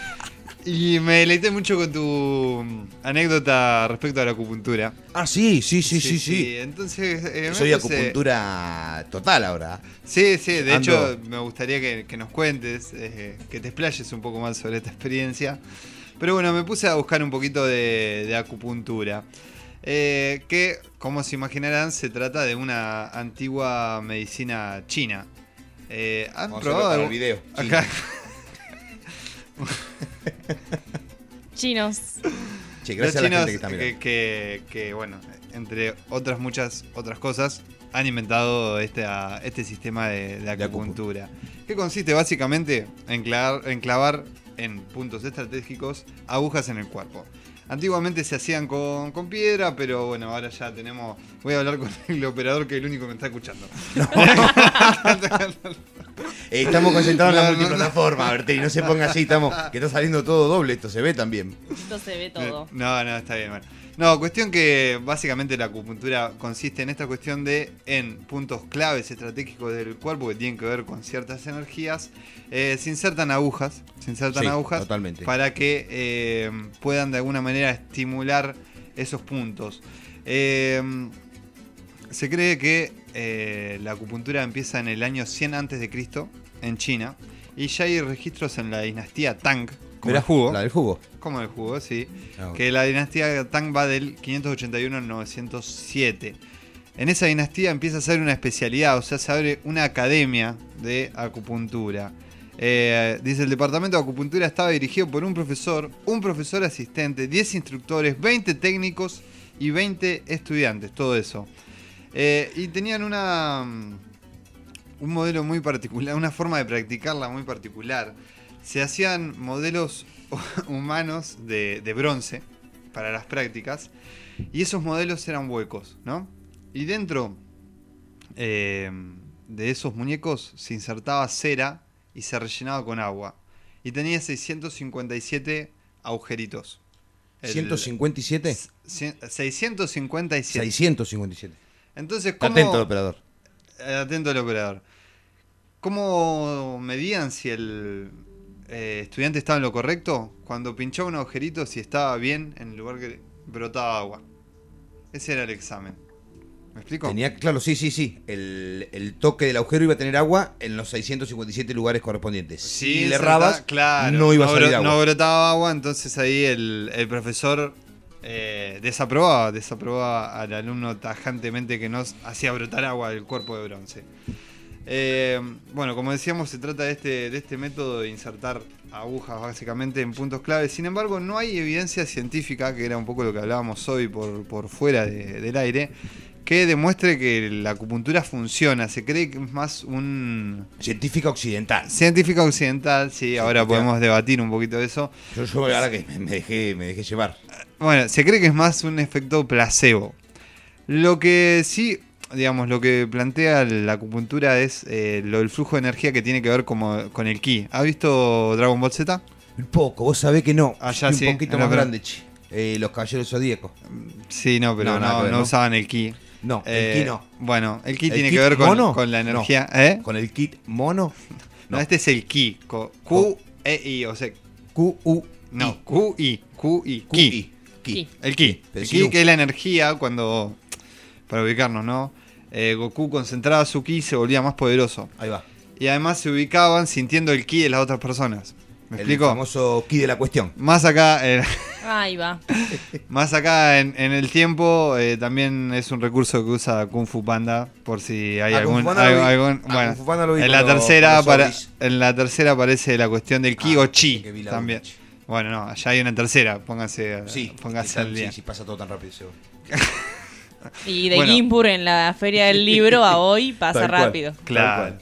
y me deleité mucho con tu anécdota respecto a la acupuntura. Ah, sí, sí, sí, sí, sí. Entonces, eh, Soy puse- acupuntura total ahora. Sí, sí, de Ando- hecho me gustaría que, que nos cuentes, eh, que te explayes un poco más sobre esta experiencia. Pero bueno, me puse a buscar un poquito de, de acupuntura. Eh, que, como se imaginarán, se trata de una antigua medicina china. Eh, ¿Han Vamos a probado algún- el video, Acá. Chinos. Che, Los gracias a la chinos gente que está mirando. que, que- que, bueno, entre otras muchas otras cosas, han inventado esta- este sistema de, de acupuntura. Que consiste básicamente en clavar, en clavar en puntos estratégicos agujas en el cuerpo. Antiguamente se hacían con, con piedra, pero bueno, ahora ya tenemos. Voy a hablar con el operador que es el único que me está escuchando. Eh, estamos concentrados en No, la no, multiplataforma, Bertelli, no se ponga así, estamos, que está saliendo todo doble, esto se ve también. Esto se ve todo. No, no, está bien, bueno. No, cuestión que básicamente la acupuntura consiste en esta cuestión de en puntos claves estratégicos del cuerpo que tienen que ver con ciertas energías, eh, se insertan agujas, se insertan Sí, agujas totalmente. para que eh, puedan de alguna manera estimular esos puntos. Eh, se cree que la acupuntura empieza en el año 100 antes de Cristo en China y ya hay registros en la dinastía Tang, como el jugo. la del jugo. Como el jugo, sí. Ah. Que la dinastía Tang va del 581 al 907. En esa dinastía empieza a ser una especialidad, o sea, se abre una academia de acupuntura. Eh, dice, el departamento de acupuntura estaba dirigido por un profesor, un profesor asistente, 10 instructores, 20 técnicos y 20 estudiantes, todo eso. Eh, y tenían una, mm, un modelo muy particular, una forma de practicarla muy particular. Se hacían modelos humanos de, de bronce para las prácticas y esos modelos eran huecos, ¿no? Y dentro eh, de esos muñecos se insertaba cera y se rellenaba con agua. Y tenía 657 agujeritos. El- ¿157? Cien- 657. 657. Entonces, ¿cómo, Atento al operador. Eh, Atento al operador. ¿Cómo medían si el eh, estudiante estaba en lo correcto? Cuando pinchaba un agujerito, si estaba bien en el lugar que brotaba agua. Ese era el examen. ¿Me explico? Tenía, claro, sí, sí, sí. El, el toque del agujero iba a tener agua en los 657 lugares correspondientes. si le errabas, claro, no iba a salir bro- agua. No brotaba agua, entonces ahí el, el profesor eh, desaprobaba, desaprobaba al alumno tajantemente que nos hacía brotar agua del cuerpo de bronce. Eh, bueno, como decíamos, se trata de este, de este método de insertar agujas básicamente en puntos claves. Sin embargo, no hay evidencia científica, que era un poco lo que hablábamos hoy por, por fuera de- del aire, que demuestre que la acupuntura funciona. Se cree que es más un... Científica occidental. Científica occidental, sí, ahora podemos debatir un poquito de eso. Yo, yo ahora que me dejé, me dejé llevar. Bueno, se cree que es más un efecto placebo. Lo que sí, digamos, lo que plantea la acupuntura es eh, lo del flujo de energía que tiene que ver como, con el ki. ¿Has visto Dragon Ball Z? Un poco, vos sabés que no. Allá Estoy sí. Un poquito más grande, che. Eh, los caballeros zodíacos. Sí, no, pero No, no, ver, no ¿no? usaban el ki. No, el Eh, ki no. Bueno, el ki ¿El tiene kit que ver con, con la energía. ¿Con el kit mono? No, este es el ki. Q, E, I, o sea. Q, U, No, Q, I. Q, I. Ki. El ki. El ki que es la energía cuando. Para ubicarnos, ¿no? Eh, Goku concentraba su ki y se volvía más poderoso. Ahí va. Y además se ubicaban sintiendo el ki de las otras personas. ¿Me El explico? famoso ki de la cuestión. Más acá, eh, Ahí va. más acá en, en el tiempo eh, también es un recurso que usa Kung Fu Panda por si hay A Kung algún, Kung Fu Panda lo vi en la tercera para, en la tercera aparece la cuestión del ki o chi también. Bueno, no, allá hay una tercera, póngase, Sí, póngase al sí, día. sí, pasa todo tan rápido. Y de Bueno. Gimbur en la Feria del Libro a hoy pasa Tal cual. rápido. Claro.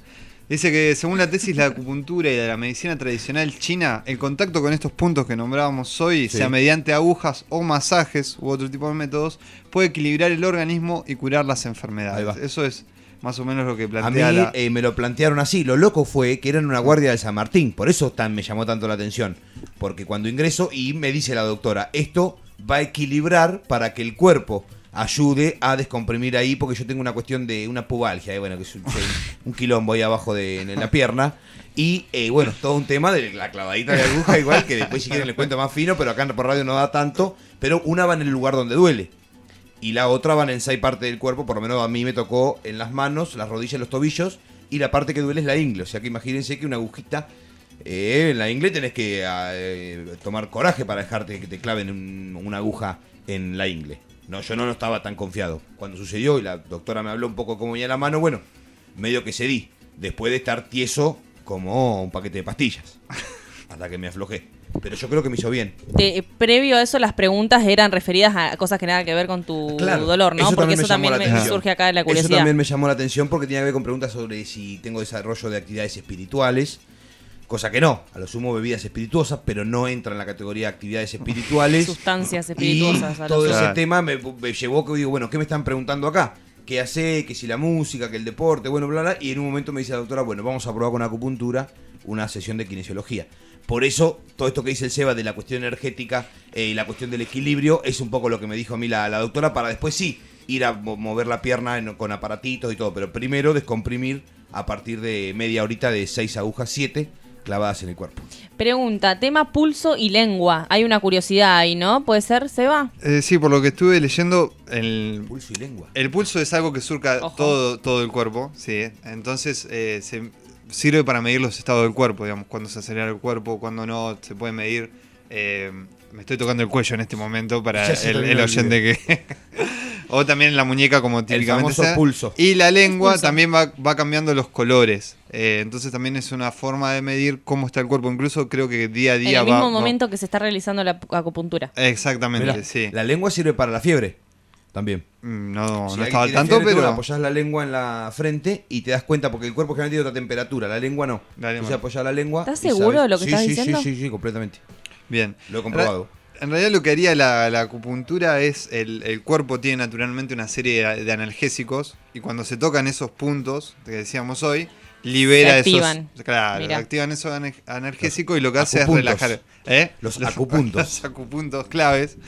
Dice que según la tesis de la acupuntura y de la medicina tradicional china, el contacto con estos puntos que nombrábamos hoy, Sí. sea mediante agujas o masajes u otro tipo de métodos, puede equilibrar el organismo y curar las enfermedades. Eso es más o menos lo que A mí plantea la... eh, me lo plantearon así. Lo loco fue que eran una guardia de San Martín. Por eso tan, me llamó tanto la atención. Porque cuando ingreso y me dice la doctora, esto va a equilibrar para que el cuerpo ayude a descomprimir ahí, porque yo tengo una cuestión de una pubalgia, eh, bueno, que es un, un quilombo ahí abajo de, en la pierna. Y eh, bueno, todo un tema de la clavadita de aguja, igual que después si quieren les cuento más fino, pero acá por radio no da tanto. Pero una va en el lugar donde duele. Y la otra van en seis partes del cuerpo, por lo menos a mí me tocó en las manos, las rodillas, los tobillos, y la parte que duele es la ingle. O sea que imagínense que una agujita eh, en la ingle tenés que ah, eh, tomar coraje para dejarte que te claven un- una aguja en la ingle. No, yo no, no estaba tan confiado. Cuando sucedió y la doctora me habló un poco cómo venía la mano, bueno, medio que cedí. Después de estar tieso como un paquete de pastillas. Hasta que me aflojé. Pero yo creo que me hizo bien. Eh, previo a eso, las preguntas eran referidas a cosas que nada que ver con tu Claro, dolor, ¿no? Porque eso me llamó también la me atención. surge acá de la Eso curiosidad. también me llamó la atención porque tenía que ver con preguntas sobre si tengo desarrollo de actividades espirituales, cosa que no, a lo sumo bebidas espirituosas, pero no entra en la categoría de actividades espirituales. Sustancias Y espirituosas. a lo todo sumo. ese tema me, me llevó que digo, bueno, ¿qué me están preguntando acá? ¿Qué hace? Que si la música, que el deporte, bueno, bla, bla. Y en un momento me dice la doctora, bueno, vamos a probar con acupuntura una sesión de kinesiología. Por eso, todo esto que dice el Seba de la cuestión energética eh, y la cuestión del equilibrio es un poco lo que me dijo a mí la, la doctora para después sí ir a mo- mover la pierna en- con aparatitos y todo. Pero primero descomprimir a partir de media horita de seis agujas, siete clavadas en el cuerpo. Pregunta, tema pulso y lengua. Hay una curiosidad ahí, ¿no? ¿Puede ser, Seba? Eh, sí, por lo que estuve leyendo, el pulso y lengua. El pulso es algo que surca Ojo. todo, todo el cuerpo, sí. Entonces eh, se sirve para medir los estados del cuerpo, digamos, cuando se acelera el cuerpo, cuando no, se puede medir. eh, me estoy tocando el cuello en este momento para el, el oyente que. o también la muñeca, como típicamente. famoso sea. pulso. Y la lengua Pulso. también va, va cambiando los colores. Eh, entonces también es una forma de medir cómo está el cuerpo. Incluso creo que día a En día el va- mismo va- momento que se está realizando la pu- acupuntura. Exactamente, Mirá, sí. La lengua sirve para la fiebre también. Mm, No, Si no estaba al tanto, fiebre, tú pero. apoyás la lengua en la frente y te das cuenta porque el cuerpo generalmente tiene otra temperatura, la lengua no. La lengua Entonces no. apoyás la lengua. ¿Estás seguro sabes- de lo que Sí, estás sí, diciendo? Sí, sí, sí, completamente. Bien. Lo he comprobado. En realidad lo que haría la, la acupuntura es, el, el cuerpo tiene naturalmente una serie de, de analgésicos y cuando se tocan esos puntos que decíamos hoy, libera Se esos... activan. Claro, Mirá. activan esos analgésicos y lo que hace es relajar... ¿eh? Los acupuntos. Los acupuntos claves.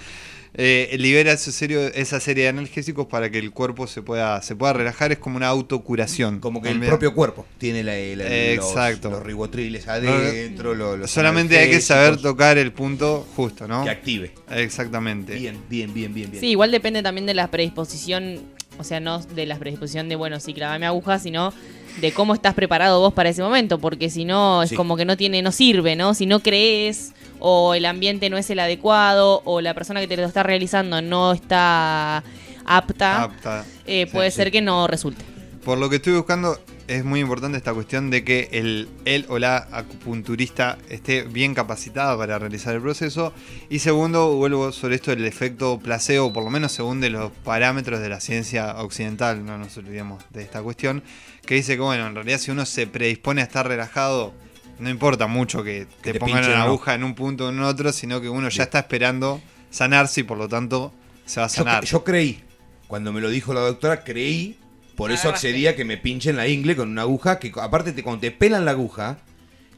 Eh, libera ese serio- esa serie de analgésicos para que el cuerpo se pueda, se pueda relajar, es como una autocuración. Como que el propio cuerpo tiene la, la- Exacto. Los, los ribotriles adentro. los, los Solamente hay que saber tocar el punto justo, ¿no? Que active. Exactamente. Bien, bien, bien, bien, bien. Sí, igual depende también de la predisposición O sea, no de la predisposición de, bueno, sí, clavame aguja, sino de cómo estás preparado vos para ese momento, porque si no, es Sí. como que no tiene, no sirve, ¿no? Si no crees, o el ambiente no es el adecuado, o la persona que te lo está realizando no está apta, Apta. eh, puede Sí, ser que no resulte. Por lo que estuve buscando, es muy importante esta cuestión de que el, él o la acupunturista esté bien capacitada para realizar el proceso. Y segundo, vuelvo sobre esto del efecto placebo, por lo menos según de los parámetros de la ciencia occidental, no nos olvidemos de esta cuestión, que dice que, bueno, en realidad si uno se predispone a estar relajado, no importa mucho que te, te pongan no. aguja en un punto o en otro, sino que uno ya está esperando sanarse y por lo tanto se va a sanar. yo creí, cuando me lo dijo la doctora, creí, por eso accedí a que me pinchen la ingle con una aguja, que aparte te, cuando te pelan la aguja,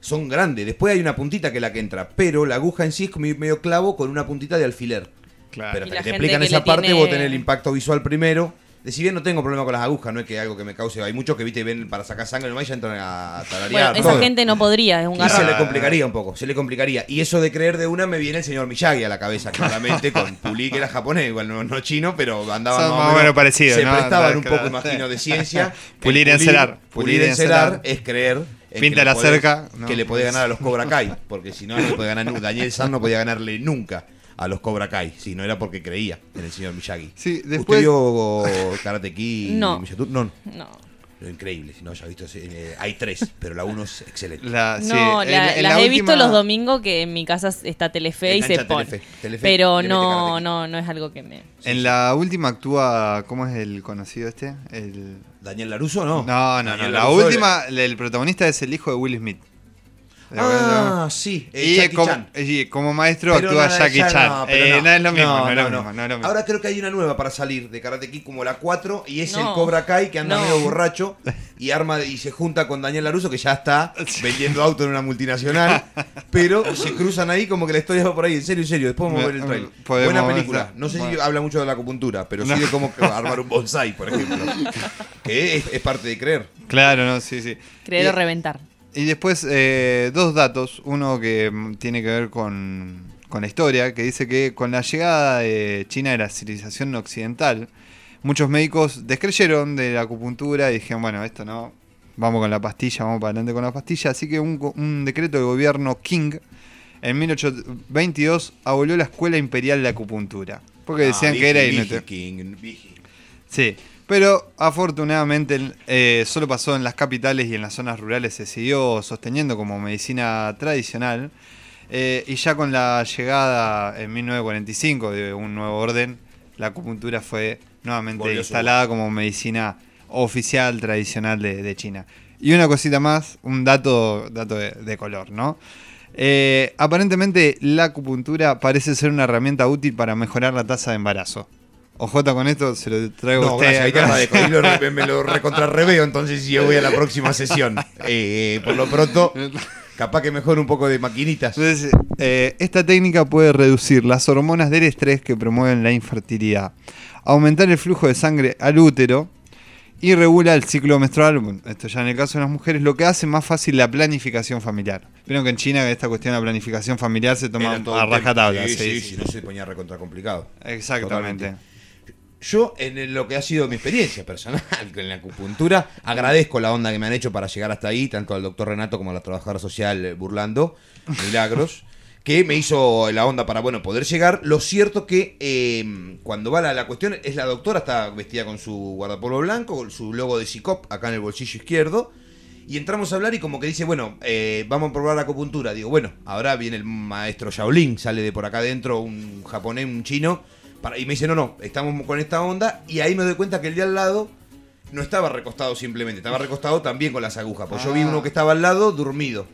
son grandes. Después hay una puntita que es la que entra, pero la aguja en sí es como medio clavo con una puntita de alfiler. Claro. Pero hasta la que te explican que esa parte, tiene- vos tenés el impacto visual primero. De si bien no tengo problema con las agujas, no es que algo que me cause. Hay muchos que viste ven para sacar sangre nomás y ya entran a tararear. Bueno, esa todo. gente no podría, es un Y se garrón. le complicaría un poco, se le complicaría. Y eso de creer de una me viene el señor Miyagi a la cabeza, claramente, con Puli, que era japonés, igual no, no chino, pero andaba Son más o menos parecidos, Se ¿no? prestaban un poco, claro. imagino, de ciencia. Pulir El y encerar. Pulir y encerar es creer. Pinta que la cerca, ¿no? Que le podía ganar a los Cobra Kai, porque si no, no le podía ganar nunca. Daniel San no podía ganarle nunca a los Cobra Kai, si no era porque creía en el señor Miyagi. Sí, ¿Usted después- vio Karate Kid? No. No. No. Lo increíble, si no, ya visto, eh, hay tres, pero la uno es excelente. La- sí, No, la- en las la he última- visto los domingos que en mi casa está Telefe y se pone. Telefe, Telefe, Pero no, no, no es algo que me... En la última actúa, ¿cómo es el conocido este? El... ¿Daniel Laruso no? No, no, no. Daniel La Laruso última, el protagonista es el hijo de Will Smith. Ah, sí, eh, y Jackie como, Chan. y como maestro Pero actúa no, Jackie Chan. no, pero Eh, no. no es lo mismo, No, no, es lo no, mismo, no. no es lo mismo. Ahora creo que hay una nueva para salir de Karate Kid como la 4 y es No. el Cobra Kai que anda No. medio borracho y arma y se junta con Daniel Laruso que ya está vendiendo auto en una multinacional, pero se cruzan ahí como que la historia va por ahí, en serio, en serio, después vamos a ver el trailer. Podemos Buena película. No sé si Bueno. habla mucho de la acupuntura, pero sí de cómo armar un bonsai, por ejemplo. que es, es parte de creer. Claro, no, sí, sí. Creer Y- o reventar. Y después, eh, dos datos. Uno que mm, tiene que ver con, con la historia, que dice que con la llegada de China de la civilización occidental, muchos médicos descreyeron de la acupuntura y dijeron, bueno, esto no, vamos con la pastilla, vamos para adelante con la pastilla. Así que un, un decreto del gobierno King en 1822 abolió la Escuela Imperial de Acupuntura. Porque decían Ah, que era inútil. King. Sí, pero afortunadamente eh, solo pasó en las capitales y en las zonas rurales se siguió sosteniendo como medicina tradicional. eh, y ya con la llegada en 1945 de un nuevo orden, la acupuntura fue nuevamente Volvió instalada como medicina oficial tradicional de, de China. Y una cosita más, un dato, dato de, de color, ¿no? Eh, aparentemente la acupuntura parece ser una herramienta útil para mejorar la tasa de embarazo. Ojota con esto, se lo traigo a usted. gracias, te agradezco. Ahí lo me lo recontra reveo, entonces yo voy a la próxima sesión. Eh, por lo pronto, capaz que mejor un poco de maquinitas. Entonces, eh, esta técnica puede reducir las hormonas del estrés que promueven la infertilidad, aumentar el flujo de sangre al útero y regula el ciclo menstrual, bueno, esto ya en el caso de las mujeres, lo que hace más fácil la planificación familiar. Vieron que en China esta cuestión de la planificación familiar se toma a rajatabla. Sí, sí, sí, sí. no se ponía recontra complicado. Exactamente. Totalmente. Yo, en lo que ha sido mi experiencia personal con la acupuntura, agradezco la onda que me han hecho para llegar hasta ahí, tanto al doctor Renato como a la trabajadora social eh, Burlando, Milagros, que me hizo la onda para, bueno, poder llegar. Lo cierto que eh, cuando va la, la cuestión, es la doctora, está vestida con su guardapolvo blanco, con su logo de CICOP acá en el bolsillo izquierdo, y entramos a hablar y como que dice, bueno, eh, vamos a probar la acupuntura. Digo, bueno, ahora viene el maestro Shaolin, sale de por acá adentro un japonés, un chino, para- y me dice, no, no, estamos con esta onda. Y ahí me doy cuenta que el de al lado no estaba recostado simplemente, estaba recostado también con las agujas. Pues yo vi Ah. uno que estaba al lado dormido.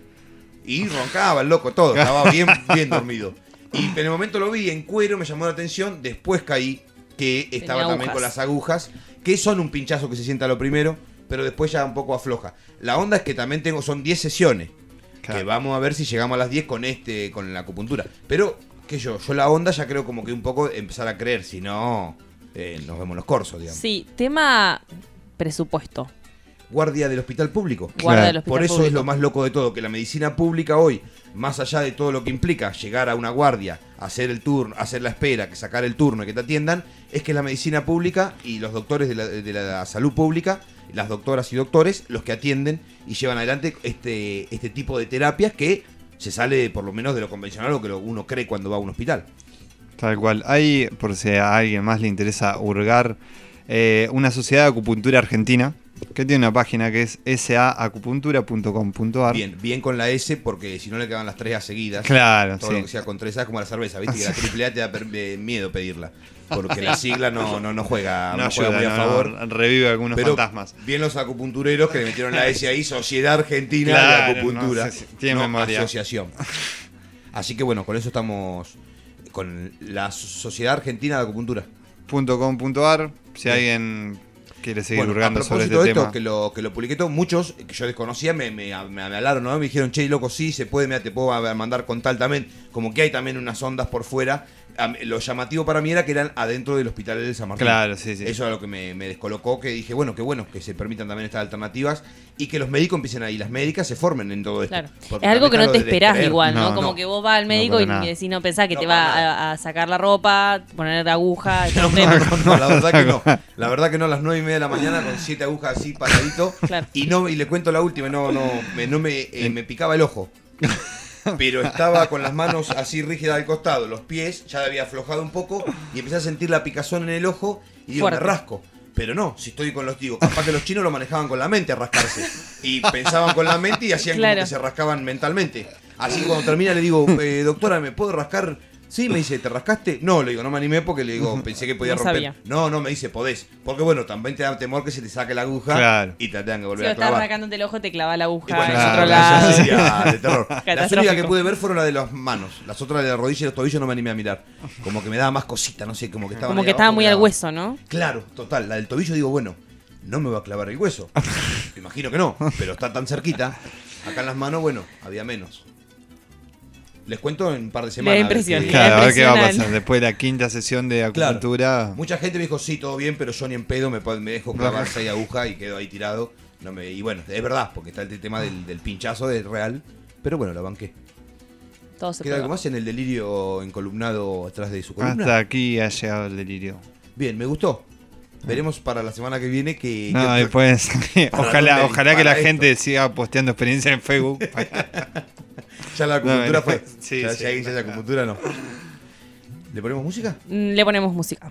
Y roncaba el loco todo, estaba bien, bien dormido. Y en el momento lo vi en cuero, me llamó la atención, después caí que estaba Tenía también agujas. con las agujas, que son un pinchazo que se sienta lo primero, pero después ya un poco afloja. La onda es que también tengo, son 10 sesiones. Que vamos a ver si llegamos a las 10 con este, con la acupuntura. Pero, que yo, yo la onda ya creo como que un poco empezar a creer, si no, eh, nos vemos los corsos, digamos. Sí, tema presupuesto. guardia del hospital público. Guardia del hospital Por eso es lo más loco de todo, que la medicina pública hoy, más allá de todo lo que implica llegar a una guardia, hacer el turno, hacer la espera, que sacar el turno y que te atiendan, es que es la medicina pública y los doctores de la, de la salud pública, las doctoras y doctores, los que atienden y llevan adelante este, este tipo de terapias que se sale por lo menos de lo convencional o que uno cree cuando va a un hospital. Tal cual. Hay, por si a alguien más le interesa hurgar, eh, una sociedad de acupuntura argentina que tiene una página que es saacupuntura.com.ar. Bien, bien con la S porque si no le quedan las tres A seguidas. Claro, Todo sí. lo que sea con tres A es como la cerveza, viste que la triple A te da eh, miedo pedirla. Porque la sigla no, no, no juega, No no juega ayuda, muy a favor. revive algunos Pero fantasmas. Bien los acupuntureros que le metieron la S ahí, Sociedad Argentina Claro, de Acupuntura. tiene memoria. asociación. Así que bueno, con eso estamos con la Sociedad Argentina de Acupuntura. .com.ar si alguien quiere seguir Bueno, hurgando sobre este de esto, tema. que lo, que lo publiqué todo, muchos que yo desconocía me, me, me, hablaron, ¿no? Me dijeron, che, loco, sí, se puede, mira, te puedo mandar con tal también. Como que hay también unas ondas por fuera. Lo llamativo para mí era que eran adentro del hospital del San Martín. Claro, sí, sí. Eso era lo que me, me descolocó, que dije, bueno, qué bueno que se permitan también estas alternativas y que los médicos empiecen ahí, las médicas se formen en todo esto. Claro. Es algo que no te de esperás igual, ¿no? No, Como no. que vos vas al médico y nada. decís, no pensás que No, te va a, a sacar la ropa, poner la aguja. No, no, la verdad que no. La verdad que no, a las nueve y media de la mañana con siete agujas así paradito. Y no, y le cuento la última, no, no, me, no me, eh, me picaba el ojo. Pero estaba con las manos así rígidas al costado, los pies ya había aflojado un poco y empecé a sentir la picazón en el ojo y digo, Fuerte. me rasco. Pero no, si estoy con los digo, capaz que los chinos lo manejaban con la mente a rascarse. Y pensaban con la mente y hacían Claro. como que se rascaban mentalmente. Así que cuando termina le digo, eh, doctora, ¿me puedo rascar? Sí, me dice, ¿te rascaste? No, le digo, no me animé porque le digo, pensé que podía No romper. sabía. No, no, me dice, podés. Porque bueno, también te da temor que se te saque la aguja Claro. y te tengan que Si volver lo a estás clavar. arrancándote el ojo, te clava la aguja Y bueno, en eso otro eso lado. sería de terror. Las únicas que pude ver fueron las de las manos. Las otras de la rodilla y los tobillos no me animé a mirar. Como que me daba más cosita, no sé, como que estaba Como que estaba muy al hueso, ¿no? Claro, total. La del tobillo digo, bueno, no me va a clavar el hueso. Me imagino que no, pero está tan cerquita. Acá en las manos, bueno, había menos. Les cuento en un par de semanas. a ver impresión, qué- le Claro, a ver qué va a impresionante. pasar. Después de la quinta sesión de Claro. acupuntura. Mucha gente me dijo, sí, todo bien, pero yo ni en pedo me, me dejo clavar seis agujas y quedo ahí tirado. No me, y bueno, es verdad, porque está el tema del, del pinchazo, es real. Pero bueno, la banqué. Todo se ¿Queda algo más en el delirio encolumnado atrás de su columna? Hasta aquí ha llegado el delirio. Bien, me gustó. Veremos para la semana que viene que... No, que- después. ¿Para ojalá ojalá que la gente siga posteando experiencia en Facebook. Ya la acupuntura No, fue. sí, ya, sí. ya, ya la acupuntura no. ¿Le ponemos música? Mm, Le ponemos música.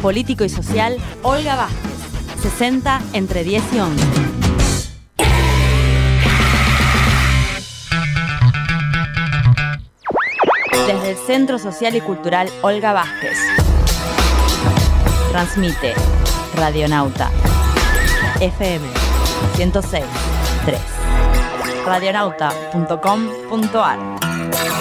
Político y Social Olga Vázquez. 60 entre 10 y 11. Desde el Centro Social y Cultural Olga Vázquez. Transmite Radionauta FM 106 3 radionauta.com.ar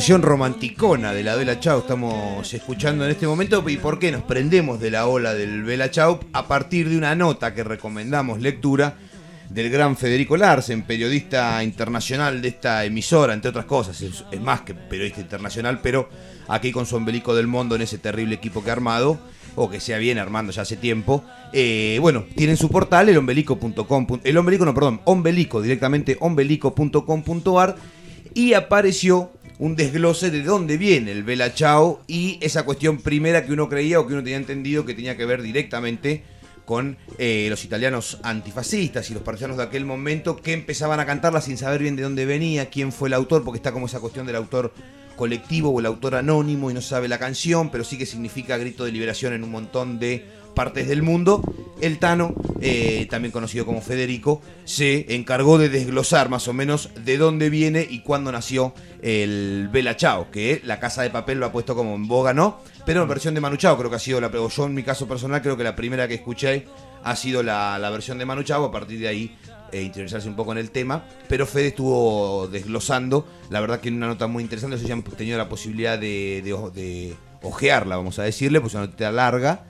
versión romanticona de la Bella Chao estamos escuchando en este momento. Y por qué nos prendemos de la ola del Bella Chao a partir de una nota que recomendamos lectura del gran Federico Larsen, periodista internacional de esta emisora, entre otras cosas, es, más que periodista internacional, pero aquí con su ombelico del mundo en ese terrible equipo que ha armado, o que se viene armando ya hace tiempo. Eh, bueno, tienen su portal, elombelico.com, el ombelico no, perdón, ombelico, directamente ombelico.com.ar, y apareció un desglose de dónde viene el Bella Chao y esa cuestión primera que uno creía o que uno tenía entendido que tenía que ver directamente con eh, los italianos antifascistas y los partisanos de aquel momento que empezaban a cantarla sin saber bien de dónde venía, quién fue el autor, porque está como esa cuestión del autor colectivo o el autor anónimo y no sabe la canción, pero sí que significa grito de liberación en un montón de partes del mundo. El Tano, eh, también conocido como Federico, se encargó de desglosar más o menos de dónde viene y cuándo nació el Bella Chao, que la casa de papel lo ha puesto como en boga, ¿no? pero en versión de Manu Chao creo que ha sido la, o yo en mi caso personal creo que la primera que escuché ha sido la, la versión de Manu Chao, a partir de ahí eh, interesarse un poco en el tema, pero Fede estuvo desglosando, la verdad que en una nota muy interesante, sé si han tenido la posibilidad de, de, ojearla, vamos a decirle, pues es una nota larga,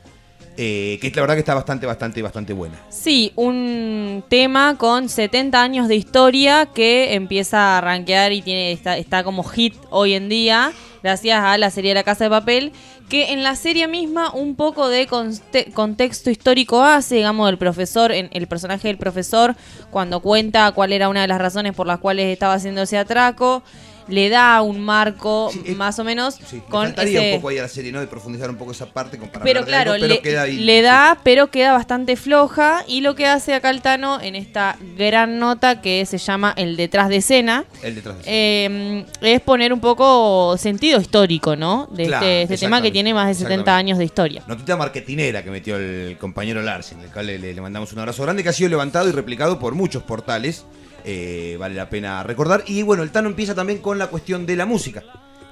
eh, que la verdad que está bastante, bastante, bastante buena. Sí, un tema con 70 años de historia que empieza a rankear y tiene está, está como hit hoy en día, gracias a la serie La Casa de Papel, que en la serie misma un poco de conte- contexto histórico hace, digamos, el profesor, en, el personaje del profesor, cuando cuenta cuál era una de las razones por las cuales estaba haciendo ese atraco, le da un marco más o menos Me con faltaría ese... un poco ahí a la serie, ¿no? De profundizar un poco esa parte con- Pero algo, claro, pero le, queda ahí. le da, pero queda bastante floja. Y lo que hace acá el Tano en esta gran nota que se llama el detrás de escena. El detrás de eh, es poner un poco sentido histórico, ¿no? De Claro, este, este tema que tiene más de 70 exactamente. años de historia. Notita marketinera que metió el compañero Larsen, el cual le, le- le mandamos un abrazo grande, que ha sido levantado y replicado por muchos portales. Eh, vale la pena recordar. Y bueno, el Tano empieza también con la cuestión de la música.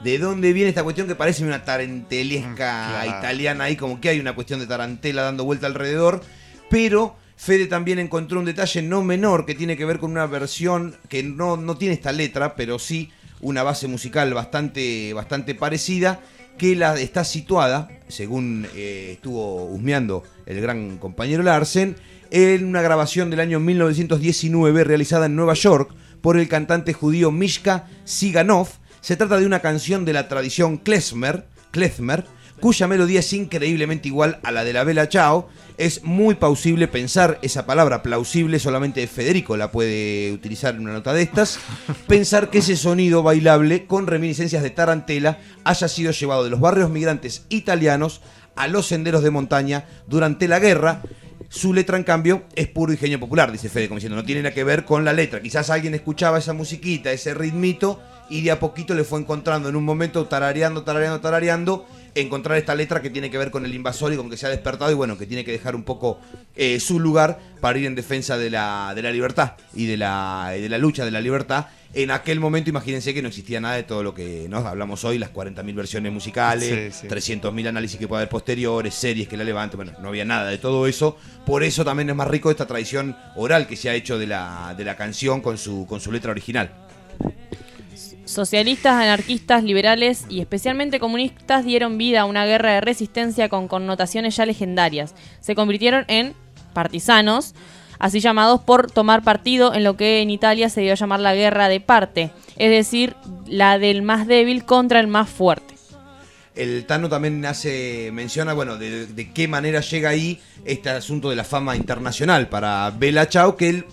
¿De dónde viene esta cuestión que parece una tarantelesca Claro. italiana? Ahí como que hay una cuestión de tarantela dando vuelta alrededor. Pero Fede también encontró un detalle no menor que tiene que ver con una versión que no, no tiene esta letra, pero sí una base musical bastante, bastante parecida, que la, está situada, según eh, estuvo husmeando el gran compañero Larsen, en una grabación del año 1919 realizada en Nueva York por el cantante judío Mishka Siganov. Se trata de una canción de la tradición klezmer, klezmer cuya melodía es increíblemente igual a la de la Bella Chao. Es muy plausible pensar esa palabra plausible, solamente Federico la puede utilizar en una nota de estas. Pensar que ese sonido bailable con reminiscencias de tarantela haya sido llevado de los barrios migrantes italianos a los senderos de montaña durante la guerra. Su letra, en cambio, es puro ingenio popular, dice Fede, como diciendo, no tiene nada que ver con la letra. Quizás alguien escuchaba esa musiquita, ese ritmito, y de a poquito le fue encontrando en un momento, tarareando, tarareando, tarareando, encontrar esta letra que tiene que ver con el invasor y con que se ha despertado y bueno, que tiene que dejar un poco eh, su lugar para ir en defensa de la, de la libertad y de la, y de la lucha de la libertad. En aquel momento, imagínense que no existía nada de todo lo que nos hablamos hoy, las 40.000 versiones musicales, Sí, sí. 300.000 análisis que puede haber posteriores, series que la levanten, bueno, no había nada de todo eso. Por eso también es más rico esta tradición oral que se ha hecho de la, de la canción con su, con su letra original. Socialistas, anarquistas, liberales y especialmente comunistas dieron vida a una guerra de resistencia con connotaciones ya legendarias. Se convirtieron en partisanos, así llamados por tomar partido en lo que en Italia se dio a llamar la guerra de parte, es decir, la del más débil contra el más fuerte. El Tano también hace, menciona, bueno, de, de qué manera llega ahí este asunto de la fama internacional para Bella Chao, que él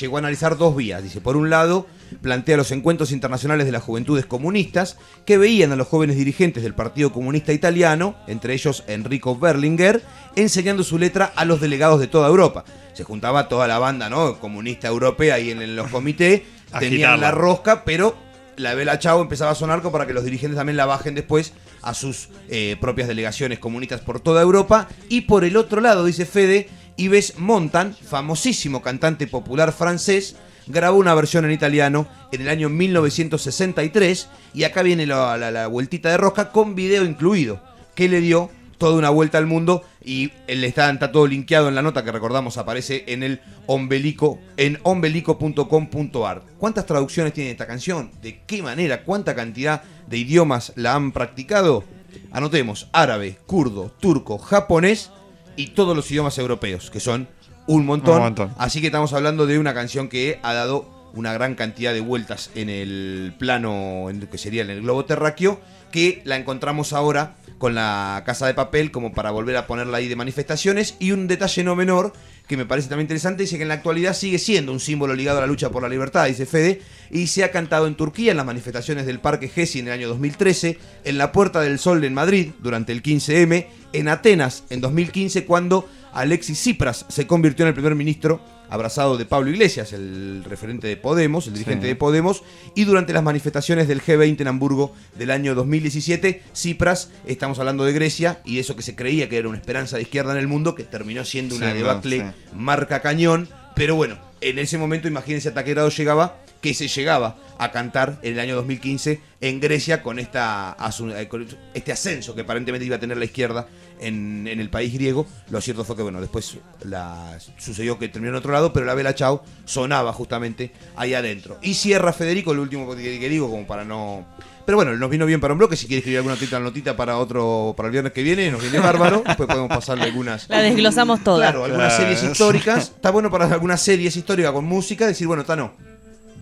llegó a analizar dos vías. Dice, por un lado, plantea los encuentros internacionales de las juventudes comunistas que veían a los jóvenes dirigentes del Partido Comunista Italiano, entre ellos Enrico Berlinguer, enseñando su letra a los delegados de toda Europa. Se juntaba toda la banda, ¿no? Comunista europea ahí en, en los comités, tenían la rosca, pero la Bella Chao empezaba a sonar como para que los dirigentes también la bajen después a sus eh, propias delegaciones comunistas por toda Europa. Y por el otro lado, dice Fede, Yves Montan, famosísimo cantante popular francés, grabó una versión en italiano en el año 1963. Y acá viene la, la- vueltita de rosca con video incluido, que le dio toda una vuelta al mundo y está, está todo linkeado en la nota que recordamos aparece en el ombelico en ombelico.com.ar. ¿Cuántas traducciones tiene esta canción? ¿De qué manera? ¿Cuánta cantidad de idiomas la han practicado? Anotemos árabe, kurdo, turco, japonés y todos los idiomas europeos, que son un montón. Un montón. Así que estamos hablando de una canción que ha dado una gran cantidad de vueltas en el plano en lo que sería en el globo terráqueo, que la encontramos ahora con la Casa de Papel como para volver a ponerla ahí de manifestaciones. Y un detalle no menor que me parece también interesante, dice que en la actualidad sigue siendo un símbolo ligado a la lucha por la libertad, dice Fede, y se ha cantado en Turquía en las manifestaciones del Parque Gezi en el año 2013, en la Puerta del Sol en Madrid durante el 15M, en Atenas en 2015 cuando Alexis Tsipras se convirtió en el primer ministro abrazado de Pablo Iglesias, el referente de Podemos, el dirigente Sí. de Podemos, y durante las manifestaciones del G20 en Hamburgo del año 2017, Tsipras, estamos hablando de Grecia, y eso que se creía que era una esperanza de izquierda en el mundo, que terminó siendo una Sí, debacle no, sí. marca cañón, pero bueno, en ese momento imagínense qué grado llegaba que se llegaba a cantar en el año 2015 en Grecia con, esta, eh, con este ascenso que aparentemente iba a tener la izquierda en, en el país griego. Lo cierto fue que, bueno, después la, sucedió que terminó en otro lado, pero la Bella Chao sonaba justamente ahí adentro. Y cierra Federico, el último que, que digo, como para no... Pero bueno, nos vino bien para un bloque. Si quiere escribir alguna notita, notita para otro para el viernes que viene, nos viene bárbaro. Después podemos pasarle algunas. La desglosamos toda. Claro, algunas Claro. series históricas. Está bueno para algunas series históricas con música. Decir, bueno, está no.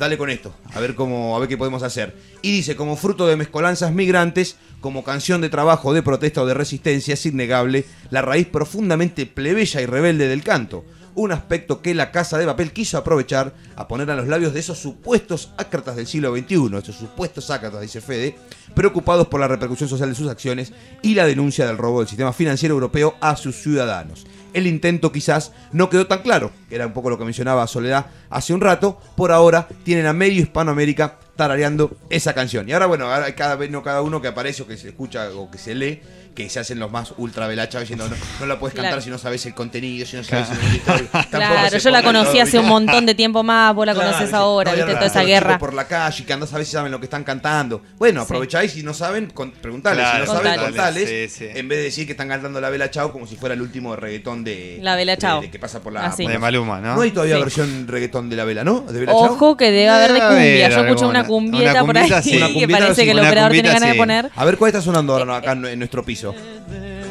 Dale con esto, a ver cómo, a ver qué podemos hacer. Y dice, como fruto de mezcolanzas migrantes, como canción de trabajo, de protesta o de resistencia, es innegable la raíz profundamente plebeya y rebelde del canto. Un aspecto que la Casa de Papel quiso aprovechar a poner a los labios de esos supuestos ácratas del siglo XXI, esos supuestos ácratas, dice Fede, preocupados por la repercusión social de sus acciones y la denuncia del robo del sistema financiero europeo a sus ciudadanos. El intento quizás no quedó tan claro, que era un poco lo que mencionaba Soledad hace un rato. Por ahora tienen a medio Hispanoamérica tarareando esa canción. Y ahora, bueno, ahora cada vez no cada uno que aparece o que se escucha o que se lee, que se hacen los más ultra velachas diciendo no, no la puedes cantar Claro. si no sabes el contenido, si no sabes el Claro, yo la conocí hace un montón de tiempo más, vos la conocés ahora, viste, toda esa guerra. por la calle que andás a ver si saben lo que están cantando. Bueno, aprovecháis si no saben, con, preguntales. Claro, si no saben, contales. Sí, sí. En vez de decir que están cantando la Vela Chao como si fuera el último reggaetón de. La Vela Chao. de que pasa por la. Así. por De Maluma, ¿no? No hay todavía Sí. versión reggaetón de la Vela, ¿no? De Vela Chao. Ojo que debe haber de cumbia. Yo escuché una cumbieta por ahí sí. Que parece sí. que el operador tiene ganas de sí. poner. A ver cuál está sonando ahora acá en nuestro piso.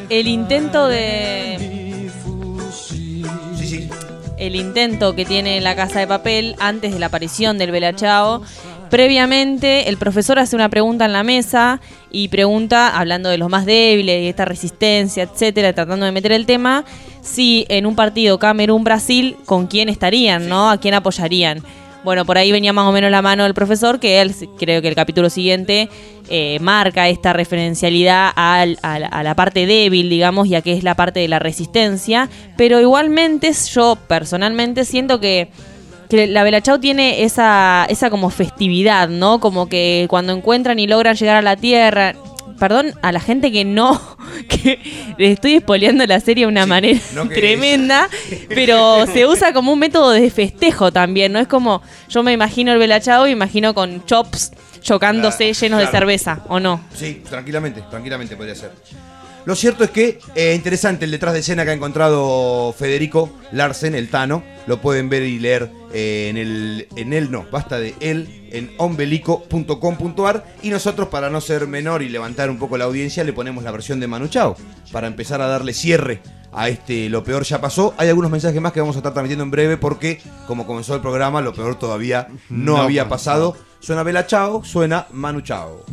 El intento de. Sí, sí. El intento que tiene la Casa de Papel antes de la aparición del Bella Chao. Previamente, el profesor hace una pregunta en la mesa y pregunta, hablando de los más débiles y esta resistencia, etcétera, tratando de meter el tema, si en un partido Camerún-Brasil, ¿con quién estarían, no? ¿A quién apoyarían? Bueno, por ahí venía más o menos la mano del profesor, que él, creo que el capítulo siguiente eh, marca esta referencialidad al- a, la, parte débil, digamos, ya que es la parte de la resistencia. Pero igualmente yo personalmente siento que, que la Bella Chao tiene esa, esa como festividad, ¿no? Como que cuando encuentran y logran llegar a la Tierra... Perdón a la gente que no, que le estoy espoleando la serie de una manera no tremenda, pero se usa como un método de festejo también, ¿no? Es como, yo me imagino el Bella Chao, imagino con chops chocándose Claro, llenos de cerveza, ¿o no? Sí, tranquilamente, tranquilamente podría ser. Lo cierto es que eh, interesante el detrás de escena que ha encontrado Federico Larsen, el Tano. Lo pueden ver y leer eh, en el en él no, basta de él en ombelico.com.ar y nosotros para no ser menor y levantar un poco la audiencia le ponemos la versión de Manu Chao para empezar a darle cierre a este lo peor ya pasó. Hay algunos mensajes más que vamos a estar transmitiendo en breve porque como comenzó el programa lo peor todavía no, No había pasado. Suena Vela Chao, suena Manu Chao.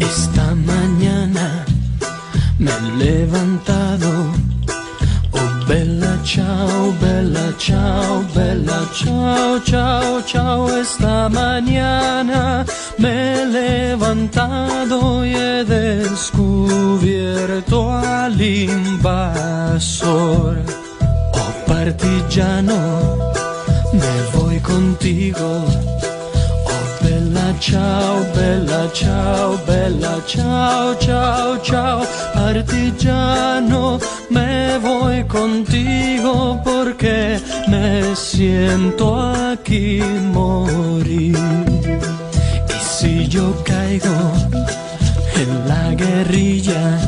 Esta mañana me he levantado. Oh, bella ciao, bella ciao, bella ciao, ciao, ciao. Esta mañana me he levantado y he descubierto al invasor. Oh, partigiano, me voy contigo. Oh, bella ciao, bella ciao, bella ciao, ciao, ciao, partigiano, me voy contigo porque me siento aquí morir. Yo caigo en la guerrilla,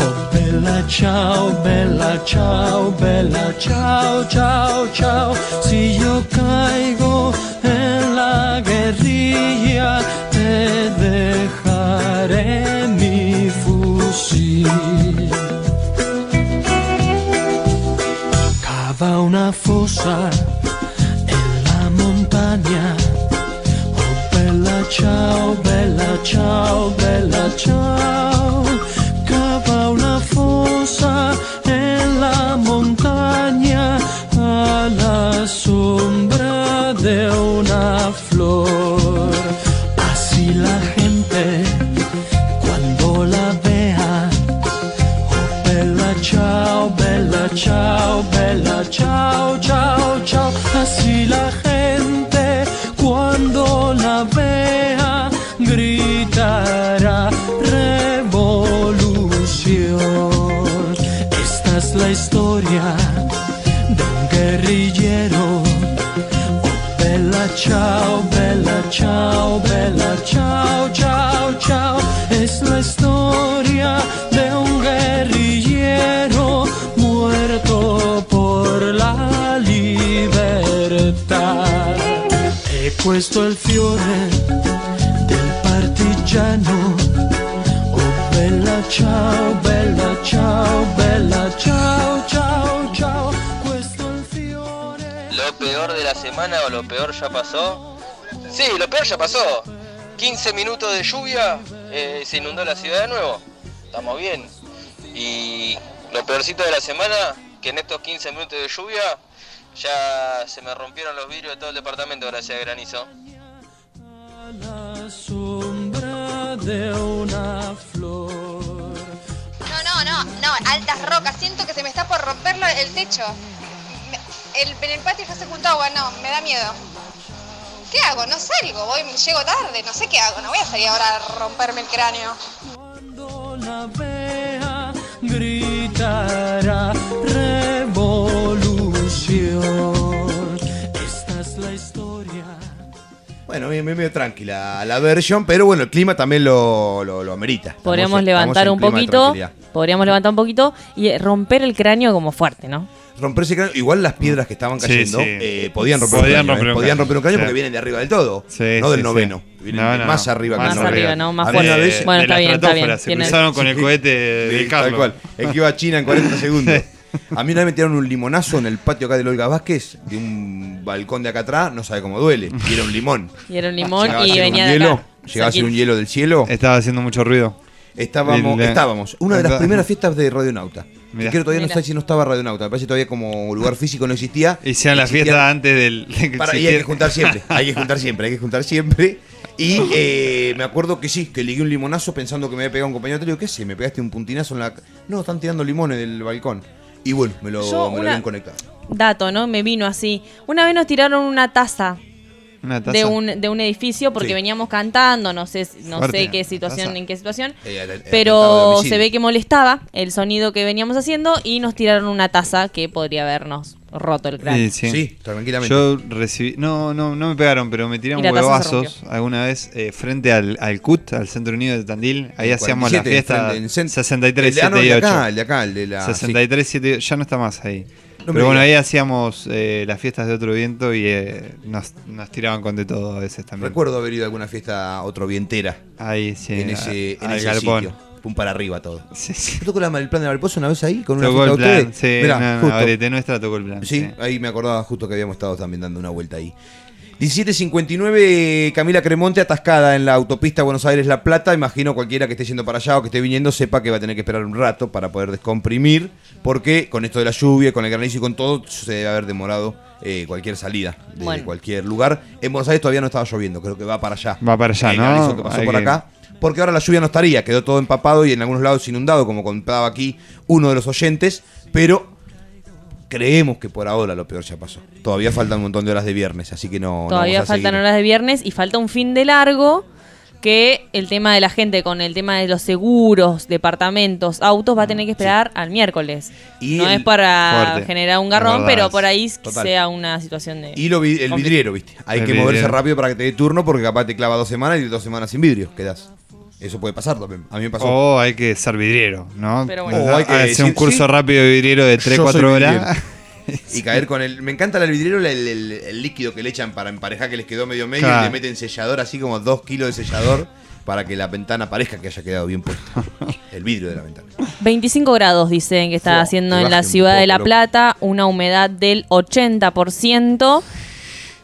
Oh bella ciao, bella ciao, bella ciao, ciao, ciao. Si yo caigo en la guerrilla, te dejaré mi fusil. Cava una fosa ciao, bella ciao, bella ciao. Ciao, bella ciao, bella ciao, ciao, ciao. Es la historia de un guerrillero muerto por la libertà. E questo è il fiore del partigiano. Oh bella ciao, bella ciao, bella ciao, peor de la semana o lo peor ya pasó? Sí, lo peor ya pasó. 15 minutos de lluvia, eh, se inundó la ciudad de nuevo. Estamos bien. Y lo peorcito de la semana, que en estos 15 minutos de lluvia ya se me rompieron los vidrios de todo el departamento gracias a granizo. La sombra de una flor. No, no, no, no, altas rocas. Siento que se me está por romper el techo. El, en el patio ya se juntó agua, no, me da miedo. ¿Qué hago? No salgo, voy, llego tarde, no sé qué hago. No voy a salir ahora a romperme el cráneo. Cuando la vea, gritará revolución. Esta es la historia. Bueno, bien, bien, medio tranquila la versión, pero bueno, el clima también lo, lo, lo amerita. Estamos- Podríamos estamos levantar un poquito, podríamos levantar un poquito y romper el cráneo como fuerte, ¿no? Romperse el cráneo, igual las piedras que estaban cayendo sí. eh, podían romper Podían un cráneo, romper eh, un podían romper un cráneo Sí. porque vienen de arriba del todo, Sí, no del sí. noveno, vienen No, de no, más no. arriba Más que el noveno. arriba, ¿no? Más Había una fuerte. vez- Bueno, de está bien, está bien. Se cruzaron con el cohete de, Sí, de Carlos. Tal cual. El que iba a China en 40 segundos. A mí una vez me tiraron un limonazo en el patio acá del Olga Vázquez, de un balcón de acá atrás, no sabe cómo duele. Y era un limón. Y era un limón Llegaba a y venía de hielo, acá. Llegaba a ser un hielo del cielo. Estaba haciendo mucho ruido. Estábamos, El- estábamos. Una de las primeras fiestas de Radionauta. Mirá. Que creo todavía no sé si no estaba Radionauta. Me parece que todavía como lugar físico no existía. Hicieron la Existía- fiesta antes del. de que Para, y hay que juntar siempre, hay que juntar siempre, hay que juntar siempre. Y eh, me acuerdo que sí, que ligué un limonazo pensando que me había pegado un compañero. Te digo, ¿qué sé? Me pegaste un puntinazo en la. No, están tirando limones del balcón. Y bueno, me lo, Yo me lo una- habían conectado. Dato, ¿no? Me vino así. Una vez nos tiraron Una taza. De un, de un edificio porque Sí. veníamos cantando, no sé, no Fuerte, sé qué situación, en qué situación, Eh, pero se ve que molestaba el sonido que veníamos haciendo y nos tiraron una taza que podría habernos roto el cráneo. Sí, sí. Sí, tranquilamente. Yo recibí. No, no, no me pegaron, pero me tiraron huevazos alguna vez eh, frente al, al CUT, al Centro Unido de Tandil. Ahí hacíamos la 47, fiesta frente- en cen- 63, el de- no, 7 y el de 8. acá, el de acá, el de la- 63, 7 y 8. Ya no está más ahí. No pero bueno, ahí hacíamos eh, las fiestas de otro viento y eh, nos, nos tiraban con de todo a veces también. Recuerdo haber ido a alguna fiesta otro vientera Ahí, sí. en ese, en ese galpón. sitio. Pum para arriba todo. Sí, sí. ¿Yo tocó el plan de Mariposa una vez ahí con una Tocó fiesta el de plan, ustedes? sí, Mirá, no, no, justo. Abrete nuestra tocó el plan. Sí, sí. ahí me acordaba justo que habíamos estado también dando una vuelta ahí. 17.59, Camila Cremonte atascada en la autopista Buenos Aires-La Plata. Imagino cualquiera que esté yendo para allá o que esté viniendo sepa que va a tener que esperar un rato para poder descomprimir, porque con esto de la lluvia, con el granizo y con todo, se debe haber demorado eh, cualquier salida de Bueno. cualquier lugar. En Buenos Aires todavía no estaba lloviendo, creo que va para allá. Va para allá, El ¿no? granizo que pasó Hay por que- acá. Porque ahora la lluvia no estaría, quedó todo empapado y en algunos lados inundado, como contaba aquí uno de los oyentes, pero creemos que por ahora lo peor ya pasó. Todavía faltan un montón de horas de viernes, así que no. no Todavía vamos a faltan seguir. horas de viernes y falta un fin de largo que el tema de la gente con el tema de los seguros, departamentos, autos va a tener que esperar al miércoles. Y no el- es para Fuerte. generar un garrón, verdad, pero por ahí Total. sea una situación de... Y lo vi- el vidriero, ¿viste? Hay El que moverse rápido para que te dé turno porque capaz te clava dos semanas y dos semanas sin vidrio quedas. Eso puede pasar también. A mí me pasó. O hay que ser vidriero, ¿no? Pero bueno. O hay que hacer un curso sí, rápido de vidriero de 3, Yo 4 soy horas. vidriero. y caer con el. Me encanta el vidriero, el, el- el líquido que le echan para emparejar que les quedó medio medio Claro. y le meten sellador, así como dos kilos de sellador para que la ventana parezca que haya quedado bien puesta. El vidrio de la ventana. 25 grados dicen que está Fua, haciendo en la ciudad de La. Plata, una humedad del 80%.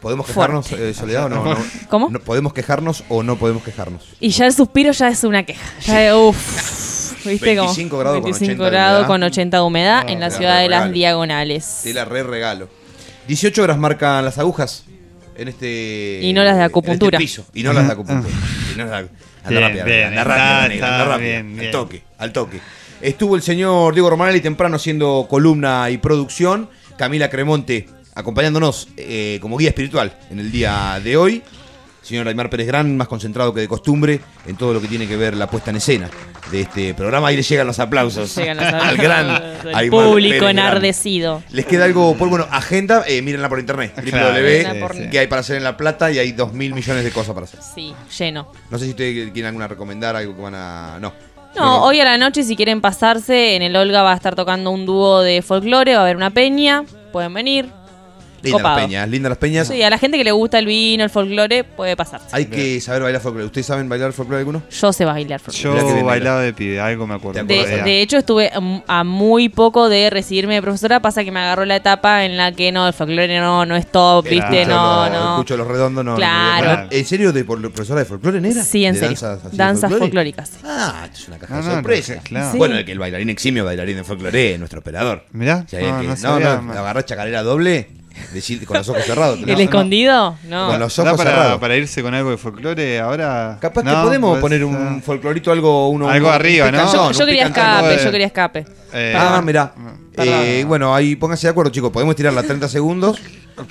¿Podemos quejarnos, eh, Soledad, o no, no? ¿Cómo? No, ¿Podemos quejarnos o no podemos quejarnos? Y ya el suspiro ya es una queja. Ya, uf, ¿viste cómo? 25 grados con 25 80 de grados humedad. con 80 de humedad No, en la te la ciudad de las diagonales. Te la re regalo. 18 horas marcan las agujas en este. Y no las de en acupuntura. este piso. Y no las de acupuntura. Y no las de- anda Bien, rápida, bien, anda rápida, anda rápida. bien, Al toque, al toque. Estuvo el señor Diego Romanelli temprano haciendo columna y producción. Camila Cremonte acompañándonos eh, como guía espiritual en el día de hoy. señor Aymar Pérez Gran, más concentrado que de costumbre en todo lo que tiene que ver la puesta en escena de este programa. Ahí le llegan los aplausos Llegan los al gran público Pérez Gran. enardecido. Les queda algo por, bueno, agenda, eh, mírenla por internet, Claro, www, sí, sí. que hay para hacer en La Plata y hay dos mil millones de cosas para hacer. Sí, lleno. No sé si ustedes quieren alguna recomendar, algo que van a... No. No, hoy a la noche, si quieren pasarse, en el Olga va a estar tocando un dúo de folclore, va a haber una peña, pueden venir. Lindas Copado. las peñas, lindas las peñas. Sí, a la gente que le gusta el vino, el folclore, puede pasarse. Hay que saber bailar folclore. ¿Ustedes saben bailar folclore alguno? Yo sé bailar folclore. Yo Mirá que bien bailaba de pibe, algo me acuerdo. De, de hecho, estuve a muy poco de recibirme de profesora. Pasa que me agarró la etapa en la que no, el folclore no, no es top, ¿viste? Escucho No, los- no. Escucho los redondos, no. no Claro. ¿En serio de por- profesora de folclore era? Sí, en ¿De serio. Danzas, así de Danzas folclore? folclóricas. Ah, esto es una caja No, de no, sorpresa. no, claro. Sí. Bueno, el que el bailarín eximio, bailarín de folclore, es nuestro operador. Mirá, el no, que- no no, sabía, no, man. agarró chacarera doble, decir, con los ojos cerrados. ¿El escondido? No. Con los ¿Da ojos para, cerrados. para irse con algo de folclore ahora? Capaz que podemos pues, poner eh, un folclorito, algo, uno, Algo un- arriba, un ¿no? Yo, quería escape, de- yo quería escape. eh, Ah, mirá. Perdón. Eh, bueno, ahí pónganse de acuerdo, chicos. Podemos tirarla 30 segundos.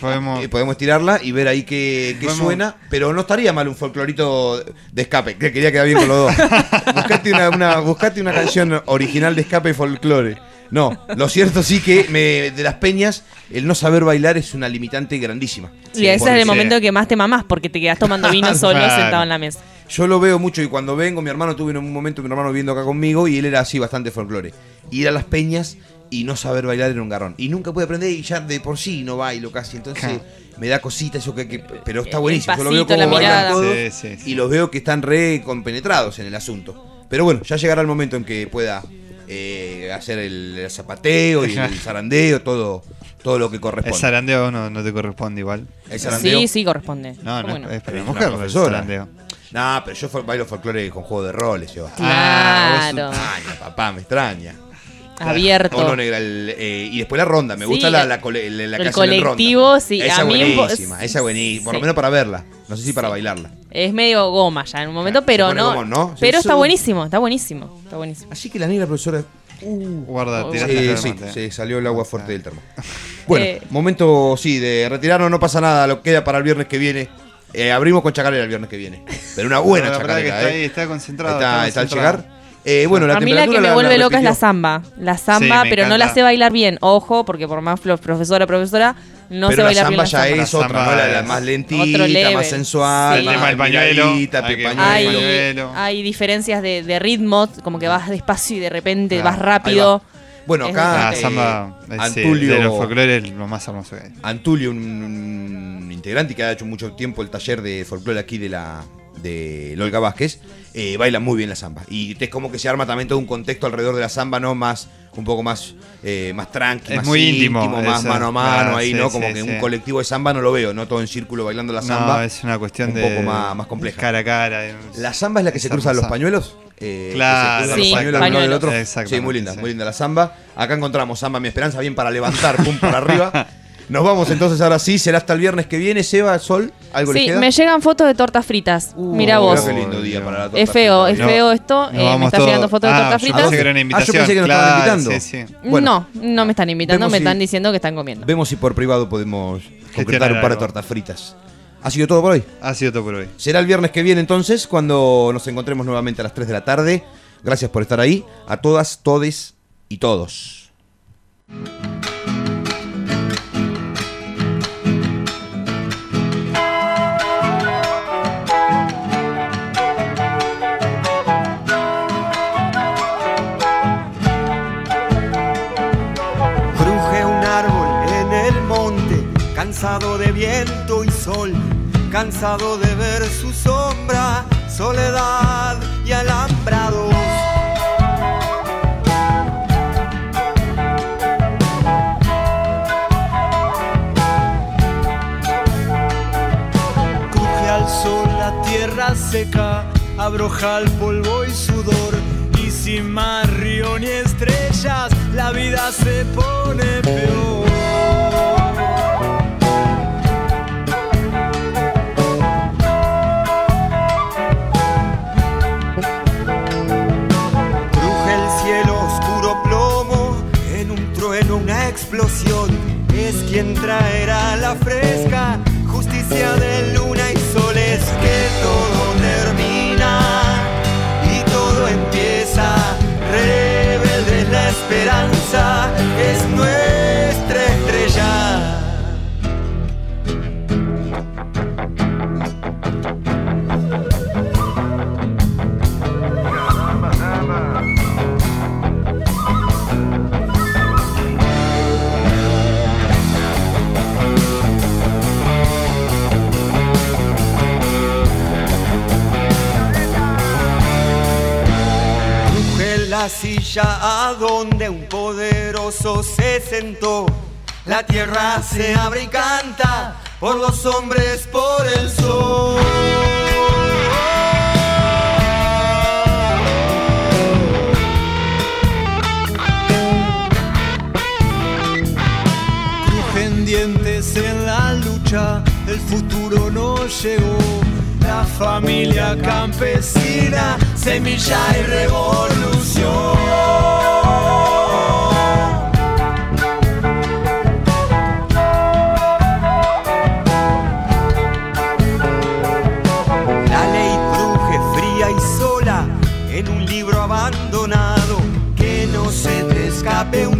Podemos, Eh, podemos tirarla y ver ahí qué, qué Podemos- suena. Pero no estaría mal un folclorito de escape, que quería quedar bien con los dos. buscate, una, una- buscate una canción original de escape y folclore. No, lo cierto sí que me- de las peñas, el no saber bailar es una limitante grandísima. y ese es el momento que más te mamás porque te quedas tomando vino solo sentado en la mesa. Yo lo veo mucho y cuando vengo, mi hermano tuve en un momento mi hermano viviendo acá conmigo y él era así bastante folclore. Ir a las peñas y no saber bailar era un garrón. Y nunca pude aprender y ya de por sí no bailo casi. Entonces Claro. me da cosita eso que, que- pero está buenísimo. Yo lo veo como la bailan todos Sí, sí, sí. y los veo que están re compenetrados en el asunto. Pero bueno, ya llegará el momento en que pueda eh, hacer el, el zapateo y el zarandeo, todo, todo lo que El corresponde. zarandeo no, no te corresponde igual. El zarandeo. Sí, sí corresponde. No, ¿Cómo no, no? es para Es mujer el zarandeo. Nah, pero yo bailo folclore con juego de roles, yo. Ah, Claro. Me extraña, papá, me extraña. Abierto. Negra, el, eh, y después la ronda. Me Sí, gusta la, la, cole- la- la el en ronda. colectivo, sí, Esa a mí buenísima, esa buenísima. Por Sí. lo menos para verla. No sé si para bailarla. Es medio goma ya en un momento, se pero no. como, ¿no? Pero está buenísimo, está buenísimo, está buenísimo. Así que la negra profesora. Guarda, Oh, tiraste Sí, sí, salió el agua fuerte del termo. Bueno, Eh. momento, sí, de retirarnos, no pasa nada, lo queda para el viernes que viene. Eh, abrimos con chacarera el viernes que viene. Pero una buena La verdad que chacarera, está ¿eh? ahí, está concentrado, está, está está al llegar. Eh, bueno, la a mí la que me vuelve loca es la samba. La samba, Sí, pero no la sé bailar bien. Ojo, porque por más profesora, profesora, no sé Pero la bailar bien samba la ya samba. es otra, ¿no? La, la más lentita, más sensual, Sí. más El tema del pañuelo, hay pañuelo. Hay, diferencias de, de ritmo, como que vas despacio y de repente vas rápido. Bueno, acá eh, samba, eh, Antulio, de los folclore es lo más hermoso que hay. Antulio, un, un integrante que ha hecho mucho tiempo el taller de folclore aquí de la de Olga Vázquez, eh, baila muy bien la samba. Y es como que se arma también todo un contexto alrededor de la samba, ¿no? Más, un poco más, eh, más tranqui, Es más muy íntimo, más eso, mano a mano ahí, sí, ¿no? Como sí, que sí. un colectivo de samba no lo veo, ¿no? Todo en círculo bailando la No, samba. es una cuestión un de. poco más, más compleja. Cara a cara. La samba es la que se cruzan los pañuelos. eh, que Claro, se los pañuelos uno del otro. Sí, muy linda, sí. muy linda la samba. Acá encontramos samba, mi esperanza, bien para levantar, pum para arriba. Nos vamos entonces ahora sí, será hasta el viernes que viene. Seba, Sol, ¿algo les Sí, queda? me llegan fotos de tortas fritas. Mira vos. Mirá qué lindo día para la torta Es feo, frita. es No, feo esto. eh, me vamos está todos- llegando fotos de Ah, tortas yo fritas. pensé que era una Ah, yo pensé que nos estaban invitando. Sí, sí. Bueno. no, no me están invitando, me si- están diciendo que están comiendo. Vemos si por privado podemos concretar un par de tortas fritas. ¿Ha sido todo por hoy? Ha sido todo por hoy. Será el viernes que viene entonces, cuando nos encontremos nuevamente a las 3 de la tarde. Gracias por estar ahí. A todas, todes y todos. Viento y sol, cansado de ver su sombra, soledad y alambrados. Cruje al sol la tierra seca, abroja el polvo y sudor, y sin más río ni estrellas, la vida se pone peor. Quien traerá la fresca justicia de silla a donde un poderoso se sentó. La tierra se abre y canta por los hombres, por el sol. Dientes en la lucha, el futuro no llegó. La familia campesina, semilla y revolución. La ley cruje fría y sola en un libro abandonado. Que no se te escape un